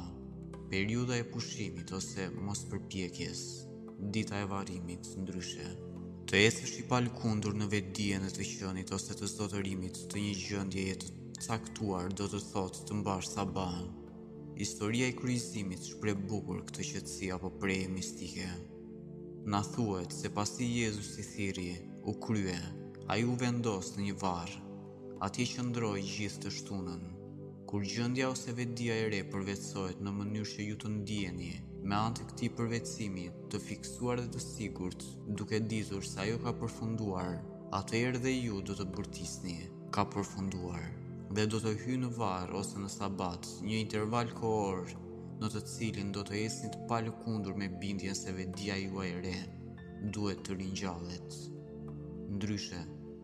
S1: periudha e pushimit ose mospërpjekjes. Dita e varrimit, ndryshe, të ecësh i palëkundur në vetëdijen e të qenit ose të zotërimit të një gjendjeje të caktuar do të thotë të mbash sabën. Historia e kryqëzimit shpreh bukur këtë qetësi apo prehje mistike. Na thuhet se pasi Jezusi thirri, u krye, ai u vendos në një varr. Atje qëndroi gjithë të shtunën. Kur gjendja ose vetëdija e re përvetësohet në mënyrë që ju të ndiheni, me anë të këtij përvetësimi, të fiksuar dhe të sigurt, duke ditur se ajo ka përfunduar, atëherë dhe ju do të bërtisni, ka përfunduar, dhe do të hyjë në varr ose në sabat, një interval kohor në të cilin do të ecni të palëkundur me bindjen se vetëdija juaj e re duhet të ringjallet. Ndryshe,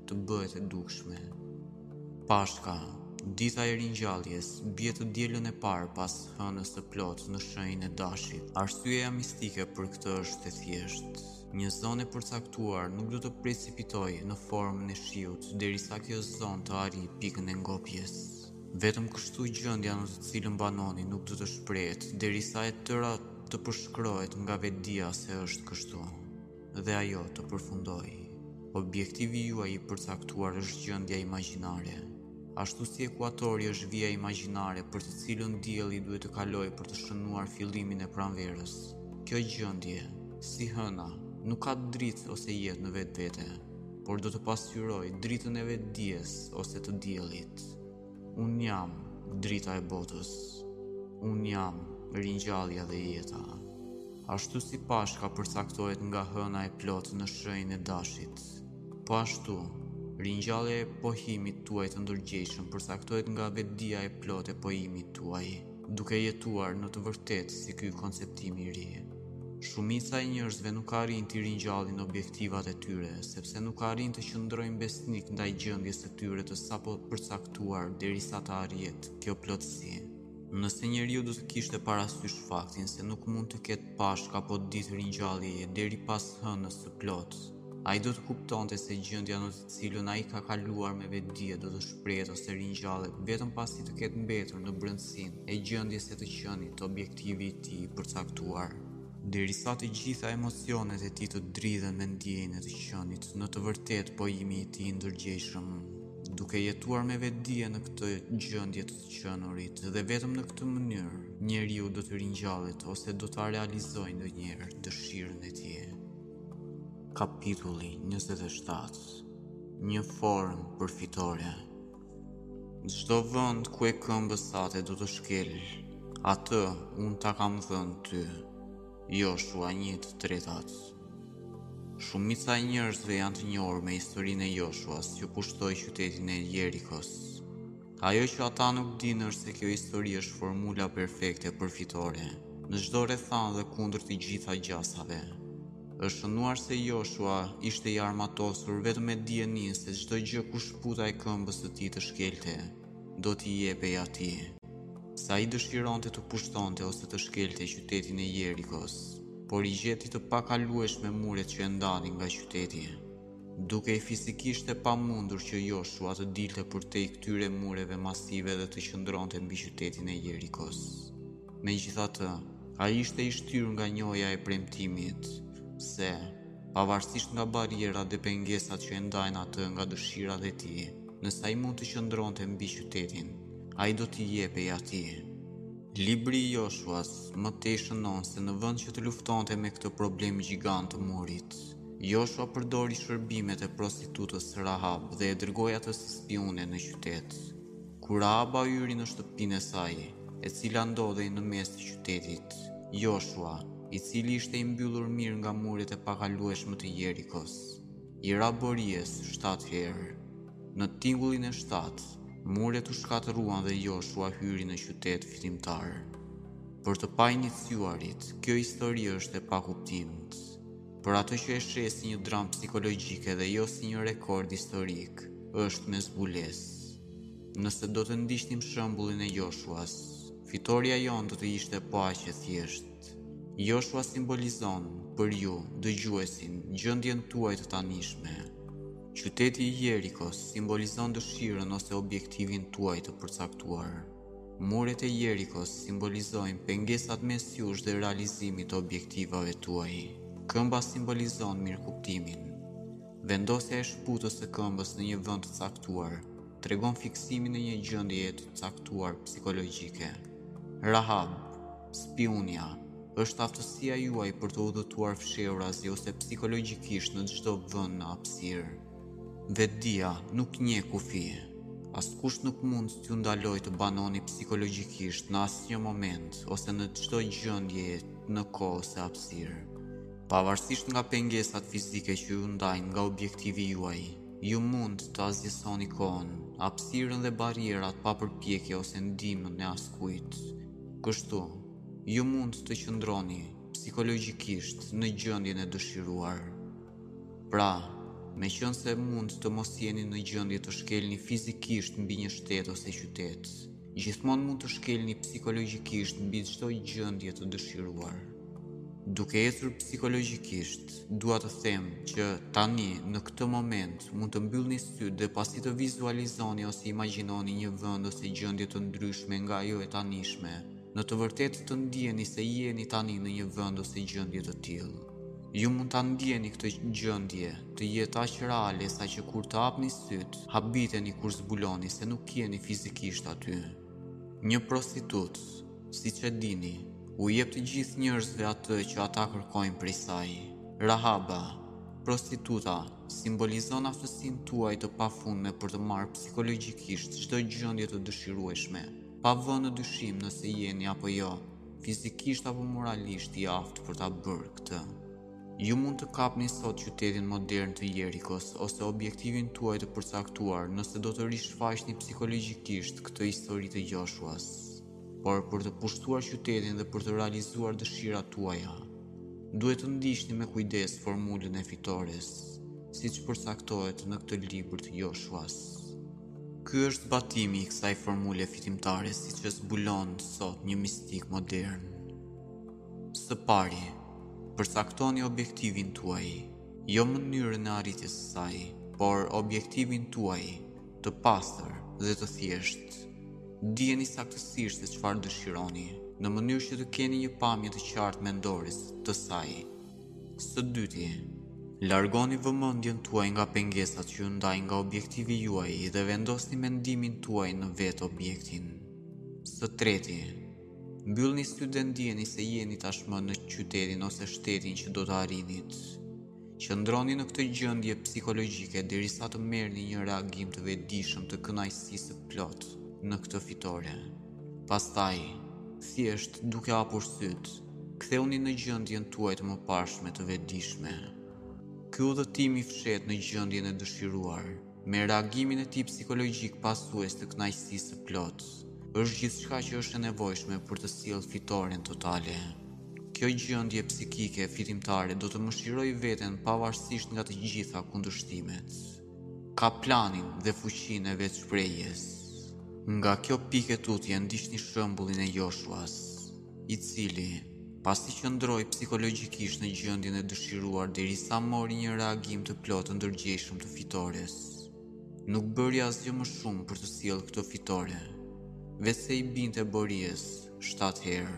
S1: të bëhet e dukshme. Pashka, dita e ringjalljes, bie të dielën e parë pas hënës së plotë në shenjën e Dashit. Arsyeja mistike për këtë është e thjeshtë. Një zonë e përcaktuar nuk do të precipitojë në formën e shiut derisa kjo zonë të arrijë pikën e ngopjes. Vetëm kështu gjendja në të cilën banoni nuk do të shprehet derisa e tëra të përshkrohet nga vetëdija se është kështu. Dhe ajo të përfundojë, Objektivi juaj i përcaktuar është gjendja imagjinare, ashtu si ekuatori është vija imagjinare për të cilën dielli duhet të kalojë për të shënuar fillimin e pranverës. Kjo gjendje, si hëna, nuk ka dritë ose jetë në vetvete, por do të pasqyrojë dritën e vetëdijes ose të diellit. Unë jam drita e botës, unë jam ringjallja dhe jeta. Ashtu si pashka përcaktohet nga hëna e plot në shenjën e dashit, po ashtu, ringjallja e pohimit tuaj të ndërgjeshëm përcaktohet nga vetëdija e plot e pohimit tuaj. Duke jetuar në të vërtetë si ky konceptim i ri, shumica e njerëzve nuk arrijnë të ringjallin objektivat e tyre, sepse nuk arrijnë të qëndrojnë besnikë ndaj gjendjes së tyre të sapopërcaktuar derisa të arrihet kjo plotësi. Nëse njeriu do të kishte parasysh faktin se nuk mund të ketë Pashkë apo ditë ringjalljeje deri pas hënës së plotë, Ai do të kuptonte se gjendja në të cilën ai ka kaluar me vetëdije do të shprehet ose ringjallet vetëm pasi të ketë mbetur në brendësinë e gjendjes së të qenit objektivi i tij i përcaktuar derisa të gjitha emocionet e tij të dridhen me ndjenjën e të qenit, në të vërtetë pohimi i tij i ndërgjegjshëm, duke jetuar me vetëdije në këtë gjendje të të qenurit dhe vetëm në këtë mënyrë, njeriu do të ringjallet ose do ta realizojë ndonjëherë dëshirën e tij. Kapitulli 27 Një formë për fitore Çdo vend ku e këmbës sate do të shkelë Atë unë ta kam dhënë ty Joshua një të tretat Shumica e njerëzve janë të njohur me historinë e Joshuas që pushtoi qytetin e Jerikos. Ajo që ata nuk dinë është se kjo histori është formula perfekte për fitore, në çdo rrethanë dhe kundër të gjitha gjasave. Është shënuar se Joshua ishte i armatosur vetëm me dijeninë se çdo gjë ku shputa e këmbës së tij të shkelte, do t'i jepej atij. Se ai dëshironte të pushtonte ose të shkelte qytetin e Jerikos, por i gjeti të pakalueshme muret që e ndanin nga qyteti. Dukej fizikisht e pamundur që Joshua të dilte përtej këtyre mureve masive dhe të qëndronte mbi qytetin e Jerikos. Megjithatë, ai ishte i shtyrë nga njohja e premtimit se, pavarësisht nga barrierat dhe pengesat që e ndajnë atë nga dëshirat e tij, nëse ai mund të qëndronte mbi qytetin, ai do t'i jepej atij. Libri i Joshuas më tej shënon se në vend që të luftonte me këtë problem gjigant të murit, Joshua përdori shërbimet e prostitutës Rahab dhe e dërgoi atë si spiune në qytet. Kur Rahaba hyri në shtëpinë e saj, e cila ndodhej në mes të qytetit, Joshua, i cili ishte i mbyllur mirë nga muret e pakalueshme të Jerikos, i ra borisë shtatë herë. Në tingullin e shtatë, muret u shkatërruan dhe Joshua hyri në qytet fitimtar. Për të painiciuarit, kjo histori është e pakuptimtë. Për atë që e sheh si një dramë psikologjike dhe jo si një rekord historik, është me zbulesë. Nëse do të ndiqnim shembullin e Joshuas, fitorja jonë do të ishte po aq e thjeshtë. Joshua simbolizon për ju, dëgjuesin, gjendjen tuaj të tanishme. Qyteti i Jerikos simbolizon dëshirën ose objektivin tuaj të përcaktuar. Muret e Jerikos simbolizojnë pengesat mes jush dhe realizimit të objektivave tuaj. Këmba simbolizon mirëkuptimin. Vendosja e shputës së këmbës në një vend të caktuar tregon fiksimin e një gjendjeje të caktuar psikologjike. Rahab, spiunia, është aftësia juaj për të udhëtuar fshehurazi ose psikologjikisht në çdo vend në hapësirë. Vetëdija nuk njeh kufi. Askush nuk mund t'ju ndalojë të banoni psikologjikisht në asnjë moment ose në çdo gjendje në kohë ose hapësirë. Pavarësisht nga pengesat fizike që ju ndajnë nga objektivi juaj, ju mund të asgjësoni kohën, hapësirën dhe barrierat pa përpjekje ose ndihmën e askujt. Kështu, ju mund të qëndroni psikologjikisht në gjendjen e dëshiruar. Pra, meqenëse mund të mos jeni në gjendje të shkelni fizikisht mbi një shtet ose qytet, gjithmonë mund të shkelni psikologjikisht mbi çdo gjendje të dëshiruar. Duke ecur psikologjikisht, dua të them që tani në këtë moment mund të mbyllni sytë dhe pasi të vizualizoni ose imagjinoni një vend ose gjendje të ndryshme nga ajo e tanishme, në të vërtetë të ndjeni se jeni tani në një vend ose gjendje të tillë. Ju mund ta ndjeni këtë gjendje, të jetë aq reale saqë kur të hapni sytë, habiteni kur zbuloni se nuk jeni fizikisht aty. Një prostitutë, siç e dini, u jep të gjithë njerëzve atë që ata kërkojnë prej saj. Rahaba, prostituta, simbolizon aftësinë tuaj të pafundme për të marrë psikologjikisht çdo gjendje të dëshirueshme, pa vënë në dyshim nëse jeni apo jo fizikisht apo moralisht i aftë për ta bërë këtë. Ju mund të kapni sot qytetin modern të Jerikos ose objektivin tuaj të përcaktuar nëse do të rishfaqni psikologjikisht këtë histori të Joshuas. Por për të pushtuar qytetin dhe për të realizuar dëshirat tuaja, duhet të ndiqni me kujdes formulën e fitores, siç përcaktohet në këtë libër të Joshuas. Ky është zbatimi i kësaj formule fitimtare siç e zbulon sot një mistik modern. Së pari, përcaktoni objektivin tuaj, jo mënyrën e arritjes së saj, por objektivin tuaj të pastër dhe të thjeshtë. Dijeni saktësisht se çfarë dëshironi, në mënyrë që të keni një pamje të qartë mendore të saj. Së dyti, largoni vëmendjen tuaj nga pengesat që ju ndajnë nga objektivi juaj dhe vendosni mendimin tuaj në vetë objektin. Së treti, mbyllni sytë dhe ndjeni se jeni tashmë në qytetin ose shtetin që do të arrinit. Qëndroni në këtë gjendje psikologjike derisa të merrni një reagim të vetëdijshëm të kënaqësisë së plotë në këtë fitore. Pastaj, thjesht duke hapur sytë, Ktheuni në gjendjen tuaj të mëparshme të vetëdijshme. Ky udhëtim i fshehtë në gjendjen e dëshiruar, me reagimin e tij psikologjik pasues të kënaqësisë së plotë, është gjithçka që është e nevojshme për të sjellë fitoren totale. Kjo gjendje psikike fitimtare do të mëshirojë veten pavarësisht nga të gjitha kundërshtimet. Ka planin dhe fuqinë e vetëshprehjes. Nga kjo pikë e tutje ndiqni shembullin e Joshuas. i cili pasi qëndroi psikologjikisht në gjendjen e dëshiruar derisa mori një reagim të plotë të ndërgjegjshëm të fitores. Nuk bëri asgjë më shumë për të sjellë këtë fitore, veçse i binte borisë 7 herë.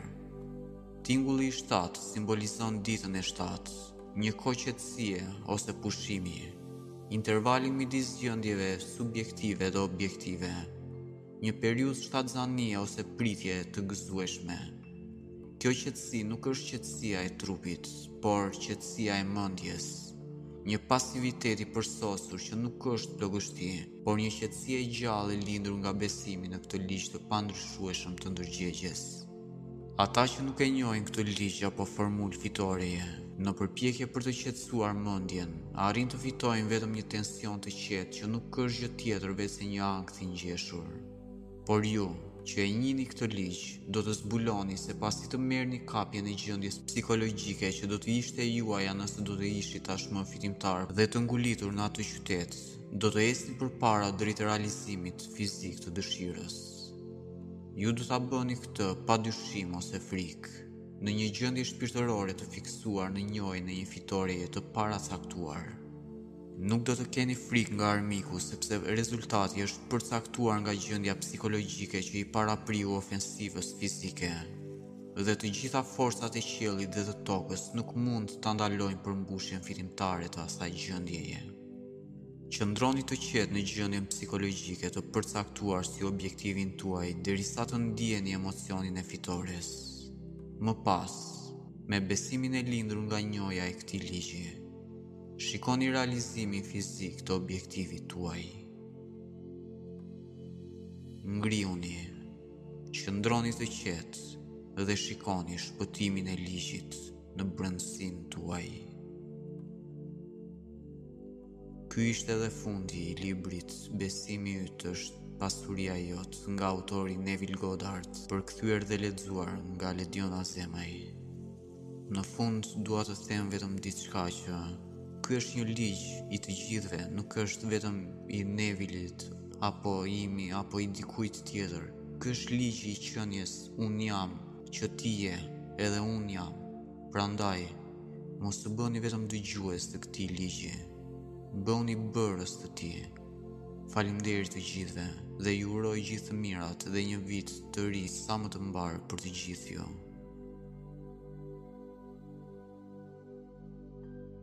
S1: Tingulli i 7 simbolizon ditën e 7, një kohë qetësie ose pushimi, intervali midis gjendjeve subjektive dhe objektive. Një periudhë shtatzënie ose pritje të gëzueshme. Kjo qetësi nuk është qetësia e trupit, por qetësia e mendjes. Një pasivitet i përsosur që nuk është plogështi, por një qetësi e gjallë e lindur nga besimi në këtë ligj të pandryshueshëm të ndërgjegjes. Ata që nuk e njohin këtë ligj apo formulë fitoreje, në përpjekje për të qetësuar mendjen, arrijnë të fitojnë vetëm një tension të qetë që nuk është gjë tjetër veçse një ankth i ngjeshur. Por ju, që e njihni këtë ligj, do të zbuloni se pasi të merrni kapjen e gjendjes psikologjike që do të ishte e juaja nëse do të ishit tashmë fitimtar dhe të ngulitur në atë qytet, do të ecni përpara drejt realizimit fizik të dëshirës. Ju do ta bëni këtë pa dyshim ose frikë, në një gjendje shpirtërore të fiksuar në njohjen e një fitoreje të paracaktuar. Nuk do të keni frikë nga armiku, sepse rezultati është përcaktuar nga gjendja psikologjike që i parapriu ofensivës fizike. Dhe të gjitha forcat e qiellit dhe të tokës nuk mund ta ndalojnë përmbushjen fitimtare të asaj gjendjeje. Qëndroni të qetë në gjendjen psikologjike të përcaktuar si objektivin tuaj derisa të ndieni emocionin e fitores. Më pas, me besimin e lindur nga njohja e këtij ligji, shikoni realizimin fizik të objektivit tuaj. Ngriuni, qëndroni të qetë dhe shikoni shpëtimin e ligjit në brendësinë tuaj. Ky ishte dhe fundi i librit Besimi yt është pasuria jote nga autori Neville Goddard, përkthyer dhe lexuar nga Ledion Azemaj. Në fund dua të them vetëm diçka që ky është një ligj i të gjithëve, nuk është vetëm i Nevilit apo imi apo i dikujt tjetër. Ky është ligji i qenies, unë jam, që ti je, edhe unë jam. Prandaj, mos u bëni vetëm dëgjues të këtij ligji, bëuni bërës të tij. Faleminderit të gjithëve dhe ju uroj gjithë të mirat dhe një vit të ri sa më të mbarë për të gjithë ju.